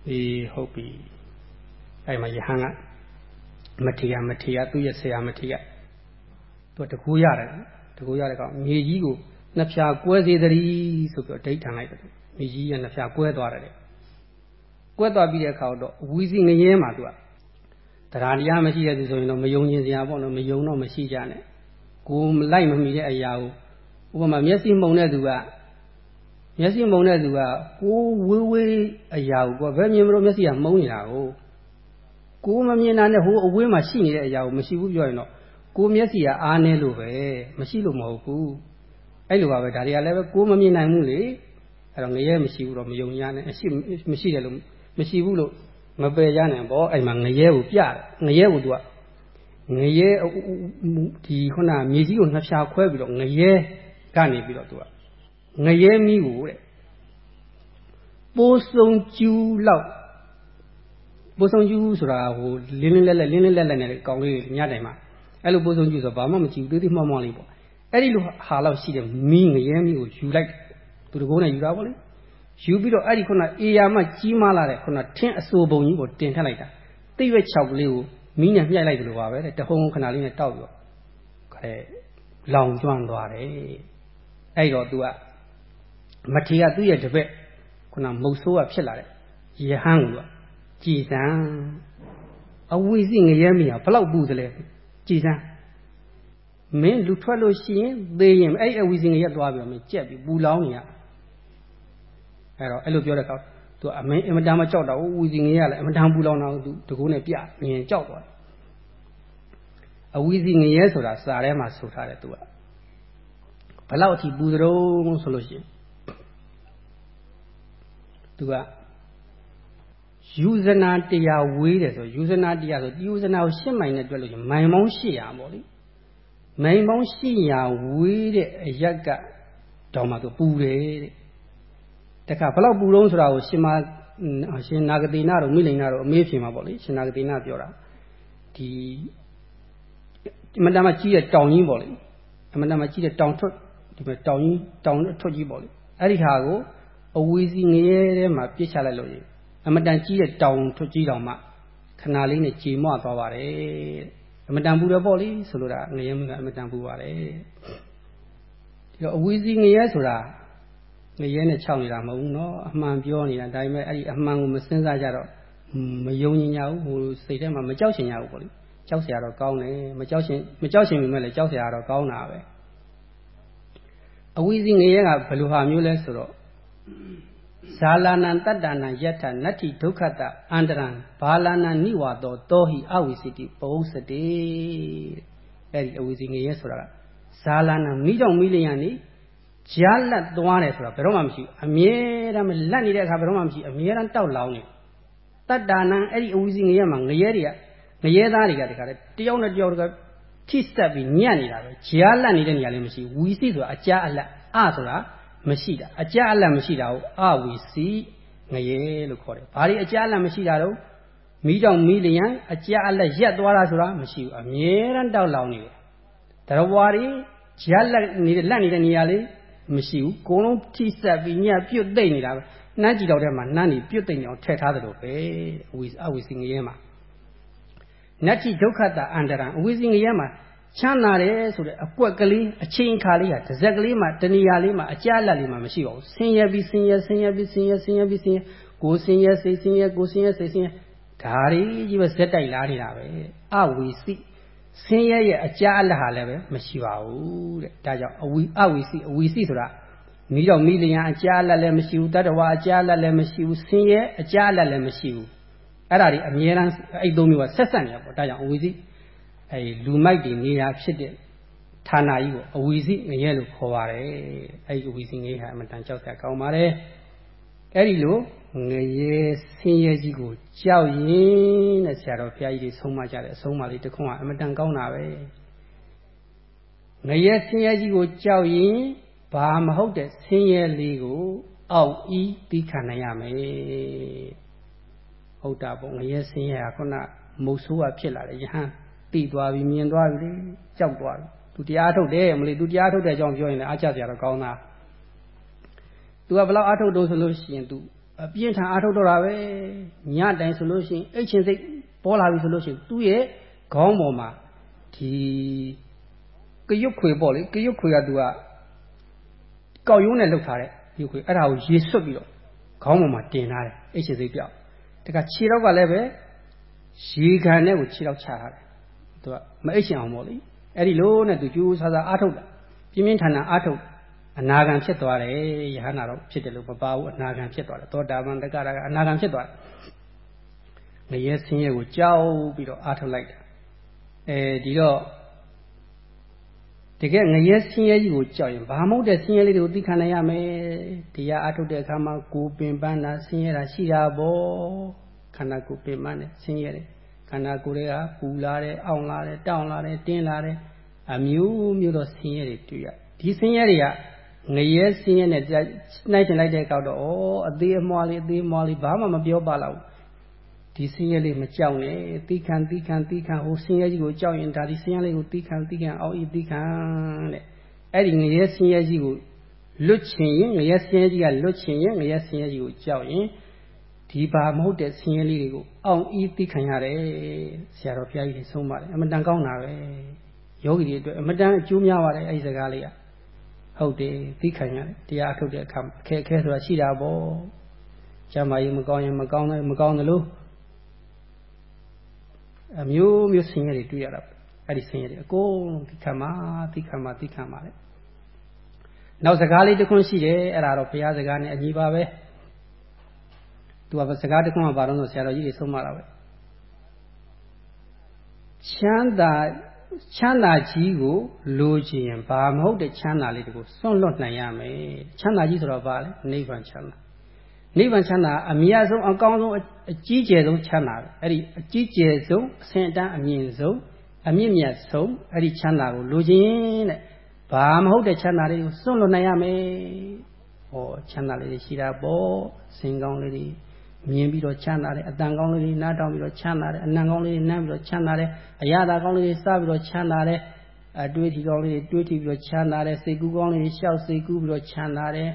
အေးဟုတ်ပြီအဲ့မှာယဟန်က မထေရမထေရသူ့ရဲ့ဆရာမထေရသူတကူရတယ်တကူရတဲ့ကောင်မြေကြီးကိုနှစ်ဖြာကွဲစေတည်းဆိုပြီးတော့ဒိဋ္ဌံလိုက်တယ်မြေကြီးကနှစ်ဖြာကွဲသွားတယ်ကွဲသွားပြီးတဲ့အခါတော့ဝီစီငရဲမှာသူကတရားတရားမရှိတဲ့သူဆိုရင်တော့မယုံကျင်စရာပေါ့နော်မယုံတော့မရှိကြနဲ့ကိုလိုက်မမိတဲ့အရာကိုဥပမာမျက်စိမှုန်တဲ့သူကမျက်စိမှုန်တဲ့သူကကိုဝေးဝေးအရာကိုကွာဘယ်မြင်မလို့မျက်စိကမှုန်နေတာကို ကိုမမြင်တာနဲ့ဟိုအဝေးမှာရှိနေတဲ့အရာကိုမရှိဘူးပြောရင်တော့ကိုမျက်စိကအားနေလို့ပဲမရှိလို့မဟုတ်ဘူးအဲ့လိုပါပဲဒါတွေကလည်းပဲကိုမမြင်နိုင်ဘူးလေအဲ့တော့ငရဲမရှိဘူးတော့မယုံရနဲ့ရှိမရှိတယ်လို့မရှိဘူးလို့မပယ်ရနိုင်ပေါ့အဲ့မှာငရဲကိုပြတယ်ငရဲကိုသူကငရဲဒီခုနမြေကြီးကိုနှစ်ဖြာခွဲပြီးတော့ငရဲကနေပြီးတော့သူကငရဲမီးကိုတဲ့ပိုးစုံကျူးလောက် ပိုးစုံကျူးဆိုတာဟိုလင်းလင်းလက်လက်လင်းလင်းလက်လက်နဲ့ကောင်းလေးညတိုင်မှာအဲ့လိုပိုးစုံကျူးဆိုဘာမှမကြည့်ဘူးသေးသေးမှောက်မှောက်လေးပေါ့အဲ့ဒီလိုဟာလောက်ရှိတဲ့မီးငရဲမီးကိုယူလိုက်သူတကိုးနဲ့ယူတာပေါ့လေယူပြီးတော့အဲ့ဒီခုနအေယာမကြီးမားလာတဲ့ခုနထင်းအစိုးပုံကြီးကိုတင်ထက်လိုက်တာသိရွက်၆ကလေးကိုမီးနဲ့မြှိုက်လိုက်တယ်လို့ပါပဲတဲ့တဟုံခဏလေးနဲ့တောက်ပြီးတော့ခဲလောင်ကျွမ်းသွားတယ်အဲ့တော့ तू ကမထေရသူ့ရဲ့တပည့်ခုနမုတ်ဆိုးကဖြစ်လာတဲ့ယဟန်ကို ကြည်စံအဝိစီငရဲမီဟာဘလောက်ပူသလဲကြည်စံမင်းလူထွက်လို့ရှိရင်သေရင်အဲ့အဝိစီငရဲသွားပြီးတော့မင်းကြက်ပြီးပူလောင်နေရအဲ့တော့အဲ့လိုပြောတဲ့အခါသူအမင်းအမတန်မကြောက်တော့ဝီစီငရဲကလည်းအမတန်ပူလောင်တော့သူတကူနဲ့ပြမြင်ကြောက်သွားတယ်အဝီစီငရဲဆိုတာစာထဲမှာဆိုထားတယ်သူကဘလောက်အထိပူသရုံဆိုလို့ရှိရင်သူက ယူဇနာတရားဝေးတယ်ဆိုယူဇနာတရားဆိုယူဇနာကိုရှင်းမိုင်နဲ့တွက်လို့ရှိရင်မိုင်ပေါင်း800ပေါ့လေမိုင်ပေါင်း800ဝေးတဲ့အရက်ကတောင်မှသူပူတယ်တဲ့တခါဘလောက်ပူတော့ဆိုတာကိုရှင်မရှင်နာဂတိနာတို့မိလိန်နာတို့အမေးဖြေမှာပေါ့လေရှင်နာဂတိနာပြောတာဒီအမတမကြီးတဲ့တောင်ကြီးပေါ့လေအမတမကြီးတဲ့တောင်ထွက်ဒီမဲ့တောင်ကြီးတောင်ထွက်ကြီးပေါ့လေအဲ့ဒီဟာကိုအဝီစီငရဲထဲမှာပြစ်ချလိုက်လို့ရင် အမတန်ကြီးတဲ့တောင်ထွက်ကြီးတောင်မှခဏလေးနဲ့ကြေမွသွားပါတယ်အမတန်ပူတယ်ပေါ့လေဆိုလိုတာငရဲမကအမတန်ပူပါတယ်ဒီတော့အဝီစီငရဲဆိုတာငရဲနဲ့ခြောက်နေတာမဟုတ်ဘူးเนาะအမှန်ပြောနေတာဒါပေမဲ့အဲ့ဒီအမှန်ကိုမစဉ်းစားကြတော့မယုံညင်ကြဘူးဟိုစိတ်ထဲမှာမကြောက်ချင်ကြဘူးပေါ့လေကြောက်เสียတော့ကောင်းတယ်မကြောက်ချင်မကြောက်ချင်ပေမဲ့လည်းကြောက်เสียတော့ကောင်းတာပဲအဝီစီငရဲကဘယ်လိုဟာမျိုးလဲဆိုတော့ ဇာလာနံတတ္တနာယထနတ္ထိဒုက္ခတအန္တရံဘာလာနံနိဝါသောတောဟိအဝိစိတိပုစတိအဲ့ဒီအဝိစီငရဲဆိုတာကဇာလာနံမိကြောင့်မိလျံနေကြားလက်သွားတယ်ဆိုတာဘယ်တော့မှမရှိဘူးအမြဲတမ်းလက်နေတဲ့အခါဘယ်တော့မှမရှိအမြဲတမ်းတောက်လောင်းနေတတ္တနာအဲ့ဒီအဝိစီငရဲမှာငရဲတွေကငရဲသားတွေကတခါတည်းတယောက်နဲ့တယောက်ကထိစပ်ပြီးညံ့နေတာပဲကြားလက်နေတဲ့နေရာလေးမရှိဘူးဝီစီဆိုတာအကြားအလက်အဆိုတာ မရှိတာအကြအလတ်မရှိတာကိုအဝီစီငရဲလို့ခေါ်တယ်။ဘာဒီအကြအလတ်မရှိတာတော့မိကြောင့်မိလျံအကြအလတ်ရက်သွားတာဆိုတာမရှိဘူးအမြဲတမ်းတောက်လောင်နေတယ်။တရဝါရီဂျက်လက်နေတဲ့လက်နေတဲ့နေရာလေးမရှိဘူး။ကိုလုံးထိဆက်ပြီးညပြုတ်သိမ့်နေတာပဲ။နှမ်းကြည့်တော့တဲ့မှာနှမ်းနေပြုတ်သိမ့်အောင်ထည့်ထားသလိုပဲ။အဝီအဝီစီငရဲမှာနတ္တိဒုက္ခတာအန္တရံအဝီစီငရဲမှာ ချမ်းသာတယ်ဆိုတဲ့အကွက်ကလေးအချိန်ခါလေးဟာတစ်စက်ကလေးမှတဏှာလေးမှအကြလက်လေးမှမရှိပါဘူးဆင်းရဲပြီးဆင်းရဲဆင်းရဲပြီးဆင်းရဲဆင်းရဲပြီးဆင်းရဲကိုဆင်းရဲစိတ်ဆင်းရဲကိုဆင်းရဲစိတ်ဆင်းရဲဒါတွေကြီးပဲဇက်တိုက်လာနေတာပဲအဝီစီဆင်းရဲရဲ့အကြအလက်ဟာလည်းပဲမရှိပါဘူးတဲ့ဒါကြောင့်အဝီအဝီစီအဝီစီဆိုတာမိတော့မိလျံအကြလက်လည်းမရှိဘူးတတဝါအကြလက်လည်းမရှိဘူးဆင်းရဲအကြလက်လည်းမရှိဘူးအဲ့ဒါတွေအမြဲတမ်းအဲ့သုံးမျိုးကဆက်ဆက်နေရပေါ့ဒါကြောင့်အဝီစီ အဲလူမိုက်တွေနေရာဖြစ်တဲ့ဌာနကြီးကိုအဝီစီငရဲလို့ခေါ်ပါတယ်အဲဒီအဝီစီငရဲဟာအမှန်တန်ကြောက်စရာကောင်းပါတယ်အဲဒီလိုငရဲဆင်းရဲကြီးကိုကြောက်ရင်တဲ့ဆရာတော်ဘုရားကြီးတွေဆုံးမကြတယ်အဆုံးအမလေးတခွန်းကအမှန်တန်ကောင်းတာပဲငရဲဆင်းရဲကြီးကိုကြောက်ရင်ဘာမဟုတ်တဲ့ဆင်းရဲလေးကိုအောက်ဤသိခံနိုင်ရမယ်ဟုတ်တာပေါ့ငရဲဆင်းရဲကခုနမုတ်ဆိုးကဖြစ်လာတယ်ယဟန် သိသွားပြီမြင်သွားပြီလေကြောက်သွားပြီသူတရားထုတ်တယ်မလေးသူတရားထုတ်တဲ့အကြောင်းပြောရင်လည်းအားချစရာတော့ကောင်းတာသူကဘလောက်အားထုတ်တော့ဆိုလို့ရှိရင်သူအပြင်းထန်အားထုတ်တော့တာပဲညတိုင်ဆိုလို့ရှိရင်အိတ်ချင်စိတ်ပေါ်လာပြီဆိုလို့ရှိရင်သူ့ရဲ့ခေါင်းပေါ်မှာဒီကရွတ်ခွေပေါ့လေကရွတ်ခွေကသူကကောက်ရုံးနဲ့လှုပ်ထားတဲ့ရွတ်ခွေအဲ့ဒါကိုရေဆွတ်ပြီးတော့ခေါင်းပေါ်မှာတင်ထားတယ်အိတ်ချင်စိတ်ပြောက်တခါခြေတော့ကလည်းပဲရေခံနဲ့ကိုခြေတော့ချထားတယ် သူကမအိတ်ရှင်အောင်ပေါ့လေအဲ့ဒီလိုနဲ့သူကြိုးစားစားအားထုတ်တာပြင်းပြင်းထန်ထန်အားထုတ်အနာဂံဖြစ်သွားတယ်ယဟနာတော့ဖြစ်တယ်လို့မပါဘူးအနာဂံဖြစ်သွားတယ်သောတာပန်တက္ကရာကအနာဂံဖြစ်သွားတယ်ငရဲဆင်းရဲကိုကြောက်ပြီးတော့အားထုတ်လိုက်တာအဲဒီတော့တကယ်ငရဲဆင်းရဲကြီးကိုကြောက်ရင်ဘာမဟုတ်တဲ့ဆင်းရဲလေးတွေကိုသိခံနိုင်ရမယ်တရားအားထုတ်တဲ့အခါမှာကိုပင်ပန်းတာဆင်းရဲတာရှိတာပေါ့ခန္ဓာကိုယ်ပင်ပန်းတယ်ဆင်းရဲတယ် ခန္ဓာကိုယ်တွေကပူလာတယ်အောင့်လာတယ်တောင့်လာတယ်တင်းလာတယ်အမျိုးမျိုးသောဆင်းရဲတွေတွေ့ရဒီဆင်းရဲတွေကငရဲဆင်းရဲနဲ့နှိုက်ချင်လိုက်တဲ့ကောက်တော့ဩအသေးအမွှားလေးအသေးအမွှားလေးဘာမှမပြောပါတော့ဒီဆင်းရဲလေးမကြောက်နဲ့တိခံတိခံတိခံဟိုဆင်းရဲကြီးကိုကြောက်ရင်ဒါဒီဆင်းရဲလေးကိုတိခံတိခံအောက်ဤတိခံတဲ့အဲ့ဒီငရဲဆင်းရဲကြီးကိုလွတ်ချင်ရင်ငရဲဆင်းရဲကြီးကလွတ်ချင်ရင်ငရဲဆင်းရဲကြီးကိုကြောက်ရင် ဒီဘာမဟုတ်တဲ့ဆင်းရဲလေးတွေကိုအောင်ဤသိခံရတယ်ဆရာတော်ဘုရားကြီးတွေဆုံးပါတယ်အမတန်ကောင်းတာပဲယောဂီတွေအတွက်အမတန်အကျိုးများပါတယ်အဲဒီစကားလေးကဟုတ်တယ်သိခံရတယ်တရားထုတ်တဲ့အခါအခက်အခဲဆိုတာရှိတာပေါ့ကျမ်းမာရေးမကောင်းရင်မကောင်းတယ်မကောင်းတယ်လို့အမျိုးမျိုးဆင်းရဲတွေတွေ့ရတာအဲ့ဒီဆင်းရဲတွေအကုန်လုံးသိခံပါသိခံပါသိခံပါလေနောက်စကားလေးတစ်ခွန်းရှိတယ်အဲ့ဒါတော့ဘုရားစကားနဲ့အညီပါပဲ သူကစကားတစ်ခွန်းကဘာလို့ဆိုဆရာတော်ကြီးတွေဆုံးမတာပဲချမ်းသာချမ်းသာကြီးကိုလိုချင်ရင်ဘာမဟုတ်တဲ့ချမ်းသာလေးတွေကိုစွန့်လွတ်နိုင်ရမယ်ချမ်းသာကြီးဆိုတော့ဘာလဲနိဗ္ဗာန်ချမ်းသာနိဗ္ဗာန်ချမ်းသာအမြတ်ဆုံးအကောင်းဆုံးအကြီးကျယ်ဆုံးချမ်းသာပဲအဲ့ဒီအကြီးကျယ်ဆုံးအဆင့်အတန်းအမြင့်ဆုံးအမြင့်မြတ်ဆုံးအဲ့ဒီချမ်းသာကိုလိုချင်တဲ့ဘာမဟုတ်တဲ့ချမ်းသာလေးကိုစွန့်လွတ်နိုင်ရမယ်ဟောချမ်းသာလေးတွေရှိတာပေါ့စင်ကောင်းလေးတွေ မြင်ပြီးတော့ချမ်းသာတယ်အတန်ကောင်းလေးတွေနားတောင်ပြီးတော့ချမ်းသာတယ်အနံကောင်းလေးတွေနမ်းပြီးတော့ချမ်းသာတယ်အရသာကောင်းလေးတွေစားပြီးတော့ချမ်းသာတယ်အတွေးထီကောင်းလေးတွေတွေးထီပြီးတော့ချမ်းသာတယ်စိတ်ကူးကောင်းလေးတွေရှောက်စိတ်ကူးပြီးတော့ချမ်းသာတယ်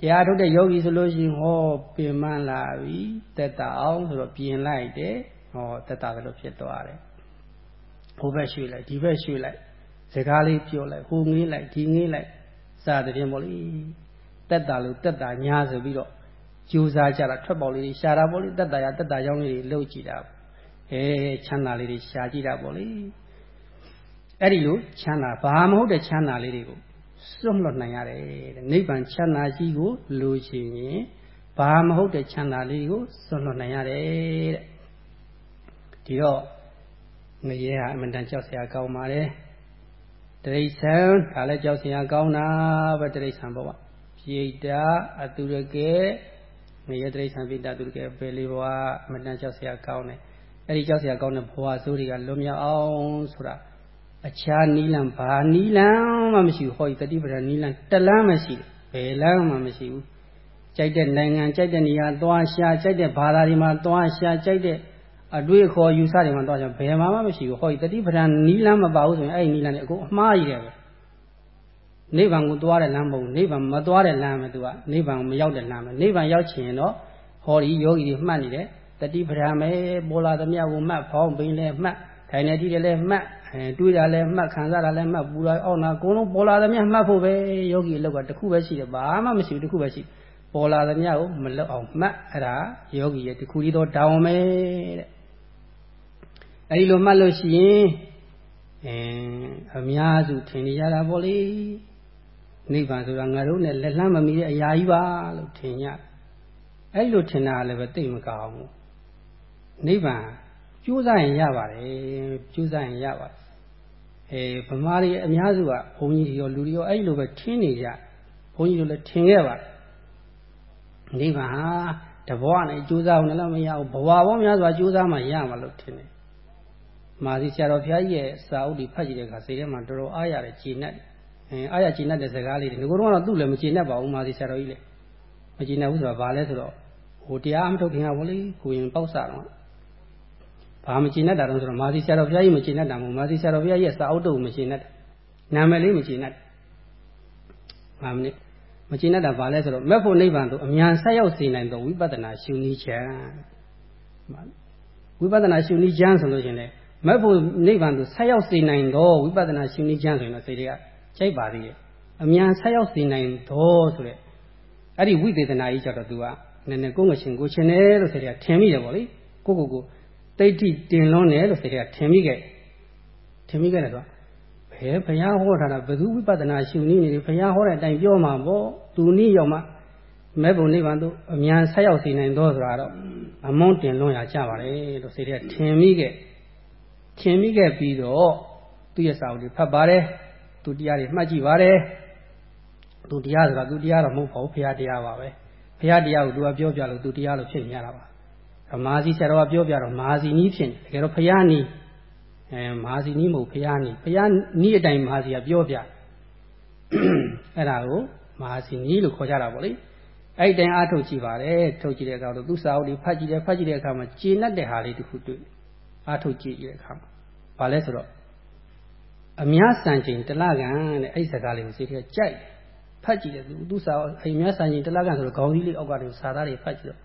တရားထုတ်တဲ့ယောဂီဆိုလို့ရှိရင်ဟောပင်မလာပြီတက်တာအောင်ဆိုတော့ပြင်လိုက်တယ်ဟောတက်တာလည်းဖြစ်သွားတယ်ဟိုဘက်ရွှေ့လိုက်ဒီဘက်ရွှေ့လိုက်စကားလေးပြောလိုက်ဟိုငေးလိုက်ဒီငေးလိုက်စသဖြင့်ပေါ့လေတက်တာလို့တက်တာညာဆိုပြီးတော့ ကြိုးစားကြတာထွက်ပေါက်လေးတွေရှာတာပေါ့လေတက်တာရတက်တာကြောင်းလေးတွေလှုပ်ကြည့်တာအဲချမ်းသာလေးတွေရှာကြည့်တာပေါ့လေအဲ့ဒီလိုချမ်းသာဘာမဟုတ်တဲ့ချမ်းသာလေးတွေကိုစွန့်လွတ်နိုင်ရတယ်တဲ့နိဗ္ဗာန်ချမ်းသာကြီးကိုလိုချင်ရင်ဘာမဟုတ်တဲ့ချမ်းသာလေးကိုစွန့်လွတ်နိုင်ရတယ်တဲ့ဒီတော့ငရဲဟာအမှန်တန်ကြောက်စရာကောင်းပါတယ်တရိษံဒါလည်းကြောက်စရာကောင်းတာပဲတရိษံဘဝပိဋ္ဌအတုရကေ ငရဲတရိษံပိဋ္ဌအတုရကေဘယ်လေးဘဝအမှန်တန်ကြောက်စရာကောင်းတယ်အဲ့ဒီကြောက်စရာကောင်းတဲ့ဘဝဆိုးတွေကလွတ်မြောက်အောင်ဆိုတာအခြားနီးလံဘာနီးလံမှမရှိဘူးဟောဒီတတိပဒနီးလံတလန်းမရှိဘယ်လန်းမှမရှိဘူးကြိုက်တဲ့နိုင်ငံကြိုက်တဲ့နေရာသွားရှာကြိုက်တဲ့ဘာသာတွေမှာသွားရှာကြိုက်တဲ့အတွေ့အခေါ်ယူဆတွေမှာသွားရှာဘယ်မှာမှမရှိဘူးဟောဒီတတိပဒနီးလံမပါဘူးဆိုရင်အဲ့ဒီနီးလံတွေအကုန်အမှားကြီးတယ်ပဲ နိဗ္ဗာန်ကိုသွားတဲ့လမ်းမဟုတ်နိဗ္ဗာန်မသွားတဲ့လမ်းပဲသူကနိဗ္ဗာန်မရောက်တဲ့လမ်းပဲနိဗ္ဗာန်ရောက်ချင်ရင်တော့ဟောဒီယောဂီတွေမှတ်နေတယ်တတိပဒံပဲပေါ်လာသမျှကိုမှတ်ဖောင်းပိန်လဲမှတ်ထိုင်နေကြည့်တယ်လဲမှတ်အဲတွေးတာလဲမှတ်ခံစားတာလဲမှတ်ပူတာအောက်နာအကုန်လုံးပေါ်လာသမျှမှတ်ဖို့ပဲယောဂီအလောက်ကတခုပဲရှိတယ်ဘာမှမရှိဘူးတခုပဲရှိပေါ်လာသမျှကိုမလွတ်အောင်မှတ်အဲ့ဒါယောဂီရဲ့တခုလေးတော့တောင်းမယ်တဲ့အဲဒီလိုမှတ်လို့ရှိရင်အင်းအများစုထင်နေကြတာပေါ့လေ နိဗ္ဗာန်ဆိုတာငါတို့နဲ့လက်လှမ်းမမီတဲ့အရာကြီးပါလို့ထင်ကြအဲ့လိုထင်တာလည်းပဲသိမကောင်းဘူးနိဗ္ဗာန်ကြိုးစားရင်ရပါတယ်ကြိုးစားရင်ရပါတယ်အဲဗမာတွေအများစုကဘုန်းကြီးတွေရောလူတွေရောအဲ့လိုပဲထင်းနေကြဘုန်းကြီးတို့လည်းထင်ခဲ့ပါနိဗ္ဗာန်ဟာတဘဝနဲ့ကြိုးစားအောင်လည်းမရဘူးဘဝပေါင်းများစွာကြိုးစားမှရမှာလို့ထင်တယ်မာစီဆရာတော်ဘုရားကြီးရဲ့စာအုပ်တွေဖတ်ကြည့်တဲ့အခါစိတ်ထဲမှာတော်တော်အားရတယ်ကြည်နက်အဲ အားရကြည်နက်တဲ့စကားလေးတွေငကိုတော့သူ့လည်းမကြည်နက်ပါဘူးမာစီဆရာတော်ကြီးလည်းမကြည်နက်ဘူးဆိုတာဘာလဲဆိုတော့ဟိုတရားမထုတ်ခင်ကဘို့လေကိုရင်ပေါက်စားတော့ဘာမကျင်တတ်တာတော့ဆိုတော့မာစီဆရာတော်ဘုရားကြီးမကျင်တတ်တာမဟုတ်မာစီဆရာတော်ဘုရားကြီးရဲ့စာအုပ်တုပ်မကျင်တတ်နာမည်လေးမကျင်တတ်ဘာမနစ်မကျင်တတ်တာဘာလဲဆိုတော့မက်ဖို့နိဗ္ဗာန်သို့အမြန်ဆက်ရောက်စေနိုင်သောဝိပဿနာရှုနည်းချံဝိပဿနာရှုနည်းချံဆိုလို့ရှင်လေမက်ဖို့နိဗ္ဗာန်သို့ဆက်ရောက်စေနိုင်သောဝိပဿနာရှုနည်းချံဆိုရင်တော့စိတ်တွေက ကြိုက်ပါသေးတယ်အမြန်ဆက်ရောက်စေနိုင်သောဆိုတဲ့အဲ့ဒီဝိသေသနာကြီးကြတော့သူကနည်းနည်းကိုယ်ငရှင်ကိုရှင်တယ်လို့စိတ်တွေကထင်မိတယ်ပေါ့လေကိုကိုကိုတိတ်တိတင်လွန်းတယ်လို့စိတ်ကထင်မိခဲ့ထင်မိခဲ့တယ်ဆိုဘယ်ဘုရားဟောထားတာဘယ်သူဝိပဿနာရှုနည်းနေတယ်ဘုရားဟောတဲ့အတိုင်းပြောမှာပေါ့သူနည်းရောက်မှမဲ့ဘုံနိဗ္ဗာန်သို့အမြန်ဆက်ရောက်စေနိုင်တော့ဆိုတာတော့အမုန်းတင်လွန်းရကြပါလေလို့စိတ်ကထင်မိခဲ့ထင်မိခဲ့ပြီးတော့သူ့ရဲ့စာအုပ်တွေဖတ်ပါတယ် သူတရားတွေမှတ်ကြည့်ပါတယ်သူတရားဆိုတာသူတရားတော့မဟုတ်ပါဘူးဘုရားတရားပါပဲဘုရားတရားကိုသူကပြောပြလို့သူတရားလို့ဖြစ်နေရတာပါမာစီဆရာတော်ကပြောပြတော့မာစီနီးဖြစ်နေတကယ်တော့ဖယားနီးအဲမာစီနီးမဟုတ်ဖယားနီးဖယားနီးအတိုင်းမာစီကပြောပြအဲ့ဒါကိုမာစီနီးလို့ခေါ်ကြတာပေါ့လေအဲ့တိုင်အားထုတ်ကြည့်ပါတယ်ထုတ်ကြည့်တဲ့အခါတော့သူစာအုပ်တွေဖတ်ကြည့်တယ်ဖတ်ကြည့်တဲ့အခါမှာကျေနပ်တဲ့ဟာလေးတစ်ခုတွေ့အားထုတ်ကြည့်တဲ့အခါမှာဘာလဲဆိုတော့ အများစံချိန်တလကန်တဲ့အဲ့စကားလေးကိုစိတ်ထဲကြိုက်ဖတ်ကြည့်တယ်သူသူစာအိမ်မြတ်ဆန်ကြီးတလကန်ဆိုတော့ခေါင်းကြီးလေးအောက်ကနေစာသားတွေဖတ်ကြည့်တော့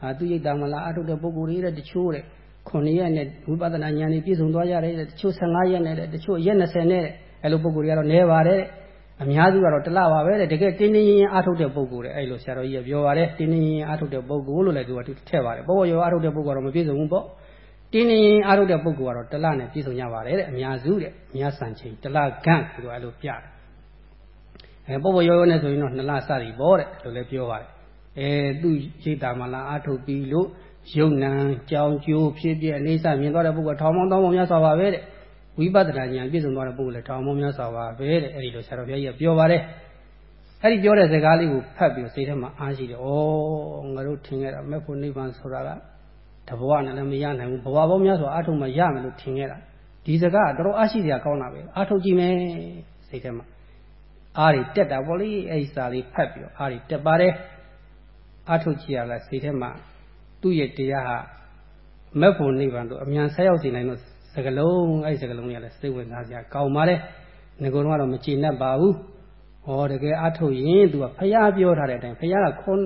ဟာသူရိတ်တာမလားအထုတ်တဲ့ပုဂ္ဂိုလ်တွေတဲ့တချို့တဲ့9ရက်နဲ့ဝိပဿနာဉာဏ်ကြီးပြည့်စုံသွားကြတယ်တဲ့တချို့15ရက်နဲ့တဲ့တချို့ရက်20နဲ့အဲ့လိုပုဂ္ဂိုလ်တွေကတော့နဲပါတယ်တဲ့အများစုကတော့တလပါပဲတဲ့တကယ်တင်းတင်းရင်ရင်အထုတ်တဲ့ပုဂ္ဂိုလ်တဲ့အဲ့လိုဆရာတော်ကြီးကပြောပါတယ်တင်းတင်းရင်ရင်အထုတ်တဲ့ပုဂ္ဂိုလ်လို့လည်းသူကထည့်ပါတယ်ပေါ်ပေါ်ရောအထုတ်တဲ့ပုဂ္ဂိုလ်ကတော့မပြည့်စုံဘူးပေါ့ တင်းတင်းရင်အထုတ်တဲ့ပုဂ္ဂိုလ်ကတော့တလနဲ့ပြည့်စုံကြပါတယ်တဲ့အများစုတဲ့အများဆန်ချိန်တလကန့်သူကအဲ့လိုပြတယ်အဲပေါ်ပေါ်ရောရောနဲ့ဆိုရင်တော့နှစ်လစသည်ပေါ့တဲ့လို့လည်းပြောပါတယ်အဲသူရိတ်တာမလားအထုတ်ပြီးလို့ယုံနံကြောင်ကျိုးဖြစ်ပြအနေဆမြင်သွားတဲ့ပုဂ္ဂိုလ်ထောင်ပေါင်းတောင်းပေါင်းများစွာပါပဲတဲ့ဝိပဿနာဉာဏ်ပြည့်စုံသွားတဲ့ပုဂ္ဂိုလ်လည်းထောင်ပေါင်းများစွာပါပဲတဲ့အဲ့ဒီလိုဆရာတော်ဘုရားကြီးကပြောပါတယ်အဲ့ဒီပြောတဲ့စကားလေးကိုဖတ်ပြီးစိတ်ထဲမှာအားရှိတယ်။ဩငါတို့ထင်ခဲ့တာမဲ့ဖို့နိဗ္ဗာန်ဆိုတာက တဘဝနဲ့လည်းမရနိုင်ဘူး။ဘဝပေါင်းများစွာအထုံမှရမယ်လို့ထင်ခဲ့တာ။ဒီစကားကတော်တော်အားရှိစရာကောင်းတာပဲ။အထုံကြည့်မယ်စိတ်ထဲမှာအားတွေတက်တာပေါ့လေအဲ့ဒီစာလေးဖတ်ပြီးတော့အားတွေတက်ပါတယ်။အထုကြည့်ရလားစိတ်ထဲမှာသူ့ရဲ့တရားဟာမက်ဖို့နိဗ္ဗာန်တို့အမြန်ဆက်ရောက်စေနိုင်တော့စကလုံးအဲ့ဒီစကလုံးတွေကလည်းစိတ်ဝင်စားစရာကောင်းပါတယ်ငကိုယ်တော့မကြည်နဲ့ပါဘူးဟောတကယ်အထုတ်ရင်သူကဖះပြောထားတဲ့အတိုင်းဖះကခွန်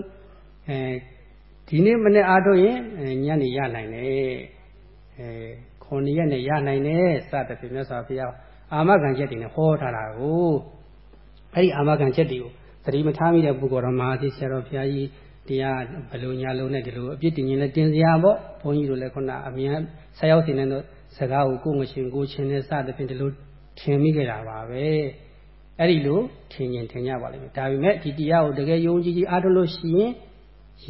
အဲ ဒီနေ့မနေ့အထုတ်ရင်ညနေရနိုင်တယ်အဲခွန်ရက်နဲ့ရနိုင်တယ်စသဖြင့်မြတ်စွာဘုရားအာမခံချက်တွေနဲ့ဟောထားတာကိုအဲ့ဒီအာမခံချက်တွေကိုသတိမထားမိတဲ့ပုဂ္ဂိုလ်တော်မဟာသီဆရာတော်ဘုရားကြီးတရားဘယ်လိုညာလုံးနဲ့ဒီလိုအပြစ်တင်ရင်လည်းတင်စရာပေါ့ဘုန်းကြီးတို့လည်းခုနအမြန်ဆက်ရောက်နေတော့စကားကိုကိုယ်ငရှင်ကိုချင်းနဲ့စသဖြင့်ဒီလိုထင်မိခဲ့တာပါပဲအဲ့ဒီလိုထင်ရင်ထင်ကြပါလိမ့်မယ်ဒါပေမဲ့ဒီတရားကိုတကယ်ယုံကြည်ကြည်အားထုတ်လို့ရှိရင်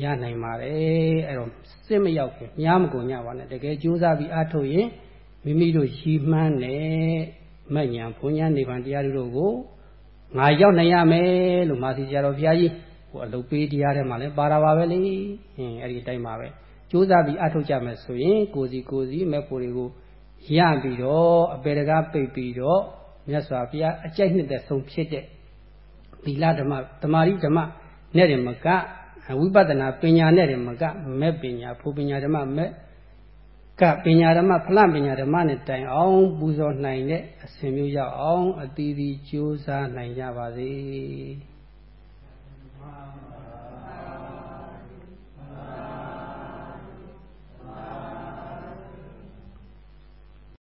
ရနိုင်ပါတယ်အဲ့တော့စစ်မရောက်ခင်ညားမကုန်ညပါနဲ့တကယ်ကြိုးစားပြီးအားထုတ်ရင်မိမိတို့ရည်မှန်းတဲ့မညံဘုံညာနိဗ္ဗာန်တရားတို့ကိုငါရောက်နိုင်ရမယ်လို့မာစီဆရာတော်ဘုရားကြီးဟိုအလုတ်ပေးတရားထဲမှာလည်းပါတာပါပဲလေဟင်းအဲ့ဒီတိုင်းပါပဲကြိုးစားပြီးအထုတ်ကြမယ်ဆိုရင်ကိုစီကိုစီမဲ့ဖို့တွေကိုရပြီးတော့အပေတကားပိတ်ပြီးတော့မြတ်စွာဘုရားအကြိုက်နှစ်သက်ဆုံးဖြစ်တဲ့သီလဓမ္မတမာရီဓမ္မနဲ့တယ်မက ဝိပဿနာပညာနဲ့တယ်မကမဲ့ပညာဖူပညာဓမ္မမဲ့ကပညာဓမ္မဖလပညာဓမ္မနဲ့တိုင်အောင်ပူဇော်နိုင်တဲ့အစဉ်မျိုးရောက်အောင်အသီးသီးကြိုးစားနိုင်ကြပါစေ။